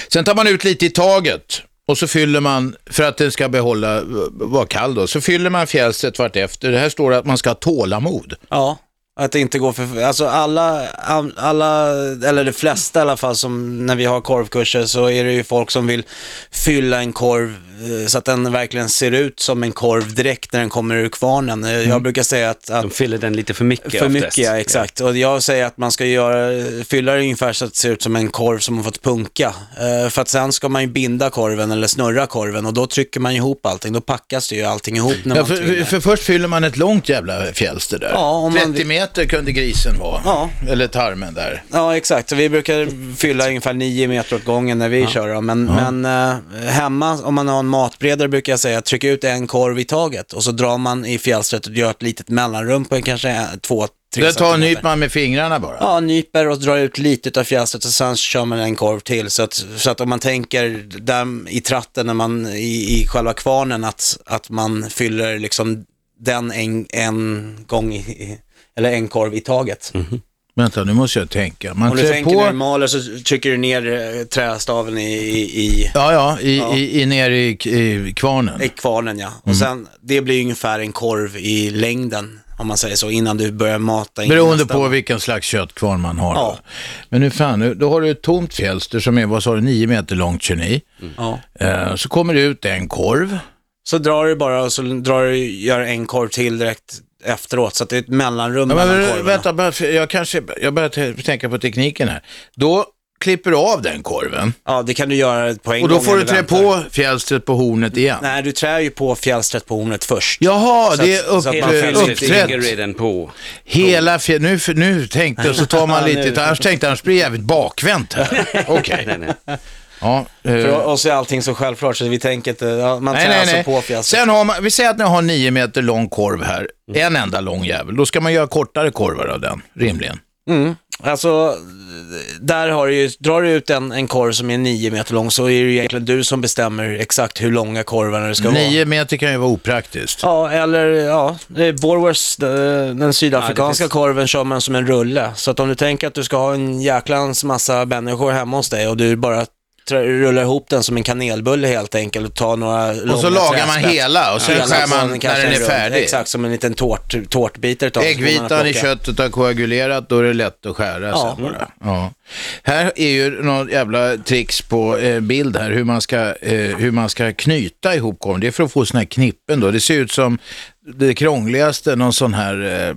Sen tar man ut lite i taget och så fyller man, för att den ska behålla, vara kall då, så fyller man fjälstret vart efter. Det här står det att man ska ha tålamod. Ja, att det inte går för... Alltså alla, alla, eller de flesta i alla fall, som när vi har korvkurser så är det ju folk som vill fylla en korv så att den verkligen ser ut som en korv direkt när den kommer ur kvarnen. Eh, Jag brukar säga att, att De fyller den lite för mycket för mycket, ja, exakt. Och jag säger att man ska göra, fylla det ungefär så att det ser ut som en korv som har fått punka. Eh, för att sen ska man ju binda korven eller snurra korven och då trycker man ihop allting. Då packas det ju allting ihop när Ja, man för, för först fyller man ett långt jävla fjälster där. Ja, man 30 meter kunde grisen vara. Ja. Eller tarmen där. Ja, exakt. Så vi brukar fylla ungefär nio meter åt gången när vi kör. Då. Men, men eh, hemma, om man har en matbredare, brukar jag säga, tryck ut en korv i taget och så drar man i fjällstret och gör ett litet mellanrum på kanske en, två, tre Det tar centimeter. nyp man med fingrarna bara. Ja, nyper och drar ut lite av fjällstret och sen kör man en korv till. Så att, så att om man tänker där i tratten, när man, i, i själva kvarnen, att, att man fyller liksom den en, en gång, i, eller en korv i taget. Vänta, nu måste jag tänka. Man Om du tänker när du på... maler så trycker du ner eh, trästaven i, i, i Ja, ja, i, Ja. I, i, ner i, i kvarnen. i kvarnen ja. Och Mm. sen, det blir ungefär en korv i längden, om man säger så, innan du börjar mata in Beroende nästa. på vilken slags köttkvarn man har. Ja. Men nu fan, då har du ett tomt fjälster som är, vad sa du, 9 meter långt kör ni. Ja. Eh, så kommer det ut en korv. Så drar du bara och så drar du, gör en korv till direkt efteråt, så att det är ett mellanrum Ja, mellan men, korvarna. vänta, bara, jag kanske, jag börjar tänka på tekniken här. Då klipper du av den korven. Ja, det kan du göra på en Och då gång får du trä på fjälstret på hornet igen. Nej, du trär ju på fjällstret på hornet först. Jaha, Så det är upp, att uppträtt. inte- ligger redan på. Hela fjäll, nu, nu tänkte jag så tar man [LAUGHS] lite, annars tänkte jag annars blir det jävligt bakvänt här. [LAUGHS] Okej. Nej. Ja, eh, För oss är allting så självklart så vi tänker inte, ja, man Nej, trär nej, nej. på. Sen har man, vi säger att ni har nio meter lång korv här, en enda lång jävel. Då ska man göra kortare korvar av den, rimligen. Mm. Alltså, där har du ju, drar du ut en, en korv som är nio meter lång så är det ju egentligen du som bestämmer exakt hur långa korvarna det ska vara. Nio meter kan ju vara opraktiskt. Ja, eller ja, Borwers, eh, den sydafrikanska Ja, det finns- korven kör man som en rulle. Så att om du tänker att du ska ha en jäklans massa människor hemma hos dig och du bara rullar ihop den som en kanelbulle helt enkelt och tar några Och så lagar man hela och sen skär man när den är färdig. Exakt, som en liten tårt, tårtbit man Äggvitan i köttet har koagulerat, då är det lätt att skära Ja. sen bara. Ja. Här är ju något jävla tricks på eh, bild här, hur man, ska, eh, hur man ska knyta ihop korven. Det är för att få såna här knippen då. Det ser ut som det krångligaste, någon sån här eh,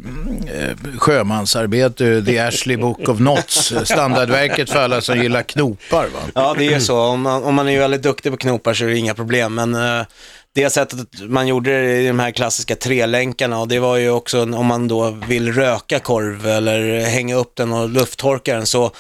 eh, sjömansarbete, The Ashley Book of Knots, standardverket för alla som gillar knopar. Va? Ja, det är så. Om man, om man är väldigt duktig på knopar så är det inga problem. Men eh, det sättet man gjorde det i de här klassiska trelänkarna och det var ju också om man då vill röka korv eller hänga upp den och lufttorka den så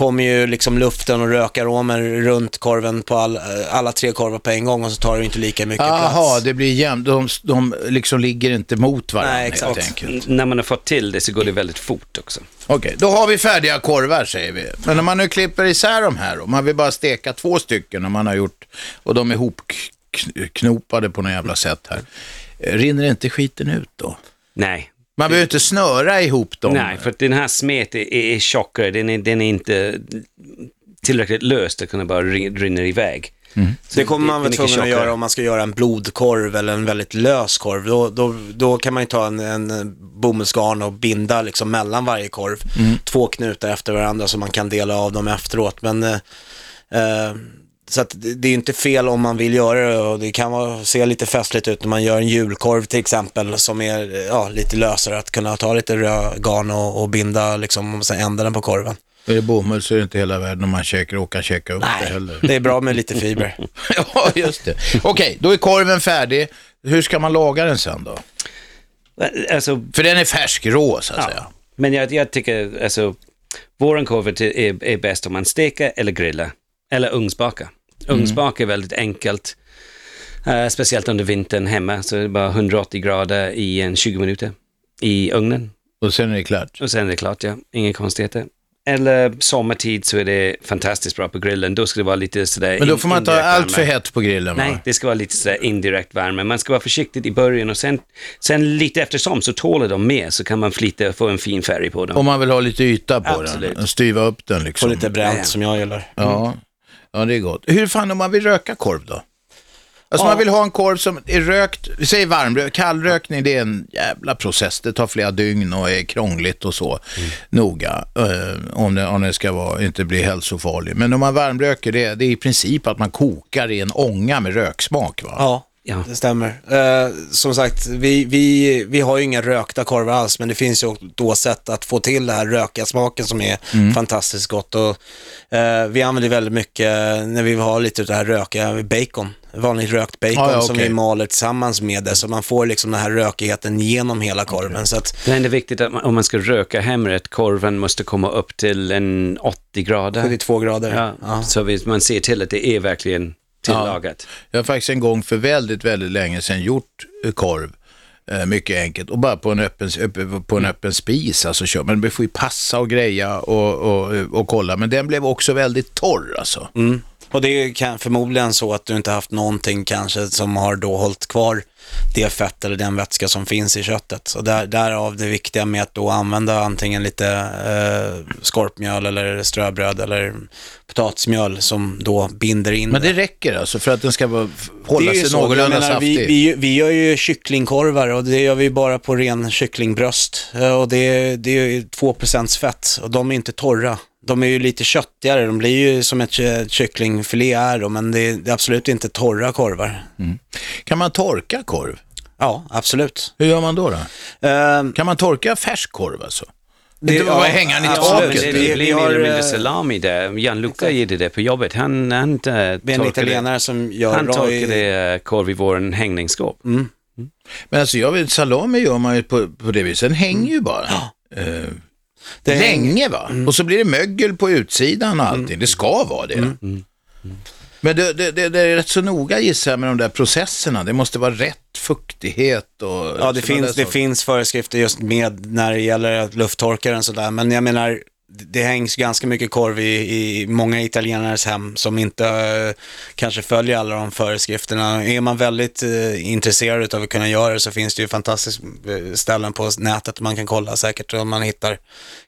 kommer ju liksom luften och rökaromen runt korven på all, alla tre korvar på en gång och så tar det inte lika mycket Jaha, plats. det blir jämnt. De, de liksom ligger inte mot varandra Nej, exakt. helt enkelt. När man har fått till det så går det väldigt fort också. Okej, då har vi färdiga korvar säger vi. Men om man nu klipper isär de här och man vill bara steka två stycken och man har gjort och de är ihopknopade på något jävla sätt här. Eh, Rinner inte skiten ut då? Nej. Man behöver inte snöra ihop dem. Nej, för att den här smet är, är tjockare, den är, den är inte tillräckligt löst att kunna bara rin- rinna iväg. Det kommer man det mycket tvungen att göra om man ska göra en blodkorv eller en väldigt lös korv. Då, då, då kan man ju ta en, en bomullsgarn och binda liksom mellan varje korv. Mm. Två knutar efter varandra så man kan dela av dem efteråt. Men, eh, eh, så att det är inte fel om man vill göra det och det kan vara, se lite festligt ut när man gör en julkorv till exempel som är ja, lite lösare. Att kunna ta lite rödgarn och, och binda liksom och sen ända den på korven. Är det bomull så är det inte hela världen om man käkar, råkar käka upp det heller. Det är bra med lite fiber. [LAUGHS] ja, just det. Okej, då är korven färdig. Hur ska man laga den sen då? Alltså, För den är färsk, rå så att Ja. säga. Men jag, jag tycker, alltså, våran korv är, är, är bäst om man steker eller grillar. Eller ugnsbaka. Ugnsbaka är väldigt enkelt. Eh, speciellt under vintern hemma, så det är bara 180 grader i en 20 minuter i ugnen. Och sen är det klart. Och sen är det klart, ja. Inga konstigheter. Eller sommartid så är det fantastiskt bra på grillen. Då ska det vara lite sådär Men då får man inte ha allt för hett på grillen va? Nej, det ska vara lite sådär indirekt värme. Man ska vara försiktig i början och sen, sen lite eftersom så tåler de mer så kan man flita få en fin färg på dem. Om man vill ha lite yta på Absolut. den, styva upp den liksom. Få lite bränt Ja, ja. som jag gillar. Ja. Ja, det är gott. Hur fan om man vill röka korv då? Alltså Ja. man vill ha en korv som är rökt, vi säger varmrökt, kallrökning det är en jävla process. Det tar flera dygn och är krångligt och så noga. eh, om, det, om det ska vara, inte bli hälsofarlig. Men om man varmröker det, det är i princip att man kokar i en ånga med röksmak va? Ja, det stämmer. Eh, som sagt, vi, vi, vi har ju inga rökta korvar alls, men det finns ju då sätt att få till det här rökiga smaken som är Mm. fantastiskt gott. Och, eh, vi använder väldigt mycket, när vi har lite av det här rökiga, bacon. Vanligt rökt bacon Ja, ja, som vi maler tillsammans med det, så man får liksom den här rökigheten genom hela korven. Så att, Det är viktigt att man, om man ska röka hemret, korven måste komma upp till en 80 grader. 72 grader. Ja, Ja. Så man ser till att det är verkligen tillagat. Jag har faktiskt en gång för väldigt, väldigt länge sedan gjort eh, korv. eh, Mycket enkelt och bara på en öppen, på en öppen spis. Alltså, kör. Men det får ju passa och greja och, och, och kolla. Men den blev också väldigt torr alltså. Mm. Och det är kan, förmodligen så att du inte haft någonting kanske som har då hållit kvar det fett eller den vätska som finns i köttet. Så där, därav det viktiga med att då använda antingen lite eh, skorpmjöl eller ströbröd eller potatismjöl som då binder in Men det räcker alltså för att den ska vara, hålla det sig så. Någorlunda menar, saftig? vi, vi, vi gör ju kycklingkorvar och det gör vi bara på ren kycklingbröst. Eh, Och det, det är ju 2% fett och de är inte torra. De är ju lite köttigare, de blir ju som ett ky- kycklingfilé är då, men det är, det är absolut inte torra korvar. Kan man torka korv? Ja, absolut. Hur gör man då? då? kan man torka färsk korv alltså? Det- inte bara ja, hänga i Ja, taket? det, det blir mer eller mindre salami där. Gianluca gjorde det på jobbet. Han, han Det är en italienare som gör Han torkade eh, korv i vår hängningsskåp. Men alltså jag vet, salami gör man ju på, på det viset. Den hänger ju bara. Eh, Det länge va? Och så blir det mögel på utsidan och allting. Det ska vara det. Men det, det, det, är rätt så noga gissar jag med de där processerna. Det måste vara rätt fuktighet och... Ja, det finns, det finns föreskrifter just med när det gäller att lufttorka den sådär. Men jag menar, det hängs ganska mycket korv i, i många italienares hem som inte eh, kanske följer alla de föreskrifterna. Är man väldigt eh, intresserad av att kunna göra det så finns det ju fantastiska eh, ställen på nätet man kan kolla säkert om man hittar,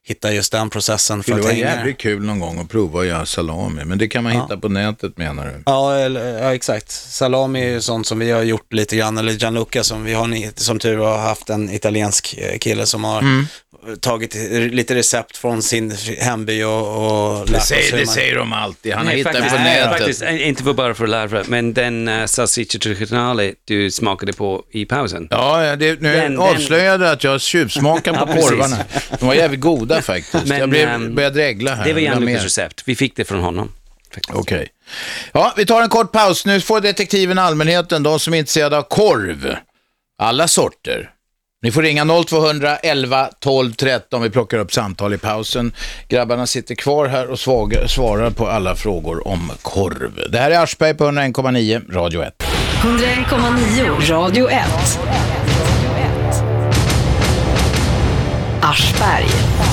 hittar just den processen för det. jävligt kul någon gång att prova att göra salami. Men det kan man Ja. hitta på nätet menar du? Ja, eller, ja, exakt. Salami är ju sånt som vi har gjort lite grann, eller Gianluca som vi har som tur har haft en italiensk eh, kille som har Mm. Tagit lite recept från sin hemby och, och Det säger, det man- säger de alltid. Han har hittat faktiskt, på nej, nätet. Faktiskt, eh, inte för bara för att lära, men den uh, salsiccia traditionale du smakade på i pausen. Ja, det, nu Den- den- avslöjade jag att jag tjuvsmakade [LAUGHS] på Ja, korvarna. De var jävligt goda faktiskt. Men, jag blev, ehm, började dregla här. Det var Gianlucas mer. recept. Vi fick det från honom. Okej. Ja, vi tar en kort paus. Nu får detektiven allmänheten, de som är intresserade av korv. Alla sorter. Ni får ringa 0200 11 12 13. Vi plockar upp samtal i pausen. Grabbarna sitter kvar här och svaga, svarar på alla frågor om korv. Det här är Aschberg på 101,9 Radio 1. 101,9 Radio 1. Aschberg.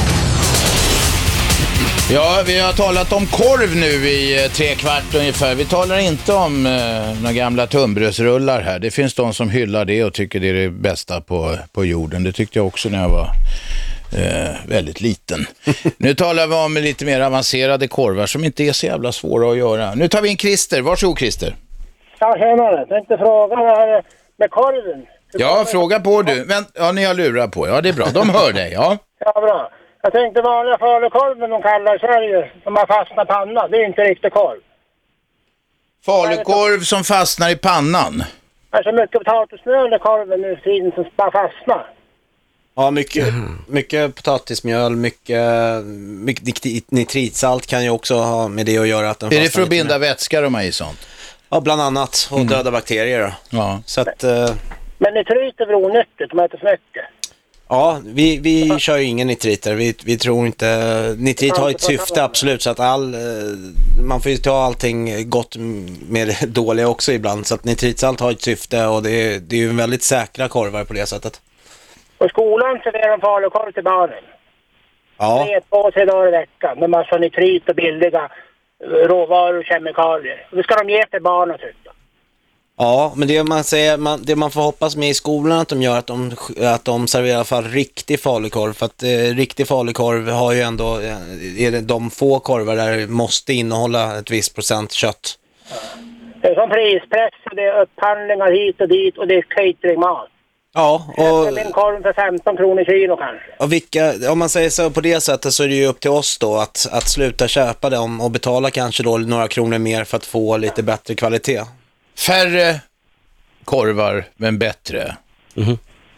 Ja, vi har talat om korv nu i eh, tre kvart ungefär. Vi talar inte om eh, några gamla tunnbrödsrullar här. Det finns de som hyllar det och tycker det är det bästa på, på jorden. Det tyckte jag också när jag var eh, väldigt liten. [LAUGHS] nu talar vi om lite mer avancerade korvar som inte är så jävla svåra att göra. Nu tar vi in Christer. Varsågod Christer. Ja, tjenare. Tänkte fråga det här med korven. Ja, fråga på du. Vänt, ja, ni har lurar på. Ja, det är bra. De hör dig. Ja. Ja, bra. Jag tänkte vanliga falukorven de kallar i Sverige, de har fastnat panna. Det är inte riktigt korv. Falukorv som fastnar i pannan. Alltså mycket potatismjöl i korven nu för tiden som bara fastnar. Ja, mycket, mycket potatismjöl, mycket, mycket nit- nitritsalt kan ju också ha med det att göra. Att den Är det för att binda vätska de har i sånt? Ja, bland annat. Och döda bakterier då. Ja. Så att, eh, Men nitrit är väl onyttigt, de äter för mycket. Ja, vi, vi kör ju ingen nitriter. Vi, vi tror inte... Nitrit har ett syfte absolut, så att all... eh, Man får ju ta allting gott med det [LAUGHS] dåliga också ibland. Så att nitritsalt har ett syfte och det är, det är ju väldigt säkra korvar på det sättet. På skolan serverar de falukorv till barnen. Ja. Tre, två, tre dagar i veckan med massa nitrit och billiga eh, råvaror och kemikalier. Och det ska de ge till barnen tycker. Ja, men det man, säger, man, det man får hoppas med i skolan att de gör att de, att de serverar i alla fall riktig falukorv. För att eh, riktig falukorv har ju ändå, eh, är det de få korvar där måste innehålla ett visst procent kött. Det är som prispress och det är upphandlingar hit och dit och det är cateringmat. Ja, Och... en korv för 15 kronor kilo kanske. och vilka, om man säger så på det sättet så är det ju upp till oss då att, att sluta köpa dem och betala kanske då några kronor mer för att få lite bättre kvalitet. Färre korvar, men bättre.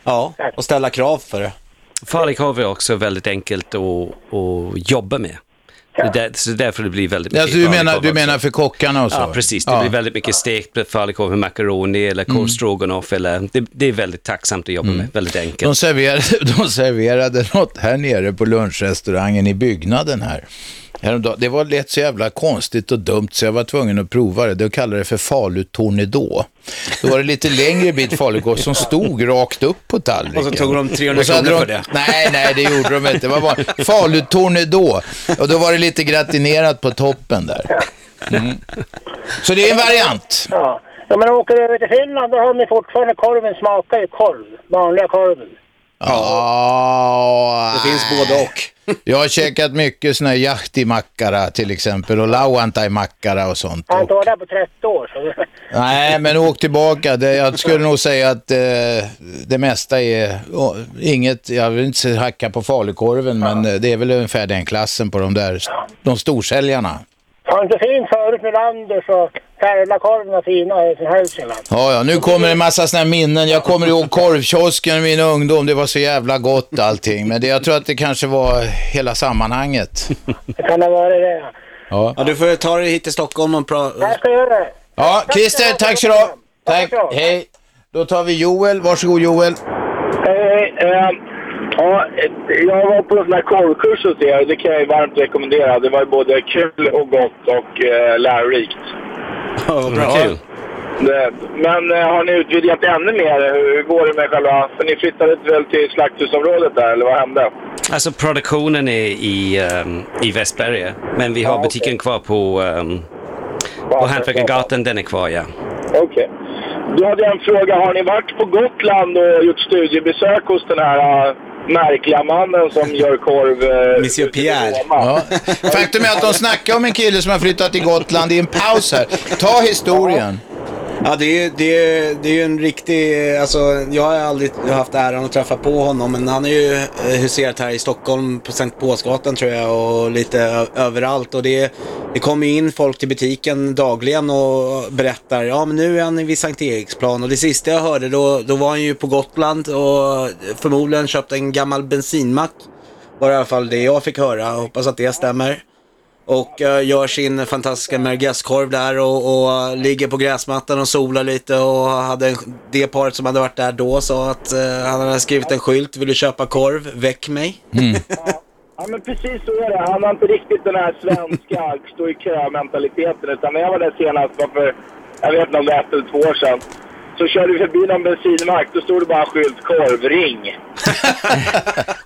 Ja, och ställa krav för det. Falukorv är också väldigt enkelt att, att jobba med. Det är där, så därför det blir väldigt mycket Alltså, du, menar, du menar för kockarna och så? Ja, precis. Det Ja. blir väldigt mycket stekt falukorv med macaroni eller Mm. stroganoff. Eller, det, det är väldigt tacksamt att jobba med, väldigt enkelt. De serverade, [LAUGHS] de serverade något här nere på lunchrestaurangen i byggnaden här. Häromdagen. Det var lätt så jävla konstigt och dumt så jag var tvungen att prova det. De kallade det för falutornedå. Då var det lite längre bit falukorv som stod rakt upp på tallriken. Och så tog de 300 Och så hade kronor de- för det. Nej, nej, det gjorde de inte. Det var bara falutornedå. Och då var det lite gratinerat på toppen där. Mm. Så det är en variant. Ja. ja, men åker över till Finland då har ni fortfarande korven smakar ju korv. Vanliga korven. Ja, Det finns både och. Jag har käkat mycket såna här jahtimackara till exempel och lauantai-mackara och sånt. Jag har inte varit där på 30 år. Så. Nej, men åk tillbaka. Det, jag skulle nog säga att eh, det mesta är oh, inget, jag vill inte hacka på falukorven, men eh, det är väl ungefär den klassen på de där, de storsäljarna. Var inte fint förut med Landers och Färlakorven var fina i Hälsingland. Ja, ja, nu kommer det en massa här minnen. Jag kommer ihåg korvkiosken i min ungdom. Det var så jävla gott allting. Men det, jag tror att det kanske var hela sammanhanget. Det kan ha varit det. Ja. Ja, du får ta dig hit till Stockholm och prata. Jag ska göra det. Ja, Christer, tack så du. Tack, hej. Då tar vi Joel. Varsågod Joel. Hej, eh, ja, jag var på en sån här korvkurs hos er. Det kan jag varmt rekommendera. Det var både kul och gott och eh, lärorikt. Ja, vad bra. Kul. Det, men eh, har ni utvidgat ännu mer? Hur går det med själva... För ni flyttade väl till slakthusområdet där, eller vad hände? Alltså produktionen är i, um, i Västberga, men vi har butiken kvar på, um, på Hantverkargatan, den är kvar ja. Okej. Då hade jag en fråga. Har ni varit på Gotland och gjort studiebesök hos den här uh, märkliga mannen som [LAUGHS] gör korv? Uh, Monsieur Pierre. Ja. Faktum är att de snackar om en kille som har flyttat till Gotland i en paus här. Ta historien. Ja, det är ju det är, det är en riktig, alltså jag har aldrig haft äran att träffa på honom men han är ju eh, huserat här i Stockholm på Sankt Paulsgatan tror jag och lite överallt och det, det kommer ju in folk till butiken dagligen och berättar ja men nu är han vid Sankt Eriksplan och det sista jag hörde då, då var han ju på Gotland och förmodligen köpt en gammal bensinmack var i alla fall det jag fick höra, hoppas att det stämmer. Och eh, gör sin fantastiska merguezkorv där och, och ligger på gräsmattan och solar lite och hade en, det paret som hade varit där då sa att eh, han hade skrivit en skylt, vill du köpa korv, väck mig. [LAUGHS] Ja, men precis så är det. Han har inte riktigt den här svenska stå i kö-mentaliteten. Utan när jag var där senast, var för, jag vet inte om det var ett eller två år sedan, så körde vi förbi någon bensinmack. Då stod det bara en skylt korv, ring.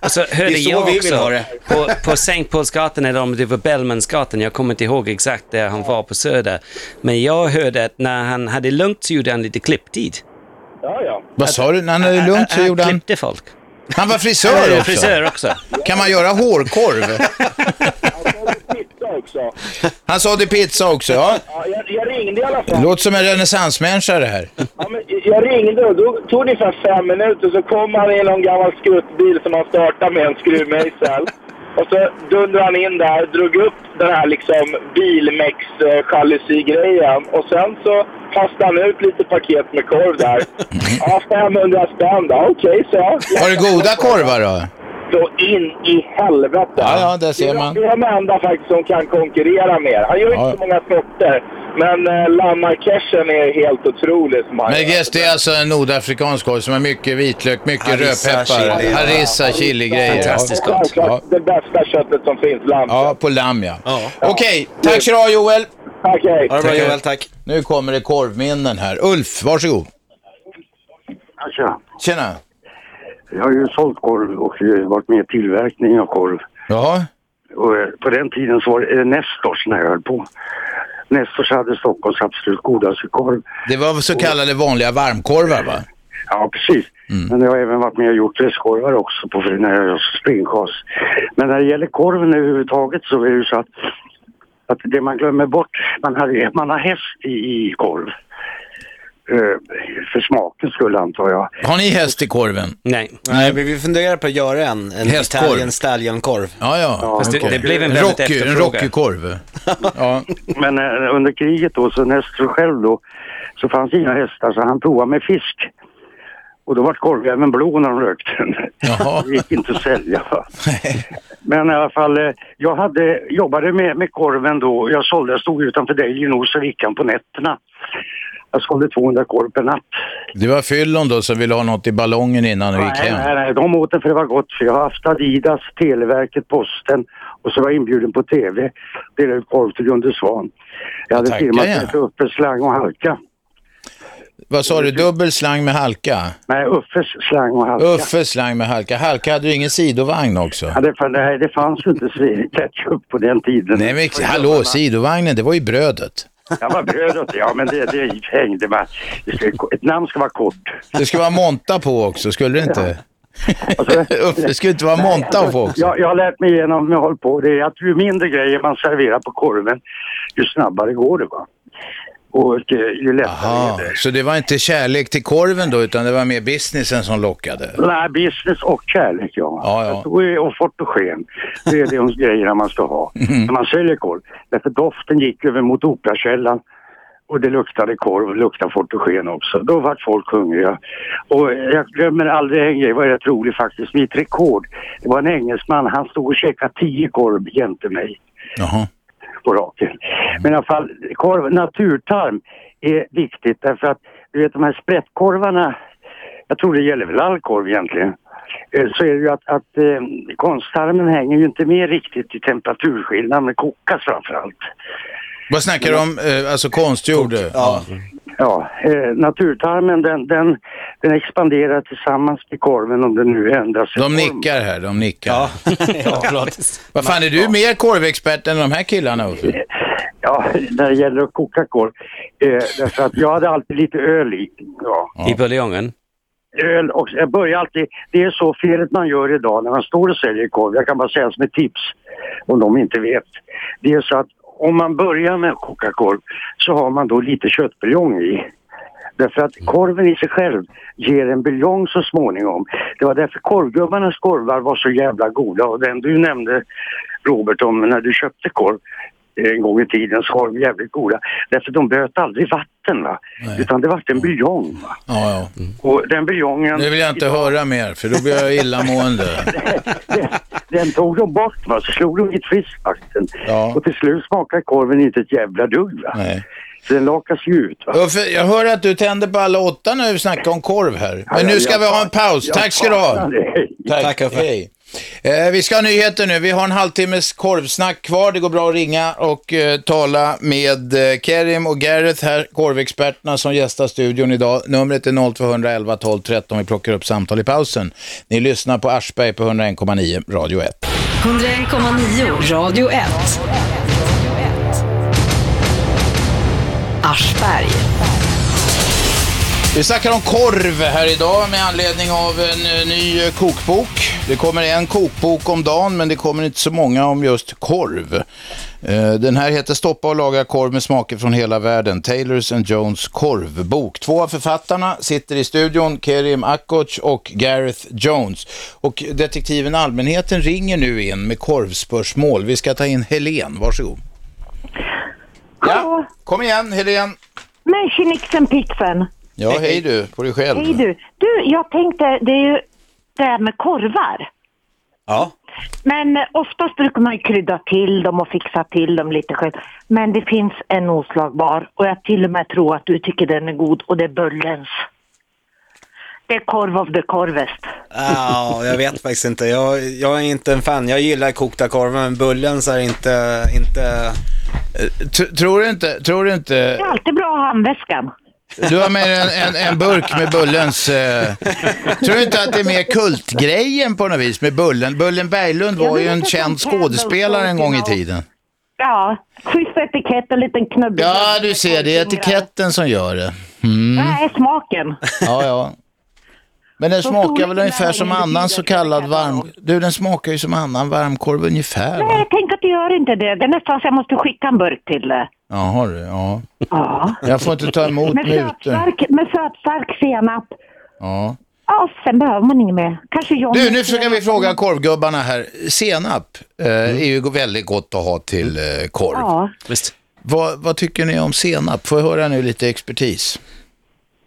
[LAUGHS] Och så hörde Det är så jag vi vill också, ha det. på, på Sankt Paulsgatan eller om det var Bellmansgatan, jag kommer inte ihåg exakt där han var på Söder. Men jag hörde att när han hade lugnt så gjorde han lite klipptid. Ja, ja. Vad sa du? När han hade lugnt så gjorde han... klippte folk. Han var frisör Han också. frisör också. Kan man göra hårkorv? [LAUGHS] Också. Han sa det pizza också, ja. Ja, jag, jag ringde i alla fall. låter som en renässansmänniska det här. Ja, men jag ringde och då tog det ungefär fem minuter så kom han i någon gammal skruttbil som han startade med en skruvmejsel. [LAUGHS] Och så dundrade han in där, drog upp den här liksom bilmex-jalusigrejen och sen så kastade han ut lite paket med korv där. [LAUGHS] Ja, 500 spänn då. Okej, så. Var det goda korvar då? Så in i helvete. Ja, ja, där ser man. Det är de enda faktiskt som kan konkurrera med. Han gör Ja. inte så många sorter. Men eh, lammarkärsen är helt otrolig som han Men yes, det är alltså en nordafrikansk korv som har mycket vitlök, mycket Harissa, rödpeppar, chili. harissa, chili-grejer. Fantastiskt ja. gott. Ja. Det bästa köttet som finns, lamm. ja, på lamm ja. Okej, tack så du ha Joel. Tack, hej. Ha det bra Joel, tack. Nu kommer det korvminnen här. Ulf, varsågod. Tja. Tjena. Jag har ju sålt korv och eh, varit med i tillverkning av korv. Jaha. Och eh, på den tiden så var det eh, Nestors när jag höll på. Nestors hade Stockholms absolut godaste korv. Det var så kallade vanliga varmkorvar va? Ja, precis. Men jag har även varit med och gjort fläskkorvar också på, när jag gör springchas. Men när det gäller korven överhuvudtaget så är det ju så att att det man glömmer bort, man har, man har häst i, i korv. Eh, för smakens skull antar jag. Har ni häst i korven? Nej. Nej, vi vi funderar på att göra en, en Hästkorv. Italian stallion-korv. Ja, ja. Fast det- det blev en väldigt rocky, en efterfrågan. rocky-korv. [LAUGHS] ja. Men eh, under kriget då, så Nestor själv då, så fanns inga hästar så han provade med fisk. Och då var korvjäveln blå när de rökte den. Det gick inte att sälja. Men i alla fall, eh, jag hade, jobbade med, med korven då. Jag sålde, jag stod utanför Daily News och Vickan på nätterna. Jag sålde 200 korv per natt. Det var fyllon då som ville ha något i ballongen innan de gick Nej, hem. nej, nej, de åt den för det var gott. För jag har haft Adidas, Televerket, Posten och så var jag inbjuden på TV. Delade ut korv till Gunde Svan. Jag hade firmat ja. mig för Uppe slang och halka. Vad sa du, dubbel slang med halka? Nej, Uffes slang och halka. Uffes slang med halka. Halka hade du ingen sidovagn också? Ja, det, fan- det, det fanns inte ketchup på den tiden. Nej men hallå, sidovagnen, det var ju brödet. Ja, vad brödet, ja men det, det hängde ska, ett namn ska vara kort. Det skulle vara monta på också, skulle det inte? Uffe, [LAUGHS] det skulle inte vara monta på också. Jag, jag har lärt mig igenom, jag håller på, det är att ju mindre grejer man serverar på korven, ju snabbare går det va. Och eh, ju lättare Aha, är det. så det var inte kärlek till korven då, utan det var mer businessen som lockade? Nej, business och kärlek ja. Ja, ja. Och, och fotogen. Det är de [LAUGHS] grejerna man ska ha när man säljer korv. Därför doften gick över mot Operakällan och det luktade korv och luktade fotogen också. Då var folk hungriga. Och jag glömmer aldrig en grej, var rätt rolig faktiskt. Mitt rekord, det var en engelsman, han stod och käkade tio korv jämte mig Jaha. På raken. Men i alla fall, korv, naturtarm är viktigt därför att du vet de här sprättkorvarna, jag tror det gäller väl all korv egentligen, eh, så är det ju att, att eh, konsttarmen hänger ju inte med riktigt i temperaturskillnad, men kokas framförallt. Vad snackar du om, eh, alltså konstgjord? Ja. Ja, eh, naturtarmen den, den, den expanderar tillsammans med korven om den nu ändrar sig. De nickar här, de nickar. Ja, [LAUGHS] ja förlåt. Vad fan, är du mer korvexpert än de här killarna Uffe? Ja, när det gäller att koka korv. Eh, därför att jag hade alltid lite öl i. Ja. I buljongen? öl och jag börjar alltid, det är så felet man gör idag när man står och säljer korv. Jag kan bara säga som ett tips om de inte vet. Det är så att om man börjar med att koka korv så har man då lite köttbuljong i. Därför att korven i sig själv ger en buljong så småningom. Det var därför korvgubbarnas korvar var så jävla goda och den du nämnde Robert om när du köpte korv en gång i tiden så var de jävligt goda. Därför de böt aldrig vatten va. Utan det vart en buljong va. Ja, ja. Och den buljongen... Nu vill jag inte höra mer, för då blir jag illamående. [LAUGHS] Den tog de bort va, så slog de i ett fiskvatten. Ja. Och till slut smakade korven inte ett jävla dugg va. Nej. Så den lakas ju ut va. Jag hör att du tänder på alla åtta när vi snackar om korv här. Men nu ska vi ha en paus. Tack ska du ha. Tack, Tack. Hej. Eh, vi ska ha nyheter nu. Vi har en halvtimmes korvsnack kvar. Det går bra att ringa och eh, tala med eh, Kerim och Gareth här, korvexperterna som gästar studion idag. Numret är 0211 12 13. Vi plockar upp samtal i pausen. Ni lyssnar på Aschberg på 101,9 Radio 1. 101,9 Radio 1. Aschberg. Vi snackar om korv här idag med anledning av en eh, ny kokbok. Det kommer en kokbok om dagen men det kommer inte så många om just korv. Eh, Den här heter Stoppa och laga korv med smaker från hela världen. Taylors and Jones korvbok. Två av författarna sitter i studion, Kerim Akkoc och Gareth Jones. Och detektiven Allmänheten ringer nu in med korvspörsmål. Vi ska ta in Helen, varsågod. Ja, kom igen Helen. Tjenixen pixen. Ja, hej du, på dig själv. Hej du. Du, jag tänkte, det är ju det här med korvar. Ja. Men eh, oftast brukar man ju krydda till dem och fixa till dem lite själv. Men det finns en oslagbar och jag till och med tror att du tycker den är god och det är Bullens. Det är korv av the korvest. Ja, jag vet faktiskt inte. Jag, jag är inte en fan. Jag gillar kokta korvar, men Bullens är inte... inte... T- tror du inte, tror du Det inte, är alltid bra att ha handväskan. Du har med en, en, en burk med Bullens, eh, tror du inte att det är mer kultgrejen på något vis med Bullen? Bullen Berglund var ju en känd skådespelare en gång i tiden. Ja, schysst etikett, en liten knubbig. Ja, du ser, det är etiketten som gör det. Mm. Nej, smaken. Ja, ja. Men den smakar väl är ungefär som annan så kallad varm... Du, den smakar ju som annan varmkorv ungefär. Nej, Va? jag tänker att det gör inte det. Det är nästan så jag måste skicka en burk till det. Jaha du, ja. Ja. Jag får inte ta emot Med mutor. sötstark, med sötstark senap. Ja. Ja, sen behöver man inget mer. Kanske John. Du, nu försöker vi fråga korvgubbarna här. Senap eh, Mm. är ju väldigt gott att ha till eh, korv. Ja. Visst. Vad, vad tycker ni om senap? Får jag höra nu lite expertis?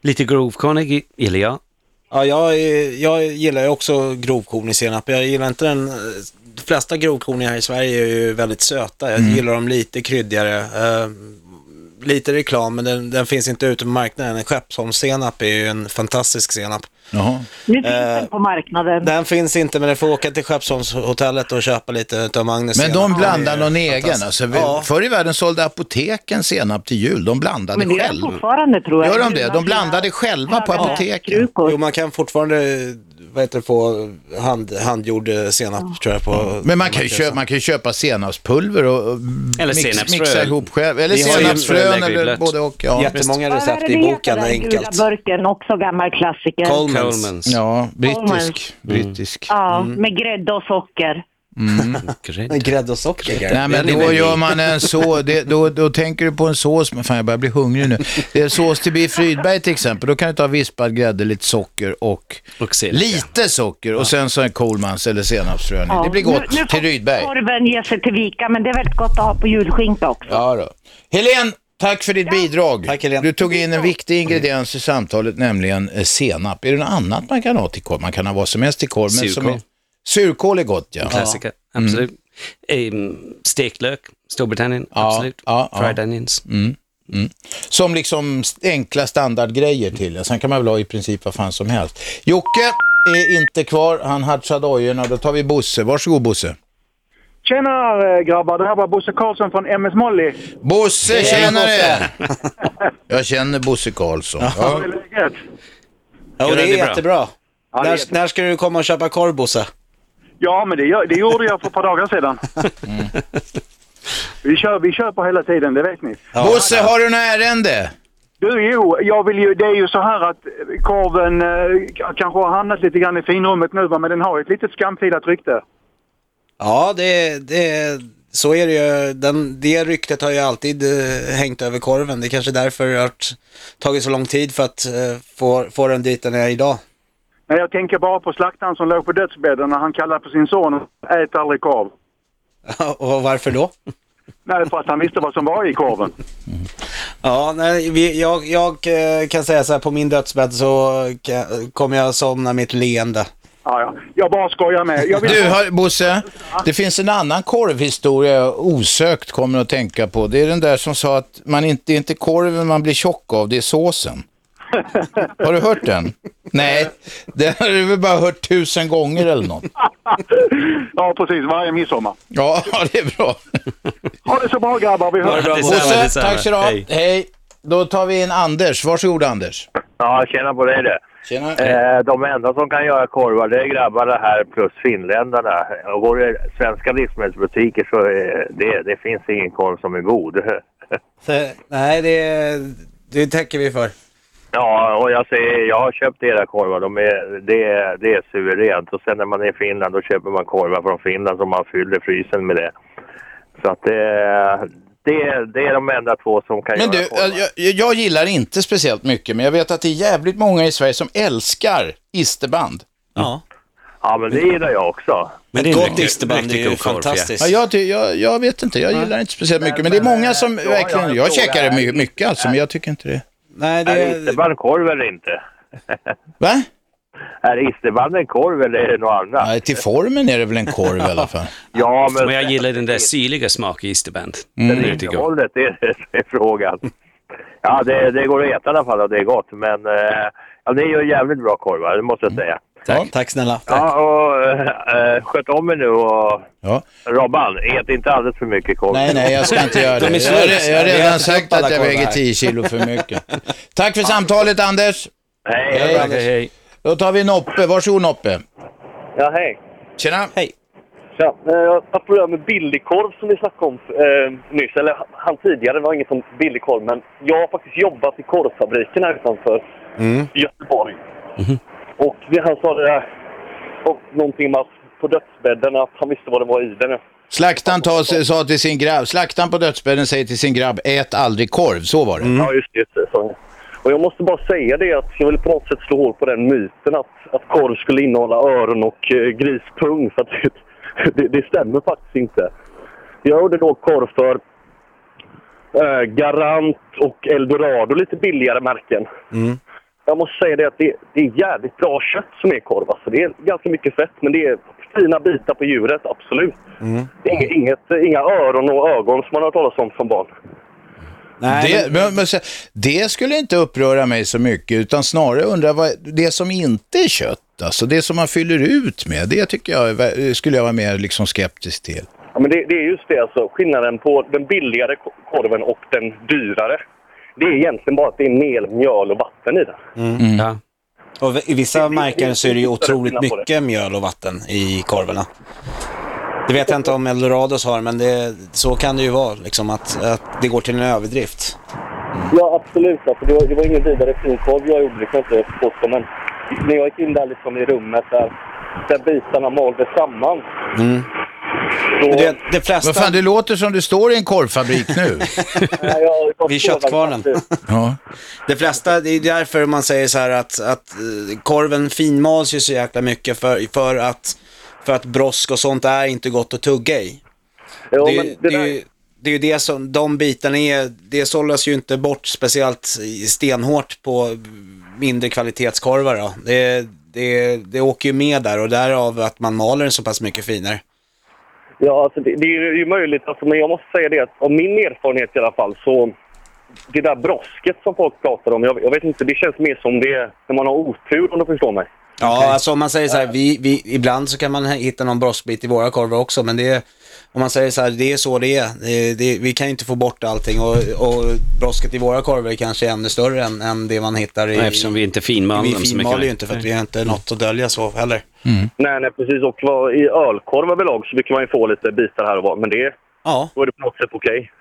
Lite grovkornig gillar jag. Ja, jag, jag gillar ju också grovkornig senap. Jag gillar inte den... De flesta grovkorniga här i Sverige är ju väldigt söta. Jag Mm. gillar dem lite kryddigare. Eh, lite reklam, men den, den finns inte ute på marknaden. Skeppsholmssenap är ju en fantastisk senap. Jaha. Nu finns Eh, den på marknaden. Den finns inte, men det får åka till Skeppsholmshotellet och köpa lite av Magnus Men senap. de blandar någon egen. Alltså, vi- Ja. Förr i världen sålde apoteken senap till jul. De blandade Men det gör själv. de fortfarande tror jag. Gör de det? De blandade själva på apoteken. Jo, man kan fortfarande vad heter det, få hand, handgjord eh, senap tror jag på... Men man kan, ju köpa, man kan ju köpa senapspulver och Eller mix, senapsfrön. mixa ihop själv. Eller senapsfrön eller både och. Ja. Jättemånga recept i boken, enkelt. gula burken, också gammal klassiker. Coleman's. Coleman's. Ja, Coleman's. brittisk. brittisk. Ja, med grädde och socker. Grädde. Grädde och socker. Nej men då gör man en sås, det, då, då tänker du på en sås, men fan jag börjar bli hungrig nu. Det är sås till biff Rydberg till exempel, då kan du ta vispad grädde, lite socker och, Och lite socker och sen så en Coleman's eller senapsfrön. Ja. Det blir gott Nu, nu till får Rydberg. korven ge sig till vika, men det är väldigt gott att ha på julskinka också. Ja då. Helen, tack för ditt bidrag. Tack, Helene. Du tog in en viktig ingrediens i samtalet, nämligen eh, senap. Är det något annat man kan ha till korv? Man kan ha vad som helst till korv. men som är- Surkål är gott ja. Klassiker, absolut. Mm. stekt lök, Storbritannien, Ja, absolut. ja, ja. Fried onions. Mm. Mm. Som liksom enkla standardgrejer till. Sen kan man väl ha i princip vad fan som helst. Jocke är inte kvar, han hatchade dojorna. Då tar vi Bosse. Varsågod Bosse. Tjena eh, grabbar, det här var Bosse Karlsson från MS Molly. Bosse, tjenare! [LAUGHS] Jag känner Bosse Karlsson. Ja. Hur är? Ja, Ja, det är det är bra. jättebra. Ja, det är när, jättebra. när ska du komma och köpa korv, Bosse? Ja, men det, det gjorde jag för ett par dagar sedan. Vi, kör, vi köper hela tiden, det vet ni. Bosse, har du något ärende? Du, jo, jag vill ju, det är ju så här att eh, korven eh, kanske har hamnat lite grann i finrummet nu, va, men den har ju ett litet skamfilat rykte. Ja, det, det, så är det ju. Den, det ryktet har ju alltid eh, hängt över korven. Det är kanske därför det har tagit så lång tid för att eh, få, få den dit den är idag. Men jag tänker bara på slaktaren som låg på dödsbädden när han kallade på sin son ät aldrig korv. och varför då? Nej, för att han visste vad som var i korven. Ja, nej, vi, jag, jag eh, kan säga så här, på min dödsbädd så kommer jag somna med ett leende. Ja, ja. Jag bara skojar med. Jag vill... Du, hör, Bosse, det finns en annan korvhistoria jag osökt kommer att tänka på. Det är den där som sa att man inte, det är inte korven man blir tjock av, det är såsen. [LAUGHS] Har du hört den? Nej, den har du väl bara hört tusen gånger eller något. Ja, precis. Varje midsommar. Ja, [LAUGHS] det är bra. Ha det så bra grabbar. Vi hörs. Bosse, tack så du. Hej. Hej. Då tar vi in Anders. Varsågod Anders. Ja, tjena på dig det. Tjena. Eh, de enda som kan göra korvar det är grabbarna här plus finländarna. Och går det svenska livsmedelsbutiker så eh, det, det finns ingen korv som är god. [LAUGHS] Så, nej, det, det täcker vi för. Ja, och jag säger, jag har köpt era korvar. De är, det, är, det är suveränt. Och sen när man är i Finland då köper man korvar från Finland som man fyller frysen med det. Så att det, det, det är de enda två som kan Men göra du, korvar. jag, jag gillar inte speciellt mycket, men jag vet att det är jävligt många i Sverige som älskar isterband. Ja. Ja, men det gillar jag också. Men är Gott isterband är ju fantastiskt. Ja, jag, jag, jag vet inte, jag gillar inte speciellt mycket, men det är många som Ja, verkligen, jag jag käkar det det. mycket, mycket alltså, men jag tycker inte det. Nej, Är det, isterband korv eller inte? [LAUGHS] Va? Är isterband en korv eller är det något annat? Nej, till formen är det väl en korv i alla fall. [LAUGHS] Ja, men, Men jag gillar den där syrliga smaken i isterband. Mm. Den är innehållet det är, [LAUGHS] det är frågan. Ja, det, det går att äta i alla fall och det är gott. Men eh, ja, det gör jävligt bra korvar, det måste jag säga. Tack, tack snälla. Tack. Ja, och eh, sköt om er nu och Ja. Robban, ät inte alldeles för mycket korv. Nej, nej, jag ska inte göra det. De Jag, har- jag har redan sagt att jag väger här. 10 kilo för mycket. [LAUGHS] Tack för samtalet, Anders. Hej, Hej. Hej, hej. Då tar vi Noppe. Varsågod, Noppe. Ja, hej. Tjena. Hej. Tja. Eh, apropå det här med billigkorv som vi snackade om eh, nyss, eller han tidigare, det var inget som billigkorv, men jag har faktiskt jobbat i korvfabriken här utanför Mm. Göteborg. Och det han sa det där, och någonting med att på dödsbädden att han visste vad det var i den. Slaktaren ta, sa till sin grabb, slaktaren på dödsbädden säger till sin grabb, ät aldrig korv, så var det. Ja, just det. Så. Och jag måste bara säga det att jag vill på något sätt slå hål på den myten att, att korv skulle innehålla öron och eh, grispung. För att det, det, stämmer faktiskt inte. Jag gjorde då korv för eh, Garant och Eldorado, lite billigare märken. Jag måste säga det att det, det är jävligt bra kött som är korv. Alltså det är ganska mycket fett, men det är fina bitar på djuret, absolut. Det är inget, inget, inga öron och ögon som man har talas om som barn. det, men, men, det skulle inte uppröra mig så mycket, utan snarare undra vad det som inte är kött, alltså det som man fyller ut med, det tycker jag skulle jag vara mer liksom skeptisk till. Ja, men det, det är just det alltså, skillnaden på den billigare ko- korven och den dyrare. Det är egentligen bara att det är mel, mjöl och vatten i den. Mm. Ja. Och i vissa märken så är det ju otroligt mycket mjöl och vatten i korvarna. Det vet jag inte om Eldorados har, men det, så kan det ju vara, liksom att, att det går till en överdrift. Ja, absolut. Alltså, det, var, det var ingen vidare fin korv jag gjorde, det kan jag inte påstå. Men när jag gick in där liksom i rummet där, där bitarna malde samman. Mm. Så, Det, det flesta... Vad fan, det låter som du står i en korvfabrik nu. [LAUGHS] Vid köttkvarnen. Ja. Det flesta, det är därför man säger så här att, att eh, korven finmals ju så jäkla mycket för, för, att, för att brosk och sånt är inte gott att tugga i. Ja, det, är men ju- det det, är där- ju- det är ju det som, de bitarna är, det sållas ju inte bort speciellt stenhårt på mindre kvalitetskorvar då. Det, det, det åker ju med där och därav att man maler den så pass mycket finare. Ja, alltså det, det är ju möjligt. Alltså, men jag måste säga det att av min erfarenhet i alla fall så... Det där brosket som folk pratar om, jag, jag vet inte, det känns mer som det är när man har otur om du förstår mig. Ja, alltså om man säger så här, vi, vi, ibland så kan man hitta någon broskbit i våra korvar också, men det är, om man säger så här, det är så det är. Det, det, vi kan ju inte få bort allting och, och brosket i våra korvar är kanske ännu större än, än det man hittar i... Ja, eftersom vi inte finmaler Vi dem så mycket. finmaler ju inte för att vi har inte något att dölja så heller. Nej, nej, precis. Och vad, i ölkorv överlag så brukar man ju få lite bitar här och var. Men det, ja. då är det på något sätt okej.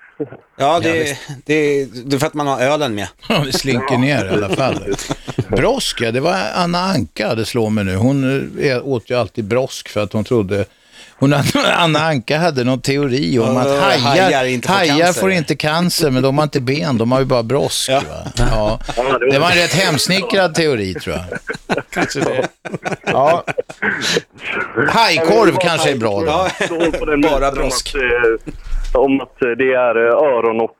Ja, det, det, det är för att man har ölen med. Ja, det slinker ner i alla fall. Brosk, ja, det var Anna Anka, det slår mig nu. Hon eh, åt ju alltid brosk för att hon trodde hon, [LAUGHS] Anna Anka hade någon teori om Ja, att hajar hajar, inte får hajar får inte cancer, men de har inte ben, de har ju bara brosk. Va? Ja. Det var en rätt hemsnickrad teori tror jag. Kanske det. Ja. Hajkorv kanske är bra då. Bara brosk. Om att, eh, om att eh, det är eh, öron och...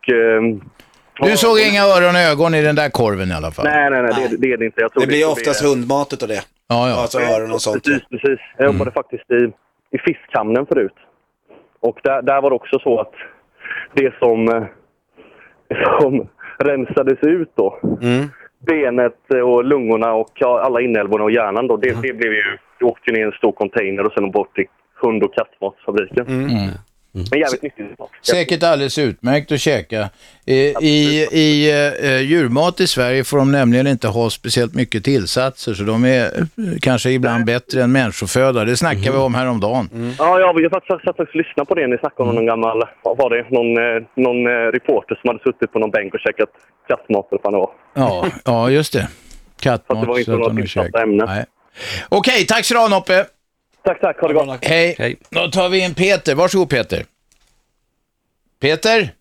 Du såg inga öron och ögon i den där korven i alla fall. Nej, nej, nej, det, det är det inte. Jag tror Det blir oftast är- hundmat utav det. Ja, ja. Alltså öron och sånt. Precis, precis. Jag jobbade faktiskt i, i fiskhamnen förut. Och där, där var det också så att det som, eh, [LAUGHS] som rensades ut då, benet eh, och lungorna och alla inälvorna och hjärnan då, det, det blev ju, det åkte ner i en stor container och sen bort till hund och kattmatsfabriken. Mm. Men jävligt nyttigt. Säkert alldeles utmärkt att käka. Eh, I, i eh, djurmat i Sverige får de nämligen inte ha speciellt mycket tillsatser, så de är eh, kanske ibland bättre än människoföda. Det snackade vi om häromdagen. Ja, ja, jag satt satt faktiskt och lyssnade på det. Ni snackade om någon gammal, vad var det, någon, eh, någon eh, reporter som hade suttit på någon bänk och käkat kattmat eller vad det var. Ja, ja just det. Kattmat. det var inte så att något de tillsatt ämne. Nej. Okej, tack så du ha Noppe. Tack, tack. Ha det gott. Hej. Då tar vi in Peter. Varsågod Peter. Peter?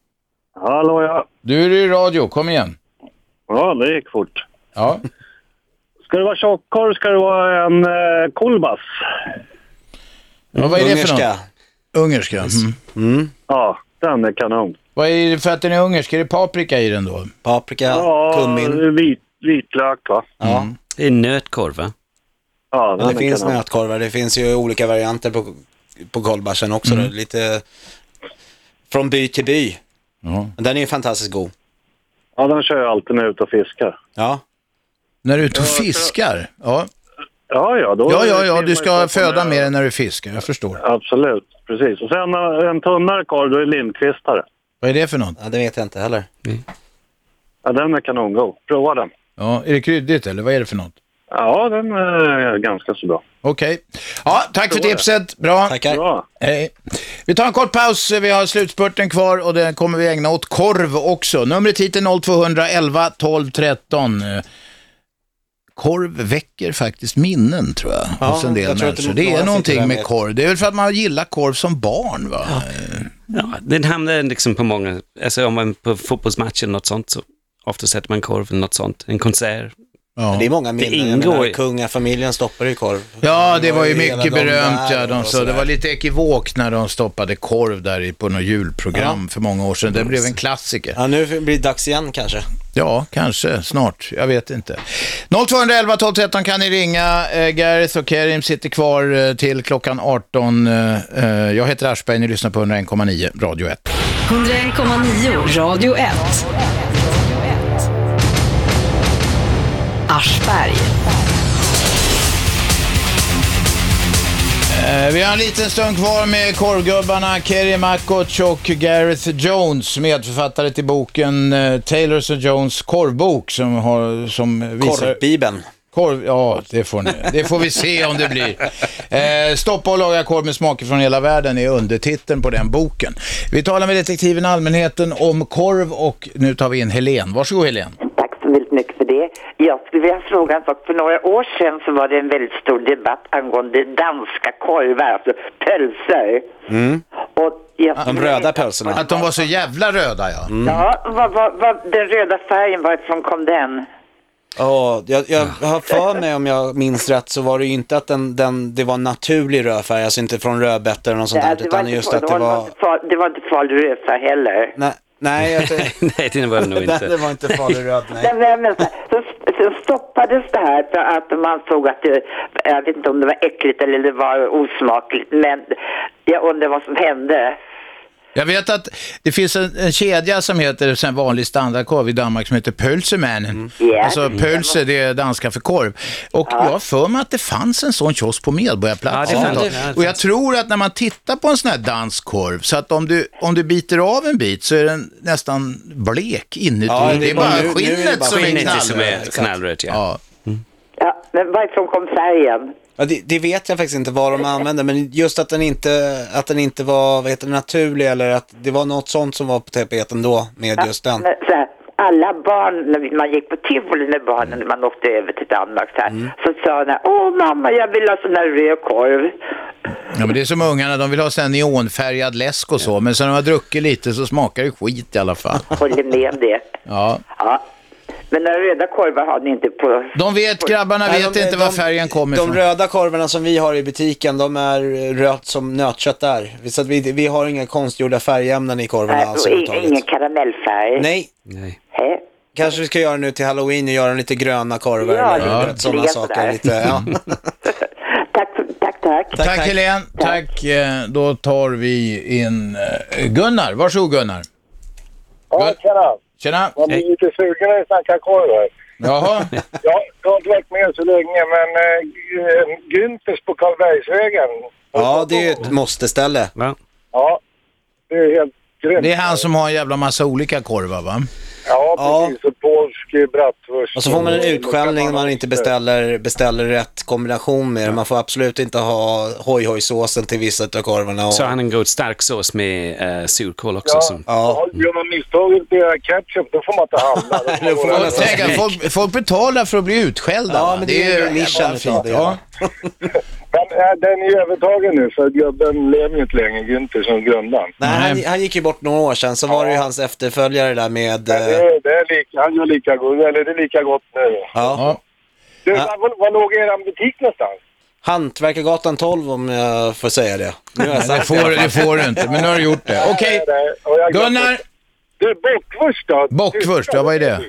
Hallå ja. Du är i radio, kom igen. Ja, det gick fort. Ja. Ska det vara tjockkorv ska det vara en eh, kolbas. Ja, vad är det för Ungerska. något? Ungerska. Mm. Ja, den är kanon. Vad är det för att den är ungersk? Är det paprika i den då? Paprika, Ja, vit, vitlök va? Ja. Det är nötkorv va? Ja, det är finns kanon. nötkorvar, det finns ju olika varianter på, på kolbasen också. Mm. Lite från by till by. Ja. Men den är ju fantastiskt god. Ja, den kör jag alltid när jag är ute och fiskar. Ja. När du är ute och fiskar? Ja. Ja, ja. Då Ja, ja, ja, du ska föda mer än när du fiskar, jag förstår. Absolut, precis. Och sen eh, en tunnare korv, då är det limkvistare. Vad är det för något? Ja, det vet jag inte heller. Ja, den är kanongod. Prova den. Ja, är det kryddigt eller vad är det för något? Ja, den är ganska så bra. Okej. Ja, tack för tipset. Bra. Tackar. Bra. Hej. Vi tar en kort paus. Vi har slutspurten kvar och den kommer vi ägna åt korv också. Numret hit är 0211 12 13. Eh, korv väcker faktiskt minnen tror jag Ja, hos en del jag tror att människor. det- Det, några är sitter någonting med med- korv. Det är väl för att man gillar korv som barn va? Ja, den hamnar liksom på många, alltså om man på fotbollsmatcher eller något sånt så ofta sätter man korv eller något sånt, en konsert. Det är många minnen. Ingår menar, kungafamiljen stoppar ju korv. Ja, det var ju mycket de berömt. där Ja, de sa, det var lite ekivokt när de stoppade korv där i- på något julprogram för många år sedan. Det blev en klassiker. Ja, nu blir det dags igen kanske. Ja, kanske snart. Jag vet inte. 0211 12 13 kan ni ringa. Eh, Gareth och Kerim sitter kvar eh, till klockan 18. Eh, eh, jag heter Aschberg, ni lyssnar på 101,9 Radio 1. 101,9 Radio 1. Aschberg. Eh, vi har en liten stund kvar med korvgubbarna Kerry Makoc och Gareth Jones, medförfattare till boken eh, Taylors och Jones korvbok som, har, som visar... Korvbibeln. Korv, ja, det får, ni, det får vi se om det blir. Eh, Stoppa och laga korv med smaker från hela världen är undertiteln på den boken. Vi talar med detektiven Allmänheten om korv och nu tar vi in Helen. Varsågod Helen. Tack så väldigt mycket för det. Jag skulle vilja fråga en sak. För några år sedan så var det en väldigt stor debatt angående danska korvar, alltså pölser. Mm. Och jag De röda pölserna. Att de var så jävla röda ja. Ja, vad, vad, vad, den röda färgen, varifrån kom den? Ja, jag, jag har för mig om jag minns rätt så var det ju inte att den, den, det var en naturlig rödfärg, alltså inte från rödbetor eller något sånt där, det, var utan just att det var inte farlig rödfärg heller. Nej, nej, jag, [LAUGHS] Nej, det var det nog [LAUGHS] inte. det var inte farlig röd, nej. Nej, men, så, så stoppades det här för att man såg att det, jag vet inte om det var äckligt eller det var osmakligt, men jag undrar vad som hände. Jag vet att det finns en, en kedja som heter en vanlig standardkorv i Danmark som heter Pölsemannen. Ja. Alltså pölse, det är danska för korv. Och jag har för mig att det fanns en sån kiosk på Medborgarplatsen. Ja, det ett fanns. tag. Ja, det och jag tror att när man tittar på en sån här dansk korv, så att om du, om du biter av en bit så är den nästan blek inuti. Ja, det, är bara nu- nu är det skinnet bara som är Skinnet som är knallrött. knallrött, ja. Ja. Ja, men varifrån kom färgen? Ja, det, det vet jag faktiskt inte vad de använde, men just att den inte, att den inte var vad heter det, naturlig eller att det var något sånt som var på tapeten då med just den. Men, så här, alla barn, när man gick på tivoli med barnen när man åkte över till Danmark så, här, Mm. så sa de åh mamma jag vill ha sån här röd korv. Ja, men det är som ungarna, de vill ha sån här neonfärgad läsk och så, men sen när de har druckit lite så smakar det skit i alla fall. Håller med om det. Ja. Ja. Men några röda korvar har ni inte på... De vet, grabbarna Nej, vet de- inte var de- färgen kommer De ifrån. röda korvarna som vi har i butiken, de är rött som nötkött är. Så att vi, vi har inga konstgjorda färgämnen i korvarna Nej, alls och överhuvudtaget. ingen karamellfärg. Nej. Nej. Hä? Kanske vi ska göra nu till halloween och göra lite gröna korvar Ja, lite sådana saker. Lite, ja. [LAUGHS] Tack, tack, tack. Tack, tack. Helene. Tack. Eh, Då tar vi in eh, Gunnar. Varsågod Gunnar. Ja, tjena. Tjena. Man blir lite sugen när vi snackar korv här. Jaha. [LAUGHS] Jag, jag har inte varit med så länge, men äh, Günthers på Karlbergsvägen. ja, det är ju ett måste-ställe. Ja. Ja, det är helt grymt. Det är han som har en jävla massa olika korvar va? Ja, Ja. precis. Och polsk eh, bratwurst. Och så får man en utskällning när man inte beställer, beställer rätt kombination med det. Man får absolut inte ha hoj-hoj-såsen till vissa av korvarna. Och, Så han en god stark sås med uh, surkål också. Ja, Som, ja. gör man misstaget att göra ketchup, då får man inte handla. [LAUGHS] Får man folk, folk betalar för att bli utskällda. Ja, men det är ju utav det. Ja. Men äh, den är ju övertagen nu, för gubben lever ju inte längre, Günther, som grundaren. Nej, han, han gick ju bort några år sedan, så var det ju hans efterföljare där med... Men det, eh, är- det är lika, han gör lika gott, eller det är lika gott nu. ja. Ja. Du, Ja. var, var låg er butik någonstans? Hantverkargatan 12 om jag får säga det. Nu har jag Det sagt får, det får du inte, men nu har du gjort det. Okej, och jag- Gunnar. Du, bockwurst då? Bockwurst, ja vad är det?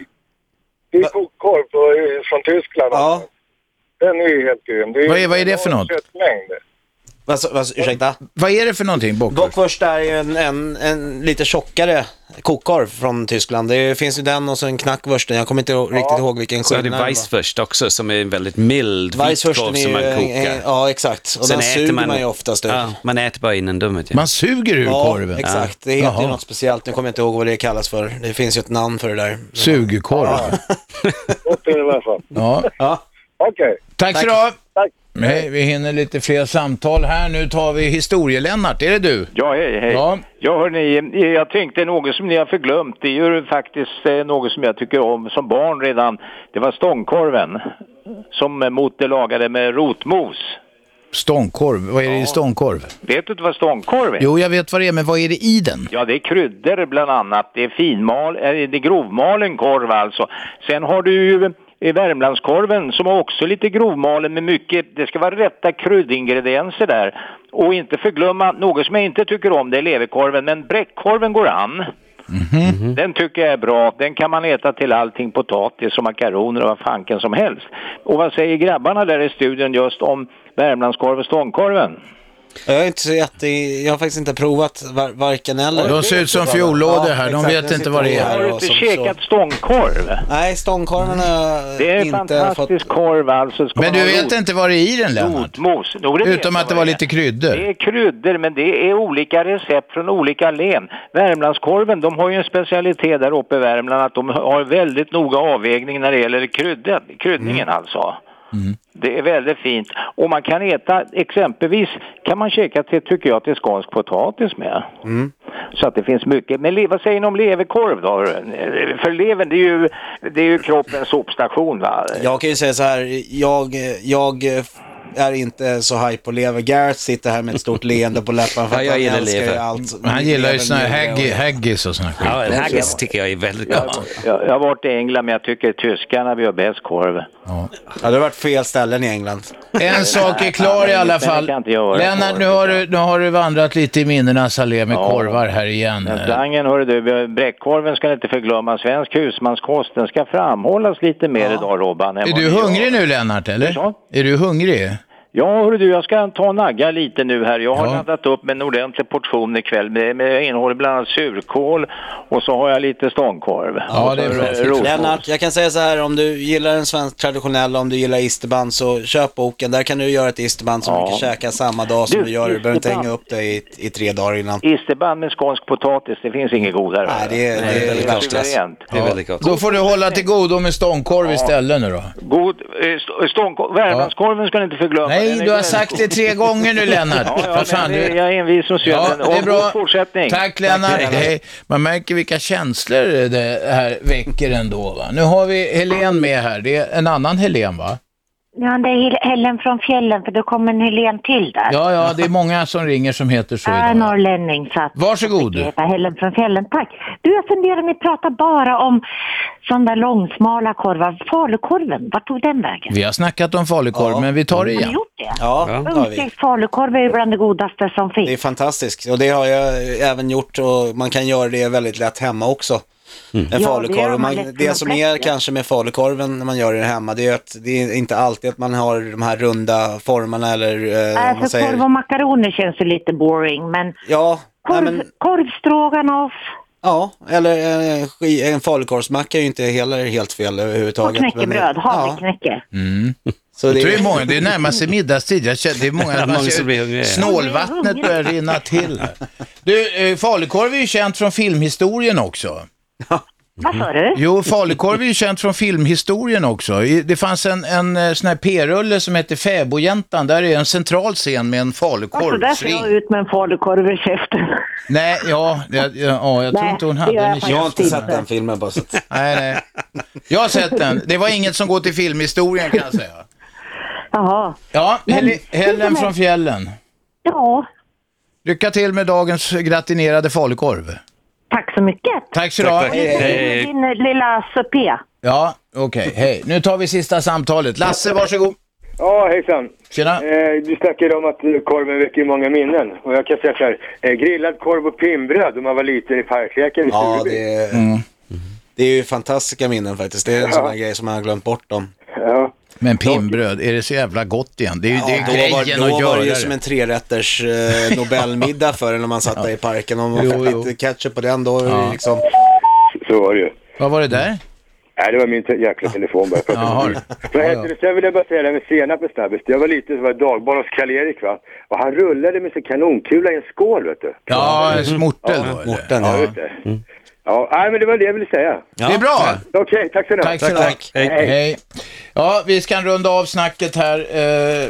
Det är kokkorv på- från Tyskland. Ja. Den är helt grym. Det Vad är- vad är det för något? Köttmängd. Vad, vad, ursäkta? Vad är det för någonting, bockwurst? Bockwurst är ju en, en, en lite tjockare kokkorv från Tyskland. Det finns ju den och så en knackwursten. Jag kommer inte riktigt ihåg vilken så är det skillnad var. Weisswurst också som är en väldigt mild vitkorv Weisswursten är som man ju, kokar. en- ja exakt. Och den suger man, ju oftast ur. Ja, man äter bara innan dummet. Ja. Man suger ur Ja, korven? exakt. Det heter ju Jaha. något speciellt. Nu kommer jag inte ihåg vad det kallas för. Det finns ju ett namn för det där. Sugkorv? [LAUGHS] Gott är det i alla fall. Ja. Ja. Okej. Tack så du. Tack. Nej, vi hinner lite fler samtal här. Nu tar vi historie-Lennart. Är det du? Ja, hej, hej. Ja. Ja, hörni, jag tänkte något som ni har förglömt. Det är ju faktiskt eh, något som jag tycker om som barn redan. Det var stångkorven som Motte lagade med rotmos. Stångkorv. Vad är det i stångkorv? Vet du inte vad stångkorv är? Jo, jag vet vad det är, men vad är det i den? Ja, det är kryddor bland annat. Det är finmal, eh, det är grovmalen korv alltså. Sen har du ju Värmlandskorven som har också lite grovmalen med mycket, det ska vara rätta kryddingredienser där. Och inte förglömma något som jag inte tycker om, det är leverkorven, men bräckkorven går an. Den tycker jag är bra. Den kan man äta till allting, potatis och makaroner och vad fanken som helst. Och vad säger grabbarna där i studion just om Värmlandskorv och stångkorven? Jag är inte så jätte... Jag har faktiskt inte provat var, varken eller. De ser ut som fiollådor här. De vet inte vad det är. Har du inte käkat stångkorv? Nej, stångkorven har Det är inte fantastisk korv alltså. Ska Men du vet inte vad det är i den, Lennart? Vet Utom jag att det var lite kryddor. Det är kryddor, men det är olika recept från olika län. Värmlandskorven, de har ju en specialitet där uppe i Värmland att de har väldigt noga avvägning när det gäller kryddningen alltså. Det är väldigt fint. Och man kan äta, exempelvis kan man käka till, tycker jag, till skånsk potatis med. Så att det finns mycket. Men vad säger ni om leverkorv då? För levern, det är ju, det är ju kroppens sopstation va? Jag kan ju säga så här, jag, jag är inte så hype på lever. Garrett sitter här med ett stort leende på läpparna för Ja, att jag han gillar älskar ju lever. allt. Han gillar ju Lever, såna här lever haggis och såna Ja, skit. haggis tycker jag är väldigt gott. Jag, jag har varit i England men jag tycker tyskarna vi har bäst korv. Ja, det har varit fel ställen i England. En sak är klar i alla fall. Lennart, nu har, du, nu har du vandrat lite i minnenas allé med Ja. korvar här igen. Slangen, hörru du, bräckkorven ska inte förglömma. Svensk husmanskost, den ska framhållas lite mer idag Robban. Är du hungrig nu Lennart, eller? Är du hungrig? Ja, hörru du, jag ska ta och nagga lite nu här. Jag har laddat upp med en ordentlig portion ikväll med, med innehåll bland annat surkål och så har jag lite stångkorv. Ja, det är bra. rotmos. Lennart, jag kan säga så här, om du gillar den svensk traditionella, om du gillar isterband så köp boken. Där kan du göra ett isterband som Ja. du kan käka samma dag som Du, du gör det. Du behöver inte hänga upp det i, i tre dagar innan. Isterband med skånsk potatis, det finns inget godare. Nej, det är, det är väldigt världsklass. Suveränt. Då får du hålla till godo med stångkorv istället nu då. God, eh, st- stångkorv, Värmlandskorven ska ni inte förglömma. Nej, du har sagt det tre gånger nu Lennart. [LAUGHS] Ja, ja, fan, det, du... jag är envis som Ja, det är bra. fortsättning. Tack Lennart. Hej. Man märker vilka känslor det här väcker ändå. Va? Nu har vi Helen med här. Det är en annan Helen va? Ja, det är Helen från fjällen för det kommer en Helen till där. Ja, ja, det är många som ringer som heter så Jag är idag. norrlänning så att Varsågod. jag heter Helen från fjällen. Tack. Du, jag funderar, ni pratar bara om sådana där långsmala korvar. Falukorven, vart tog den vägen? Vi har snackat om falukorv, men vi tar det Har ni igen. gjort det? Ja, det har vi. Falukorv är ju bland det godaste som finns. Det är fantastiskt och det har jag även gjort och man kan göra det väldigt lätt hemma också. En Ja, det falukorv. man det som är kanske med falukorven när man gör det hemma, det är att det är inte alltid att man har de här runda formarna eller eh, man Alltså säger. korv och makaroner känns ju lite boring, men Ja, nej, korv, men, korvstroganoff ja, eller eh, ski- en falukorvsmacka är ju inte heller helt fel och överhuvudtaget. men- knäckebröd, ja, havreknäcke. Mm. Så jag det tror är- det är många, det närmar sig middagstid. Jag känner, det är många, [LAUGHS] Ja, många ser- som blir hungriga. Snålvattnet börjar rinna till här. Du, eh, falukorv är ju känt från filmhistorien också. Vad sa du? Jo, falukorv är ju känt från filmhistorien också. I- Det fanns en, en eh, sån här p-rulle som heter Fäbodjäntan. Där är en central scen med en Alltså där ser falukorvsring. jag ut med en falukorv i käften. Nej, ja, jag, ja, ja, jag tror Nej, inte hon det hade gör den jag i faktiskt Jag har inte sett den filmen bara så att... [LAUGHS] Nej, nej. Jag har sett den. Det var inget som går till filmhistorien kan jag säga. Jaha. Ja, Men- Hel Helen från fjällen. Ja, Lycka till med dagens gratinerade falukorv. Tack så mycket. Tack så du ha. Din eh, lilla supé. Ja, okej. Hej. Nu tar vi sista samtalet. Lasse, varsågod. Ja, hejsan. Tjena. Eh, du snackade om att korven väcker många minnen. Och jag kan säga så här, eh, grillad korv och pinnbröd när man var liten i parkleken i Ja, Stureby. det är, Mm. det är ju fantastiska minnen faktiskt. Det är en sån här grej som man har glömt bort om. Ja. Men pinnbröd, är det så jävla gott igen? Det är ju det är då var, grejen då att var göra det ju det. som en trerätters eh, Nobelmiddag för en när man satt där i parken. Om man Jo, fick jo. lite ketchup på den, då var Ja. liksom... Så var det ju. Vad var det där? Nej, det var min te- jäkla telefon bara. Jaha. Vad heter det? Sen vill jag bara säga det här med senap och snabbis. Jag var liten så var jag dagbarn hos Karl-Erik va. Och han rullade med sin kanonkula i en skål vet du. Ja, en mortel då. eller? Morten, Ja, ja. Ja, nej men det var det jag ville säga. Det är bra. Okej, tack så mycket. Tack så du ha. Hej. Hej. Ja, vi ska runda av snacket här. Eh,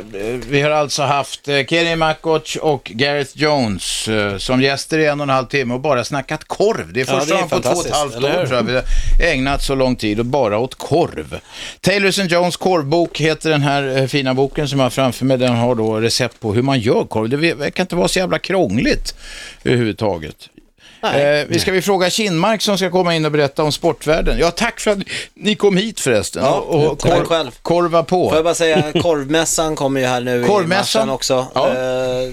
vi har alltså haft eh, Kerry Makoc och Gareth Jones eh, som gäster i en och en halv timme och bara snackat korv. Det är Ja, första det är gången på två och ett fantastiskt, halvt eller år hur? tror jag vi har ägnat så lång tid och bara åt korv. Taylors and Jones korvbok heter den här eh, fina boken som jag har framför mig. Den har då recept på hur man gör korv. Det verkar inte vara så jävla krångligt överhuvudtaget. Eh, vi ska vi fråga Kinmark som ska komma in och berätta om sportvärlden. Ja, tack för att ni kom hit förresten. Ja, och korv, själv. korva på. Får jag bara säga, [LAUGHS] korvmässan kommer ju här nu i Korvmässan? marsen också. Ja. Eh,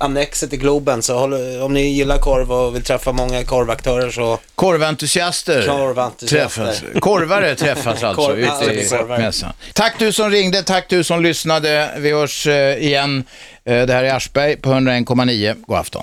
Annexet i Globen, så håll, om ni gillar korv och vill träffa många korvaktörer så... Korventusiaster Korventusiaster. träffas. Korvare träffas alltså Korv- ute i korvare. mässan. Tack du som ringde, tack du som lyssnade. Vi hörs eh, igen. Eh, Det här är Aschberg på 101,9. God afton.